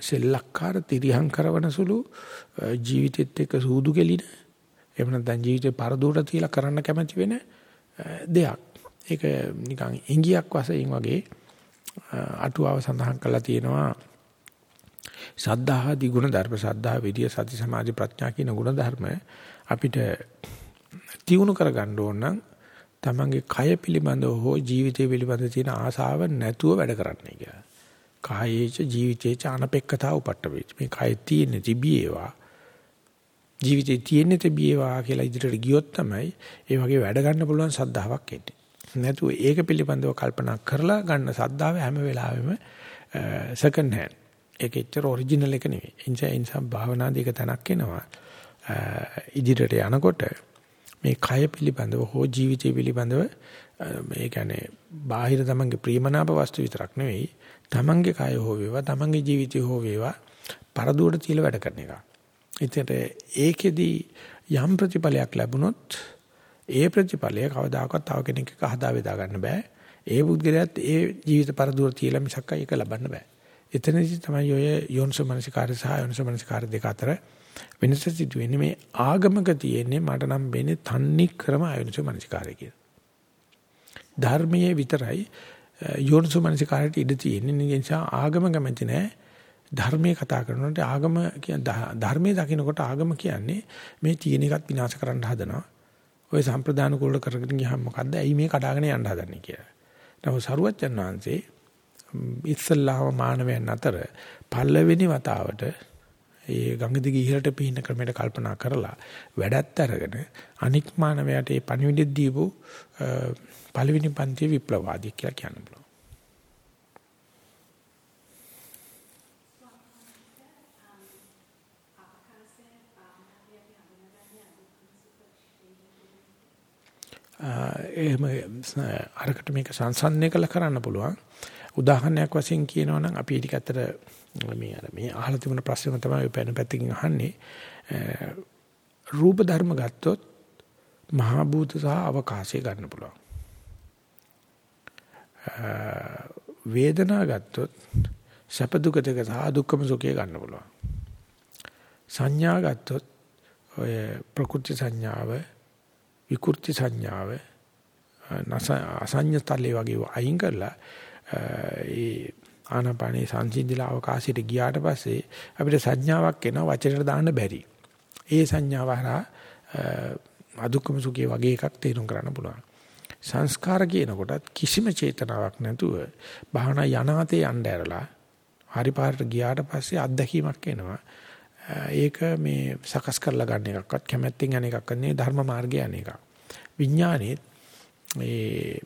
සෙල්ලක්කාර තිරිහං කරවන සුළු ජීවිතෙත් එක්ක සූදු කෙලින එහෙම නැත්නම් ජීවිතේ පරදුරට තියලා කරන්න කැමති වෙන දෙයක්. ඒක නිකන් ඉංගියක් වශයෙන් වගේ අටුවාව සඳහන් කරලා තියෙනවා සද්ධාහදී ගුණ ධර්ම සද්ධා විරිය සති සමාධි ප්‍රඥා කියන ගුණ ධර්ම අපිට තියුණු කරගන්න ඕන නම් තමන්ගේ කය පිළිබඳව හෝ ජීවිතය පිළිබඳව තියෙන ආසාව නැතුව වැඩ කරන්නයි කියලා. කායේච ජීවිතේච අනපෙක්කතාව උපට්ඨ වෙච්ච. මේ කය තියෙන තිබියේවා ජීවිතේ තියෙන තිබියේවා කියලා ඉදිරියට ගියොත් තමයි ඒ වගේ වැඩ ගන්න පුළුවන් සද්ධාාවක් එන්නේ. නැතුව ඒක පිළිබඳව කල්පනා කරලා ගන්න සද්දාව හැම වෙලාවෙම සෙකන්ඩ් හෑන්ඩ්. ඒක ඇත්තට ඔරිජිනල් එක නෙවෙයි. ඉන්සා ඉන්සා භාවනාදී එක තනක් එනවා. ඉදිරියට යනකොට මේ කය පිළිබඳව හෝ ජීවිතය පිළිබඳව මේ කියන්නේ බාහිර තමන්ගේ ප්‍රියමනාප වස්තු විතරක් නෙවෙයි තමන්ගේ කය හෝ වේවා තමන්ගේ ජීවිතය හෝ වේවා පරදුවට තියලා වැඩ කරන එක. ඒතර ඒකෙදි යම් ප්‍රතිඵලයක් ලැබුණොත් ඒ ප්‍රතිඵලය කවදාකවත් තව කෙනෙක් එක හදා බෙදා ගන්න බෑ. ඒ පුද්ගලයාත් ඒ ජීවිත පරදුර තියලා මිසක් ඒක ලබන්න බෑ. එතනදි තමයි ඔය යෝනිසෝ මනසිකාරය සහ යෝනිසෝ මනසිකාරය දෙක අතර වෙනස සිදු වෙන්නේ මේ ආගමක තියෙන්නේ මට නම් වෙන්නේ තන්නේ ක්‍රම යෝනිසෝ මනසිකාරය කියලා. ධර්මයේ විතරයි යෝනිසෝ මනසිකාරයට ඉඩ තියෙන්නේ. ඒ නිසා ආගම කැමති නෑ. ධර්මයේ කතා කරනකොට ආගම ධර්මයේ දකින්නකොට ආගම කියන්නේ මේ තියෙන එකත් විනාශ කරන්න හදනවා. ওই සම්ප්‍රදාන කුල කරගෙන ගියාම මොකද්ද? ඇයි මේ කඩාගෙන යන්න හදන්නේ කියලා. නමුත් සරුවච්චන් වහන්සේ ඉස්සල්ලාම මානවයන් අතර පළවෙනි වතාවට ඒ ගඟ දිගේ ඉහළට පිහින ක්‍රමයට කල්පනා කරලා වැඩත් අරගෙන අනික් මානවයාට ඒ පණිවිඩය දීපු පළවෙනි පන්තියේ විප්ලවවාදී කියලා කියන්න එහෙම අරකට මේක සංසන්දනය කළ කරන්න පුළුවන්. උදාහරණයක් වශයෙන් කියනවා නම් අපි ටික අතර මේ අර මේ අහලා තිබුණ ප්‍රශ්නම තමයි ඔය පැන පැත්තකින් අහන්නේ. රූප ධර්ම ගත්තොත් මහා භූත සහ අවකාශය ගන්න පුළුවන්. වේදනා ගත්තොත් සැප දුක දෙක සහ දුක්ඛම සුඛය ගන්න පුළුවන්. සංඥා ගත්තොත් ඔය ප්‍රකෘති සංඥාව විකෘති සංඥාව අසඤ්ඤතලේ වගේ අයින් කරලා ඒ ආනාපානේ සංසිඳිලා අවකාශයට ගියාට පස්සේ අපිට සංඥාවක් එනවා වචනයට දාන්න බැරි. ඒ සංඥාව හරහා අදුක්කම සුඛේ වගේ එකක් තේරුම් ගන්න පුළුවන්. සංස්කාර කියනකොටත් කිසිම චේතනාවක් නැතුව භාවනා යනාතේ යන්න ඇරලා හරි පාරට ගියාට පස්සේ අත්දැකීමක් එනවා. ඒක මේ සකස් කරලා ගන්න එකක්වත් කැමැත්තෙන් යන එකක් නෙවෙයි ධර්ම මාර්ගය යන එකක්. විඥානෙත් මේ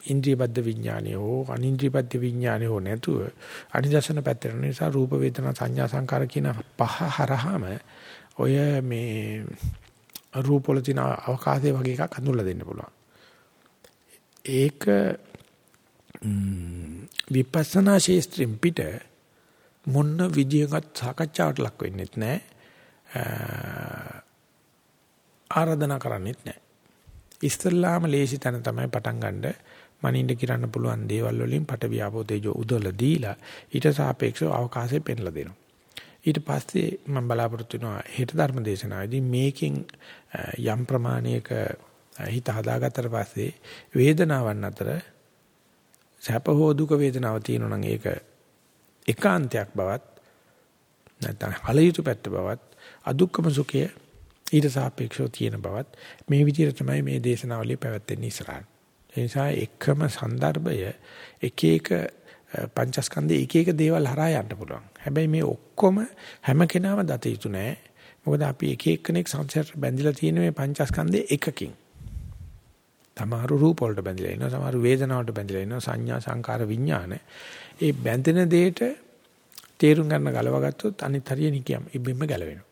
ඉන්ද්‍රියබද්ධ විඥානය හෝ අනින්ද්‍රියබද්ධ විඥානය හෝ නැතුව අනිදර්ශන පැත්තට නිසා රූප වේදනා සංඥා සංකාර කියන පහ හරහාම ඔය මේ රූප වල තියෙන අවකාශය වගේ එකක් හඳුල්ලා දෙන්න පුළුවන්. ඒක විපස්සනා ශේස්ත්‍රෙන් පිට මොන විදියකට සාකච්ඡාවට ලක් වෙන්නෙත් නැහැ. ආරාධනා කරන්නෙත් නැහැ. ඉස්තරලාම ලේසි තැන තමයි පටන් ගන්න මනින්න කිරන්න පුළුවන් දේවල් වලින් පට වියාපෝ තේජෝ උදවල දීලා ඊට සාපේක්ෂව අවකාශය පෙන්ලා දෙනවා. ඊට පස්සේ මම බලාපොරොත්තු වෙනවා හෙට ධර්ම දේශනාවේදී මේකෙන් යම් ප්‍රමාණයක හිත හදාගත්තට පස්සේ වේදනාවන් අතර සැප හෝ දුක වේදනාව තියෙනවා නම් ඒක ඒකාන්තයක් බවත් නැත්නම් හලයුතු පැත්ත බවත් අදුක්කම සුඛය ඊට සාපේක්ෂව තියෙන බවත් මේ විදිහට තමයි මේ දේශනාවලිය පැවැත්වෙන්නේ ඉස්සරහට. ඒ නිසා එකම સંદર્ભය එක එක පංචස්කන්ධේ එක එක දේවල් හරහා යන්න පුළුවන්. හැබැයි මේ ඔක්කොම හැම කෙනාම දත යුතු නෑ. මොකද අපි එක එක්කෙනෙක් සංසාරට බැඳිලා තියෙන මේ පංචස්කන්ධේ එකකින්. සමහරු රූප වලට බැඳිලා ඉන්නවා, සමහරු වේදනාවට බැඳිලා ඉන්නවා, සංඥා, සංකාර, විඥාන. ඒ බැඳෙන දෙයට තේරුම් ගන්න ගලව ගත්තොත් අනිත් හරිය නිකියම් ඉබ්බෙම ගැලවෙනවා.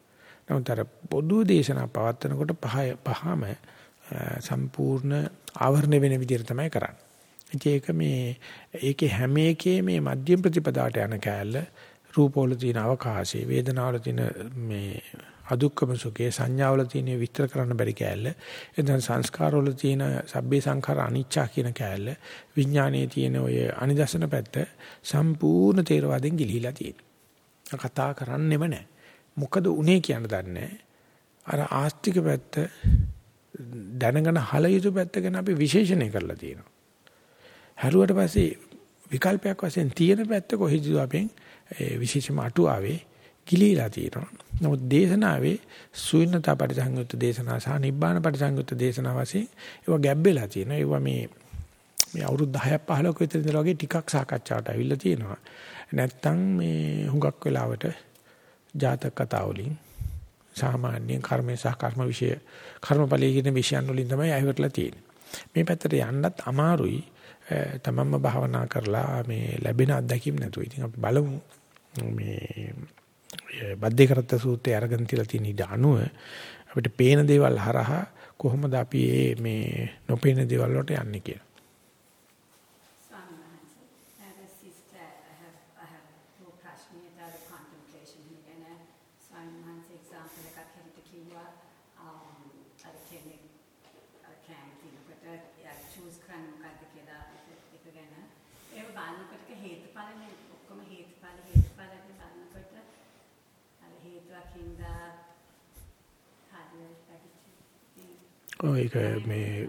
නමුත් අර පොදු දේශනා පවත්වනකොට පහ පහම සම්පූර්ණ ආවරණය වෙන විදිහට තමයි කරන්නේ. ඒක මේ ඒකේ හැම එකේ මේ මධ්‍යම ප්‍රතිපදාට යන කෑල්ල රූපවල තියෙන අවකාශය වේදනාවල තියෙන මේ අදුක්කම සුඛේ සංඥාවල තියෙන විස්තර කරන්න බැරි කෑල්ල. එතන සංස්කාරවල තියෙන සබ්බේ සංඛාර අනිච්චා කියන කෑල්ල. විඥානයේ තියෙන ඔය අනිදර්ශන පැත්ත සම්පූර්ණ තේරවාදෙන් ගිලිහිලා තියෙනවා. කතා කරන්නෙම නැහැ මොකද උනේ කියන්න දන්නේ අර ආස්තික පැත්ත දැනගෙන හල යුතු පැත්ත ගැන අපි විශේෂණය කරලා තියෙනවා. හැරුවට පස්සේ විකල්පයක් වශයෙන් තියෙන පැත්ත කොහෙද අපෙන් විශේෂම අටුවාවේ ගිලීලා තියෙනවා. නමුත් දේශනාවේ සුවිනතා පරිසංයුක්ත දේශනා සහ නිබ්බාන පරිසංයුක්ත දේශනා වශයෙන් ඒවා ගැබ්බෙලා තියෙනවා. ඒවා මේ මේ අවුරුදු 10ක් 15ක විතර ඉඳලා වගේ ටිකක් සාකච්ඡාවට අවිල්ලා තියෙනවා. නැත්තම් මේ හුඟක් වෙලාවට ජාතක කතා වලින් සාමාන්‍ය කර්මය සහ කර්ම විෂය කර්මඵලයේ කියන විෂයන් වලින් තමයි අයවටලා තියෙන්නේ. මේ පැත්තට යන්නත් අමාරුයි. තමන්ම භාවනා කරලා මේ ලැබෙන අත්දැකීම් නැතුව. ඉතින් අපි බලමු මේ බද්දේ කරත්ත සූත්‍රය අරගෙන තියලා තියෙන ඉඩ අනුව අපිට පේන දේවල් හරහා කොහොමද අපි මේ නොපේන දේවල් වලට යන්නේ කියලා. ඒක මේ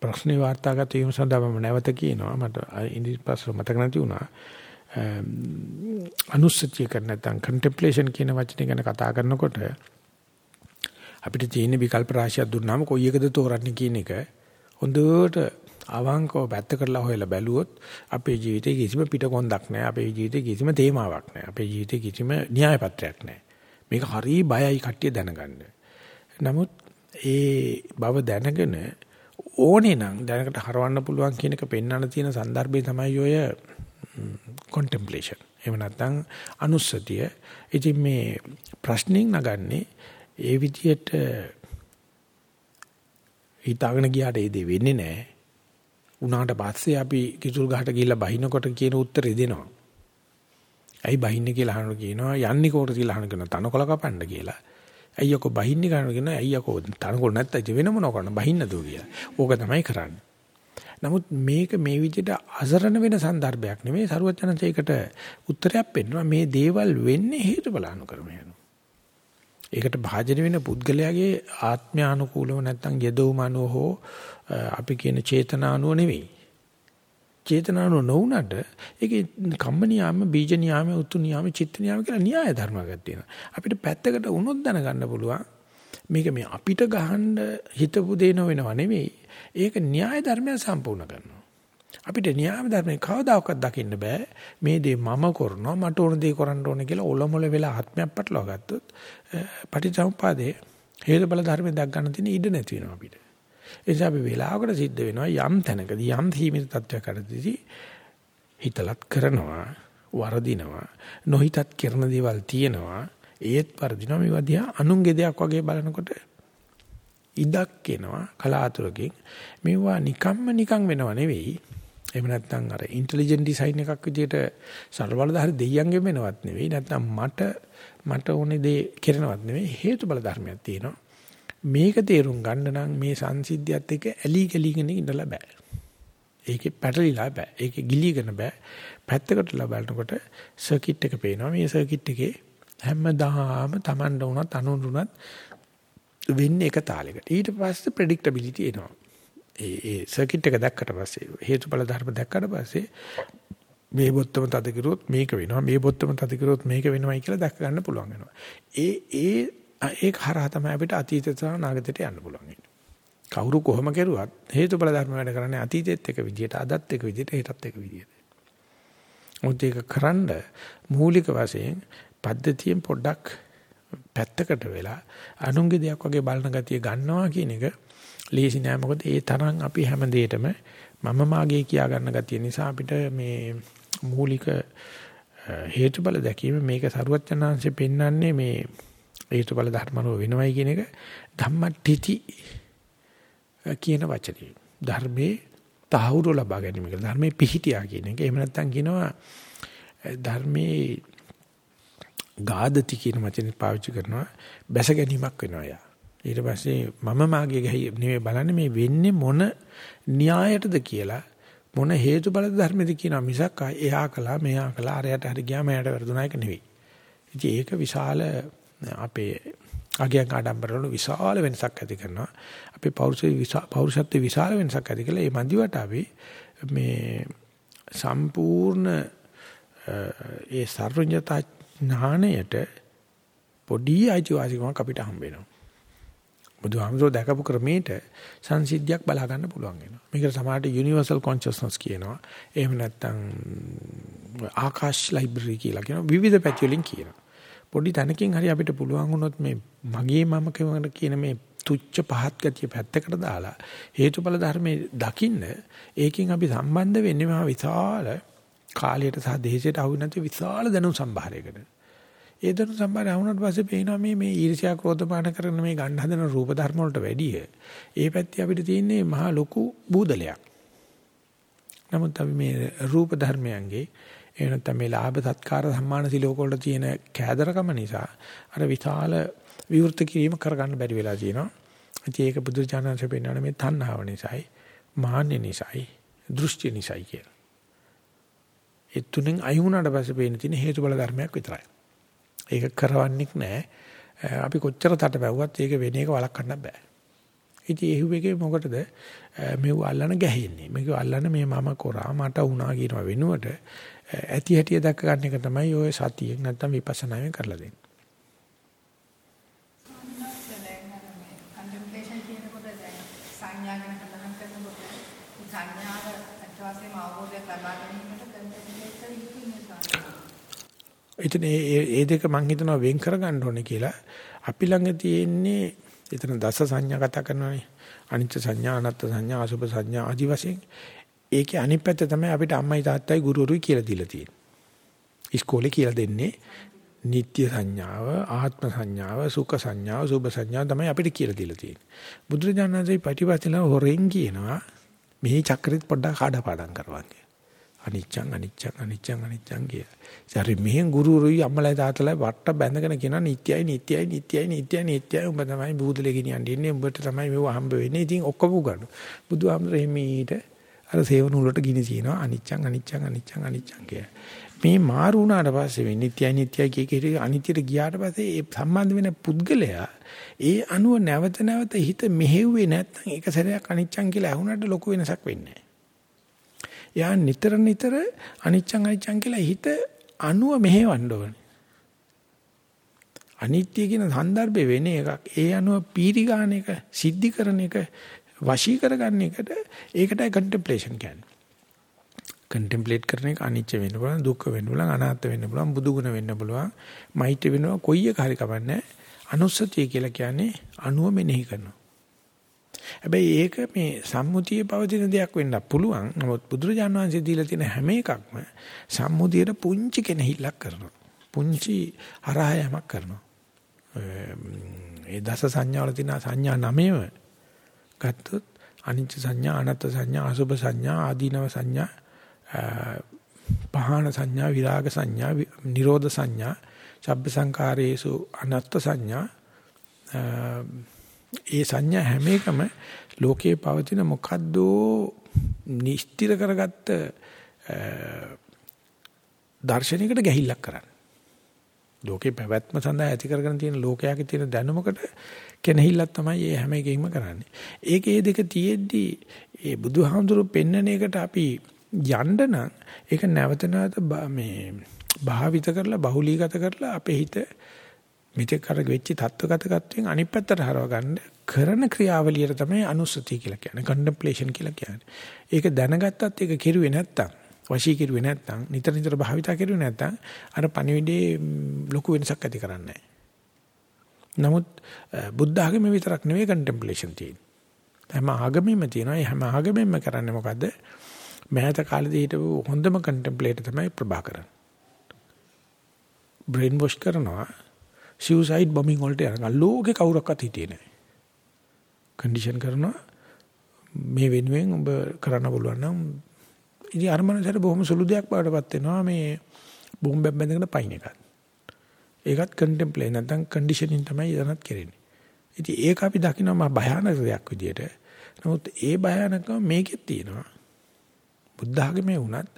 ප්‍රශ්නේ වාර්තාගත වීම සඳහා මම නැවත කියනවා. මට ඉන්දිපස්ස මතක නැති වුණා. අනුස්සතිය කරන නැත්නම් කන්ටෙම්ප්ලේෂන් කියන වචනේ ගැන කතා කරනකොට අපිට තියෙන විකල්ප රාශියක් දුන්නාම කොයි එකද තෝරන්නේ කියන එක හොඳට අවංකව පැත්ත කරලා හොයලා බැලුවොත් අපේ ජීවිතේ කිසිම පිටකොන්දක් නැහැ අපේ ජීවිතේ කිසිම තේමාවක් නැහැ අපේ ජීවිතේ කිසිම න්‍යාය පත්‍රයක් නැහැ. මේක හරි බයයි කට්ටිය දැනගන්න. නමුත් ඒ බව දැනගෙන ඕනේ නම් දැනකට හරවන්න පුළුවන් කියන එක පෙන්වන්න තියෙන સંદર્ભය තමයි ඔය contemplation. එහෙම නැත්නම් අනුස්සතිය. ඉතින් මේ ප්‍රශ්نين නගන්නේ ඒ විදියට හිතාගෙන ගියාට ඒ දේ වෙන්නේ නැහැ. උනාට පස්සේ අපි කිතුල් ගහට ගිහිල්ලා බහිනකොට කියන උත්තරේ දෙනවා. ඇයි බහින්නේ කියලා අහනකොට කියනවා යන්නේ කෝට කියලා අහන කරන තනකොළ කපන්න කියලා. අයියකෝ බහින්න ගන්න කියන අයියකෝ තනකොළ නැත්තයි වෙන මොනව කරන්න බහින්න දෝ කියලා. ඕක තමයි කරන්නේ. නමුත් මේක මේ විදිහට අසරණ වෙන સંદર્ભයක් නෙමෙයි ਸਰුවචනසේකට උත්තරයක් පෙන්නවා මේ දේවල් වෙන්නේ හේතු බලන ක්‍රම යනවා. ඒකට භාජන වෙන පුද්ගලයාගේ ආත්මානුකූලව නැත්තම් යදෝමනෝ හෝ අපි කියන චේතනානුව නෙවෙයි. චේතනානුව නොවුනට ඒකේ කම්ම නියාම බීජ නියාම උතු නියාම චිත්ත නියාම කියලා න්‍යාය ධර්මයක් තියෙනවා. අපිට පැත්තකට වුණොත් දැනගන්න පුළුවන් මේක මේ අපිට ගහන්න හිතපු දේ නොවෙනව නෙවෙයි. ඒක න්‍යාය ධර්මය සම්පූර්ණ කරනවා. අපිට න්‍යාය ධර්මේ කවදාකවත් දකින්න බෑ. මේ දේ මම කරනවා මට ඕන දේ කරන්න ඕනේ කියලා ඔලොමොල වෙලා ආත්මයක් පටලවා ගත්තොත් පටිච්චසමුපාදේ හේතුඵල ධර්මෙන් දක් ගන්න තියෙන ඉඩ නැති වෙනවා අපිට. ඒ නිසා අපි වෙලාවකට සිද්ධ වෙනවා යම් තැනකදී යම් සීමිත තත්වයක් හරදී හිතලත් කරනවා වරදිනවා නොහිතත් කරන දේවල් තියෙනවා. ඒත් වරදිනවා. මේ වදියා අනුන්ගේ දෙයක් වගේ බලනකොට ඉඩක් එනවා කලාතුරකින්. මේවා නිකම්ම නිකම් වෙනව නෙවෙයි. එහෙම නැත්නම් අර ඉන්ටෙලිජන්ට් ඩිසයින් එකක් විදිහට සර්වබලධාරි දෙයියන්ගෙන් වෙනවත් නෙවෙයි. නැත්නම් මට මට ඕනේ දේ කරනවත් නෙවෙයි. හේතුබල ධර්මයක් තියෙනවා. මේක තේරුම් ගන්න නම් මේ සංසිද්ධියත් එක්ක ඇලි ගලීගෙන ඉඳලා බෑ. ඒකේ පැටලිලා බෑ. ඒකේ ගිලීගෙන බෑ. පැත්තකට ලබනකොට සර්කිට් එක පේනවා. මේ සර්කිට් එකේ හැමදාම Tamanට උනත් අනුන් උනත් වෙන්නේ එක තාලයකට. ඊට පස්සේ ප්‍රෙඩික්ටබිලිටි එනවා. ඒ ඒ සර්කිට් එක දැක්කට පස්සේ හේතුඵල ධර්ම දැක්කට පස්සේ මේ බොත්තම තද කිරුවොත් මේක වෙනවා මේ බොත්තම තද කිරුවොත් මේක වෙනවයි කියලා දැක ගන්න පුළුවන් වෙනවා. ඒ ඒ ඒක හරහා තමයි අපිට අතීතයට සහ අනාගතයට යන්න පුළුවන්. කවුරු කොහොම කෙරුවත් හේතුඵල ධර්ම වැඩ කරන්නේ අතීතෙත් එක විදියට අදත් එක විදියට හෙටත් එක විදියට. මොකද ඒක කරන්න මූලික වශයෙන් පද්ධතියෙන් පොඩ්ඩක් පැත්තකට වෙලා අනුන්ගේ දෙයක් වගේ බලන ගතිය ගන්නවා කියන එක ලේසි නෑ මොකද ඒ තරම් අපි හැම දෙයකම මම මාගේ කියා ගන්න ගතිය නිසා අපිට මේ මූලික හේතුඵල දැකීම මේක සරුවචනාංශයෙන් පෙන්වන්නේ මේ හේතුඵල ධර්මනෝ වෙනවයි කියන එක ධම්මටිති කියන වචනේ. ධර්මයේ තහවුරු ලබා ගැනීම කියලා. ධර්මයේ පිහිටියා කියන එක. එහෙම නැත්නම් කියනවා ධර්මයේ ගාදති කියන වචනේ පාවිච්චි කරනවා බැස ගැනීමක් වෙනවා යා. ඊට පස්සේ මම මාගේ ගහයි නෙවෙයි බලන්නේ මේ වෙන්නේ මොන න්‍යායයටද කියලා මොන හේතුඵල ධර්මද කියනවා මිසක් එයා කළා මෙයා කළා අරයට හරි ගියා මෙයාට වැරදුනා එක නෙවෙයි. ඉතින් ඒක විශාල අපේ අගයන් ආඩම්බර වල විශාල වෙනසක් ඇති කරනවා. අපේ පෞරුෂයේ පෞරුෂත්වයේ විශාල වෙනසක් ඇති කළා. මේ මදිවට අපි මේ සම්පූර්ණ ඒ සර්වඥතා ඥාණයට පොඩි අයිතිවාසිකමක් අපිට හම්බ වෙනවා. බුදුහාමුදුරුවෝ දැකපු ක්‍රමයට සංසිද්ධියක් බලා ගන්න පුළුවන් වෙනවා. මේකට සමහරට යුනිවර්සල් කොන්ෂස්නස් කියනවා. එහෙම නැත්නම් ආකාශ ලයිබ්‍රරි කියලා කියනවා. විවිධ පැති වලින් කියනවා. පොඩි තැනකින් හරි අපිට පුළුවන් වුණොත් මේ මගේ මම කියන මේ තුච්ච පහත් ගතිය පැත්තකට දාලා හේතුඵල ධර්මයේ දකින්න ඒකෙන් අපි සම්බන්ධ වෙන්නේ මහා විශාල කාලයට සහ දේශයට අහු නැති විශාල දැනුම් සම්භාරයකට. ඒ දරු සම්බාරය වුණාට පස්සේ පේනවා මේ මේ ඊර්ෂ්‍යා ක්‍රෝධ පාන කරන මේ ගන්න හදන රූප ධර්ම වලට වැඩිය ඒ පැත්තේ අපිට තියෙන්නේ මහා ලොකු බූදලයක්. නමුත් අපි මේ රූප ධර්මයන්ගේ එහෙම නැත්නම් මේ ලාභ තත්කාර සම්මාන සිලෝක වල තියෙන කෑදරකම නිසා අර විශාල විවෘත කිරීම කරගන්න බැරි වෙලා තියෙනවා. ඉතින් ඒක බුදුචානන්සේ පෙන්වන මේ තණ්හාව නිසායි, මාන්නේ නිසායි, දෘෂ්ටි නිසායි කියලා. ඒ තුනෙන් අයි වුණාට පස්සේ පේන තියෙන හේතු බල ධර්මයක් විතරයි. ඒක කරවන්නේක් නැහැ. අපි කොච්චර තට බැව්වත් ඒක වෙන එක වළක්වන්න බෑ. ඉතින් එහුව එකේ මොකටද මෙව අල්ලන ගැහෙන්නේ මේක අල්ලන මේ මම කරා මට වුණා කියනවා වෙනුවට ඇති හැටි දැක ගන්න එක තමයි ඔය සතියෙන් නැත්තම් විපස්සනායෙන් කරලා දෙන්නේ. එතන ඒ දෙක මම හිතනවා වෙන් කරගන්න ඕනේ කියලා. අපි ළඟ තියෙන්නේ එතන දස සංඥා කතා කරනවානේ. අනිත්‍ය සංඥා, අනාත්ම සංඥා, අසුභ සංඥා ආදි වශයෙන්. ඒකේ අනිත් පැත්ත තමයි අපිට අම්මයි තාත්තයි ගුරුවරුයි කියලා දීලා තියෙන්නේ. ඉස්කෝලේ කියලා දෙන්නේ නিত্য සංඥාව, ආත්ම සංඥාව, සුඛ සංඥාව, සුභ සංඥාව තමයි අපිට කියලා දීලා තියෙන්නේ. බුදුරජාණන්සේ පිටිපස්සෙලා හොරෙන් කියනවා මේ චක්‍රෙත් පොඩ්ඩක් කාඩපාඩම් කරවන්නේ. අනිච්චං අනිච්චං අනිච්චං අනිච්චං කිය. ඉතින් මෙහෙන් ගුරුරුයි අම්මලයි තාත්තලයි වට බැඳගෙන කියනවා නිට්ටයයි නිට්ටයයි නිට්ටයයි නිට්ටයයි නිට්ටයයි උඹ තමයි බූදලේ ගෙනියන්නේ ඉන්නේ උඹට තමයි මේව හම්බ වෙන්නේ. ඉතින් ඔක්කොම උගන්නු. බුදුහාමුදුරේ එමීට අර සේවන උලට ගිනි තියනවා අනිච්චං අනිච්චං අනිච්චං අනිච්චං කිය. මේ මාරු වුණාට පස්සේ මේ නිට්ටයයි නිට්ටයයි කිය කිය අනිත්‍යට ගියාට පස්සේ ඒ සම්බන්ධ වෙන පුද්ගලයා ඒ අනුව නැවත නැවත හිත මෙහෙව්වේ නැත්නම් ඒක සැරයක් අනිච්චං කියලා ඇහුනට ලොකු වෙනසක් වෙන්නේ නැහැ. එයා නිතර නිතර අනිච්චං අනිච්චං කියලා හිත අනුව මෙහෙවන්න ඕනේ. අනිත්‍ය කියන සන්දර්භේ වෙන එකක්. ඒ අනුව පීරි ගන්න එක, සිද්ධි කරන එක, වශී කරගන්න එකට ඒකටයි කන්ටෙම්ප්ලේෂන් කියන්නේ. කන්ටෙම්ප්ලේට් කරන එක අනිච්ච වෙන්න පුළුවන්, දුක්ඛ වෙන්න පුළුවන්, අනාත්ම වෙන්න පුළුවන්, බුදු ගුණ වෙන්න පුළුවන්, මෛත්‍රී වෙනවා කොයි එක හරි කවන්නේ. අනුස්සතිය කියලා කියන්නේ අනුව මෙනෙහි කරනවා. හැබැයි ඒක මේ සම්මුතියේ පවතින දෙයක් වෙන්න පුළුවන්. නමුත් බුදුරජාණන් වහන්සේ දීලා තියෙන හැම එකක්ම සම්මුතියට පුංචි කෙනහිල්ලක් කරනවා. පුංචි හරහායමක් කරනවා. ඒ දස සංඥාවල තියෙන සංඥා නමේම ගත්තොත් අනිච්ච සංඥා, අනත්ත් සංඥා, අසුභ සංඥා, ආදීනව සංඥා, පහාන සංඥා, විරාග සංඥා, නිරෝධ සංඥා, සබ්බ සංකාරයේසු අනත්ත් සංඥා ඒ සංඥා හැම එකම ලෝකයේ පවතින මොකද්ද නිෂ්ටිර කරගත්ත දර්ශනයකට ගැහිල්ලක් කරන්නේ. ලෝකේ පැවැත්ම සඳහා ඇති කරගෙන තියෙන ලෝකයාගේ තියෙන දැනුමකට කෙනහිල්ලක් තමයි මේ හැම එකකින්ම කරන්නේ. ඒකේ දෙක තියෙද්දි ඒ බුදුහාමුදුරු පෙන්නන එකට අපි යන්න නම් ඒක නැවත නැවත මේ භාවිත කරලා බහුලීගත කරලා අපේ හිත මෙතෙක් අර වෙච්ච தත්වගතකත්වයෙන් අනිත් පැත්තට හරව ගන්න කරන ක්‍රියාවලියට තමයි අනුස්සතිය කියලා කියන්නේ. කන්ටෙම්ප්ලේෂන් කියලා කියන්නේ. ඒක දැනගත්තත් ඒක කෙරුවේ නැත්තම් වශී කෙරුවේ නැත්නම් නිතර නිතර භාවිතා කෙරුවේ නැත්නම් අර පණිවිඩේ ලොකු වෙනසක් ඇති කරන්නේ නැහැ. නමුත් බුද්ධ ආගමේ විතරක් නෙවෙයි කන්ටෙම්ප්ලේෂන් තියෙන්නේ. හැම ආගමෙම තියෙනවා. හැම ආගමෙම කරන්නේ මොකද්ද? මෑත කාලේදී හිටපු හොඳම කන්ටෙම්ප්ලේටර් තමයි ප්‍රභාකරන්. බ්‍රේන් වොෂ් කරනවා. සිව්සයිඩ් බොමින් වලට යනවා. ලෝකේ කවුරක්වත් හිටියේ නැහැ. කන්ඩිෂන් කරනවා. මේ වෙනුවෙන් ඔබ කරන්න පුළුවන් නම් ඉතින් අර මනසට බොහොම සුළු දෙයක් බවටපත් වෙනවා මේ බෝම්බයක් බැඳගෙන පයින් එකක්. ඒකත් කන්ටෙම්ප්ලේ නැත්නම් කන්ඩිෂනින් තමයි එතනත් කරන්නේ. ඉතින් ඒක අපි දකිනවා භයානක දෙයක් විදියට. නමුත් ඒ භයානකම මේකෙත් තියෙනවා. බුද්ධ ආගමේ වුණත්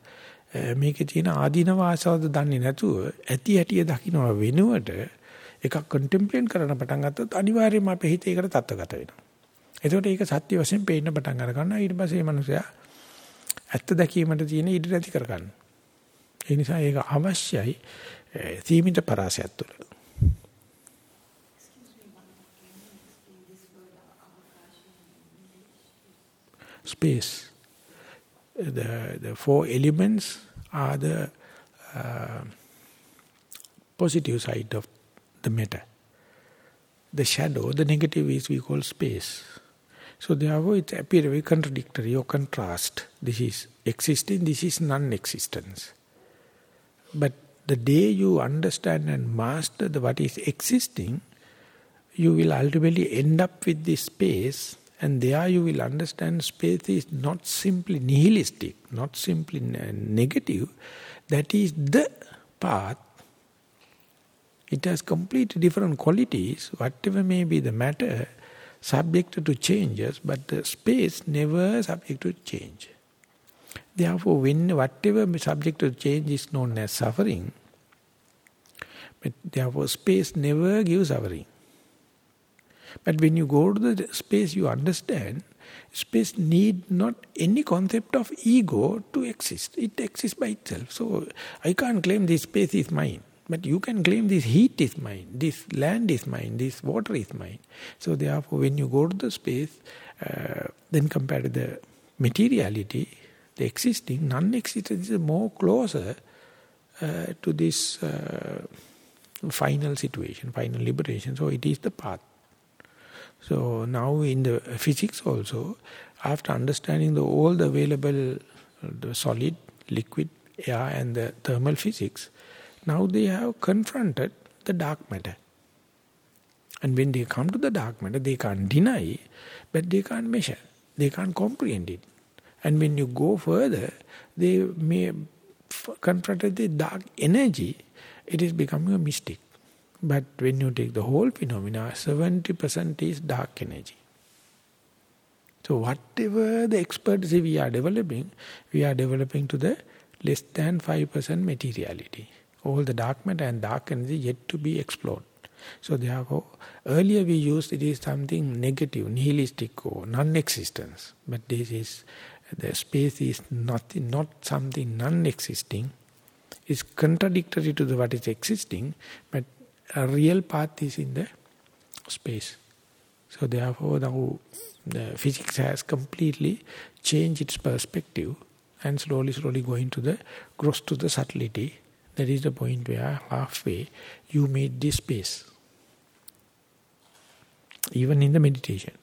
මේකේ තියෙන ආදීන වාසවද දන්නේ නැතුව ඇති ඇටිය දකින්න වෙනුවට එකක් කන්ටෙම්ප්ලේට් කරන පටන් ගත්තොත් අනිවාර්යයෙන්ම අපේ හිතේ ඒකට තත්ත්වගත වෙනවා. එතකොට ඒක සත්‍ය වශයෙන් පේන්න පටන් අර ගන්නවා. ඊට පස්සේ මේ මිනිසයා ඇත්ත දැකීමට තියෙන ඉඩ නැති කර ගන්න. ඒ නිසා ඒක අවශ්‍යයි සීමිත පරාසයක් තුළ. space the the four elements are the uh, positive side of the matter the shadow the negative is we call space so therefore it appears very contradictory or contrast this is existing this is non-existence but the day you understand and master the what is existing, you will ultimately end up with this space and there you will understand space is not simply nihilistic, not simply negative. That is the path. It has completely different qualities, whatever may be the matter, subject to changes, but the space never subject to change. Therefore, when whatever subject to change is known as suffering, but therefore space never gives suffering. But when you go to the space you understand, space need not any concept of ego to exist. It exists by itself. So I can't claim this space is mine. But you can claim this heat is mine, this land is mine, this water is mine. So therefore when you go to the space, uh, then compared to the materiality, the existing, non-existence is more closer uh, to this uh, final situation, final liberation. So it is the path. So now in the physics also, after understanding the all the available the solid, liquid, air and the thermal physics, now they have confronted the dark matter. And when they come to the dark matter, they can't deny, but they can't measure. They can't comprehend it. And when you go further, they may confront the dark energy, it is becoming a mystic. But when you take the whole phenomena, 70% is dark energy. So whatever the expertise we are developing, we are developing to the less than 5% materiality. All the dark matter and dark energy yet to be explored. So therefore, earlier we used it is something negative, nihilistic or non-existence. But this is the space is not, not something non-existing, is contradictory to the what is existing, but a real path is in the space. So therefore now the physics has completely changed its perspective and slowly, slowly going to the, cross to the subtlety. That is the point where halfway you made this space. Even in the meditation.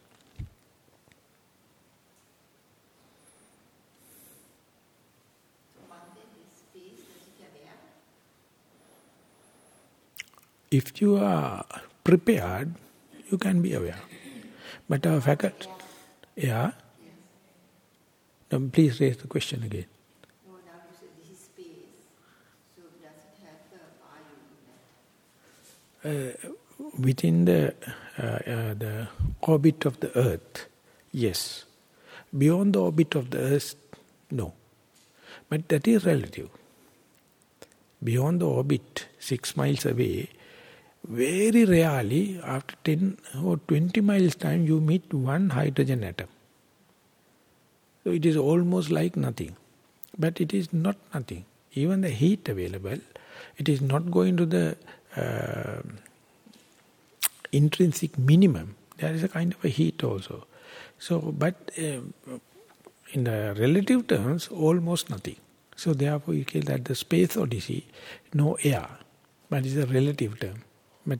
if you are prepared, you can be aware. But our faculty, yeah? No, please raise the question again. Within the uh, uh, the orbit of the earth, yes. Beyond the orbit of the earth, no. But that is relative. Beyond the orbit, six miles away, very rarely, after 10 or 20 miles time, you meet one hydrogen atom. So it is almost like nothing. But it is not nothing. Even the heat available, it is not going to the uh, intrinsic minimum. There is a kind of a heat also. So, but uh, in the relative terms, almost nothing. So therefore you feel that the space odyssey, no air, but it's a relative term. But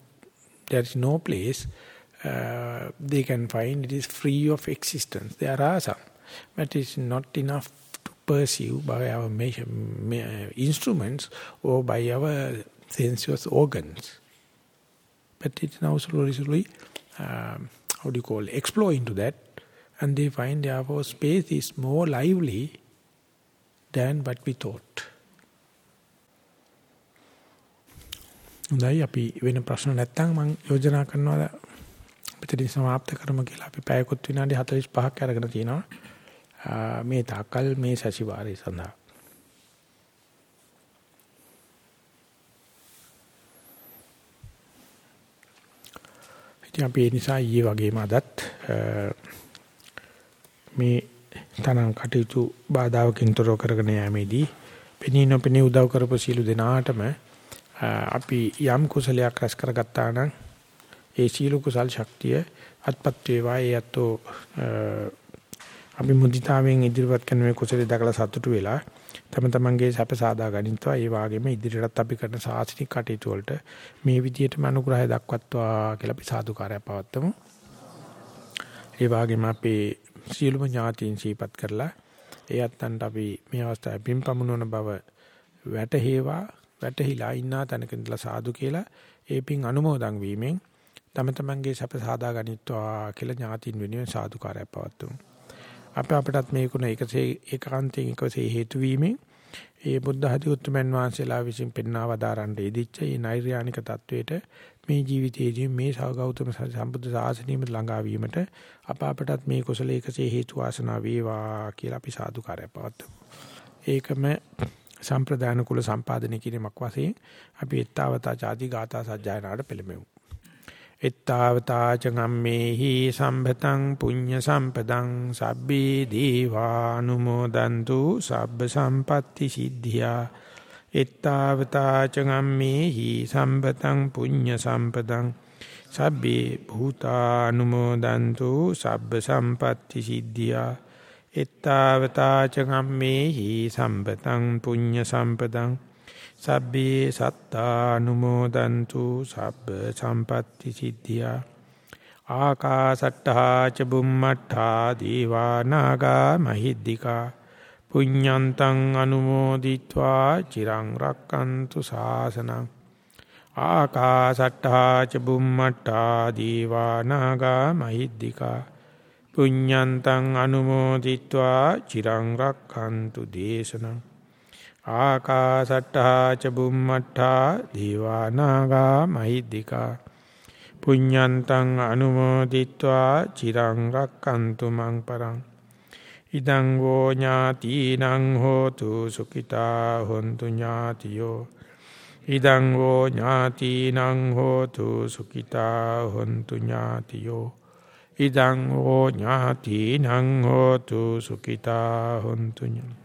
there is no place uh, they can find it is free of existence. There are some, but it's not enough to perceive by our measure, me, instruments or by our sensuous organs. But it now slowly, slowly, um, how do you call it, explore into that. And they find therefore space is more lively than what we thought. හොඳයි අපි වෙන ප්‍රශ්න නැත්නම් මම යෝජනා කරනවා අපිටින් સમાપ્ત කරමු කියලා අපි පැයකොත් විනාඩි 45ක් අරගෙන තිනවා මේ තාකල් මේ සැසිවාරය සඳහා ඉතින් අපි ඒ නිසා ඊයේ වගේම අදත් මේ තනං කටයුතු බාධාවකින් තොරව කරගෙන යෑමේදී පෙනී නොපෙනී උදව් කරපු සීල දෙනාටම අපි යම් කුසලයක් රැස් කරගත්තා නම් ඒ සීල කුසල් ශක්තිය අත්පත් වේවා. ඒ අතෝ අපි මුදිතාවෙන් ඉදිරිපත් කරන මේ කුසලයේ දකලා සතුටු වෙලා තම තමන්ගේ සැප සාදා ගනිත්වා ඒ වගේම ඉදිරියටත් අපි කරන සාසනික කටයුතු වලට මේ විදිහටම අනුග්‍රහය දක්වත්වා කියලා අපි සාදුකාරය පවත්වමු. ඒ වගේම අපේ සියලුම ඥාතීන් සීපත් කරලා ඒ අත්තන්ට අපි මේ අවස්ථාවේ පින්පමුණන බව වැටහේවා වැටහිලා ඉන්නා තැනක ඉඳලා සාදු කියලා ඒ පින් අනුමෝදන් වීමෙන් තම තමන්ගේ සැප සාදා ගනිත්වා කියලා ඥාතින් වෙනුවෙන් සාදුකාරයක් පවත්වමු. අප අපටත් මේකුණ එකසේ ඒකාන්තයෙන් එකසේ හේතු වීමෙන් ඒ බුද්ධ හති උත්මන් වහන්සේලා විසින් පෙන්වා වදාරන්න ඉදිච්ච මේ නෛර්යානික தത്വෙට මේ ජීවිතයේදී මේ සාගෞතම සම්බුද්ධ ශාසනයෙම ළඟා වීමට අප අපටත් මේ කුසල එකසේ හේතු වාසනා වේවා කියලා අපි සාදුකාරය පවත්වමු. ඒකම සම්ප්‍රදාන කුල සම්පාදනය කිරීමක් වශයෙන් අපි ඊත්තාවතා ආදී ගාථා සජ්ජායනාවට පෙළඹෙමු. එත්තාවතා චගම්මේහි සම්භතං පුඤ්ඤ සම්පදං සබ්බේ දීවානුමෝදන්තු සබ්බ සම්පatti සිද්ධියා. එත්තාවතා චගම්මේහි සම්භතං පුඤ්ඤ සම්පදං සබ්බේ භූතානුමෝදන්තු සබ්බ සම්පatti සිද්ධියා. එත්තාවතා චගම්මේහි සම්භතං පුඤ්ඤ සම්පදං සබ්බේ සත්තානුමෝදන්තු සබ්බ සම්පත්ති සිද්ධියා. ආකාසට්ටහා ච බුම්මට්ටා දීවා නාග මහිද්దికා. පුඤ්ඤන්තං අනුමෝදිත්වා චිරං රක්칸තු ශාසනං ආකාසට්ටහා ච බුම්මට්ටා දීවා නාග මහිද්దికා. පුඤ්ඤන්තං අනුමෝදිත්වා චිරං රක්칸තු දේශනං. ආකාසට්ටා ච බුම්මට්ටා දීවානාගා මහිද්దికා පුඤ්ඤන්තං අනුමෝදිත්වා චිරං රක්칸තු මං පරං ඉදං වෝ ඥාතිනං හෝතු සුඛිතා හොන්තු ඥාතියෝ ඉදං වෝ ඥාතිනං හෝතු සුඛිතා හොන්තු ඥාතියෝ ඉදං වෝ ඥාතිනං හෝතු සුඛිතා හොන්තු ඥාතියෝ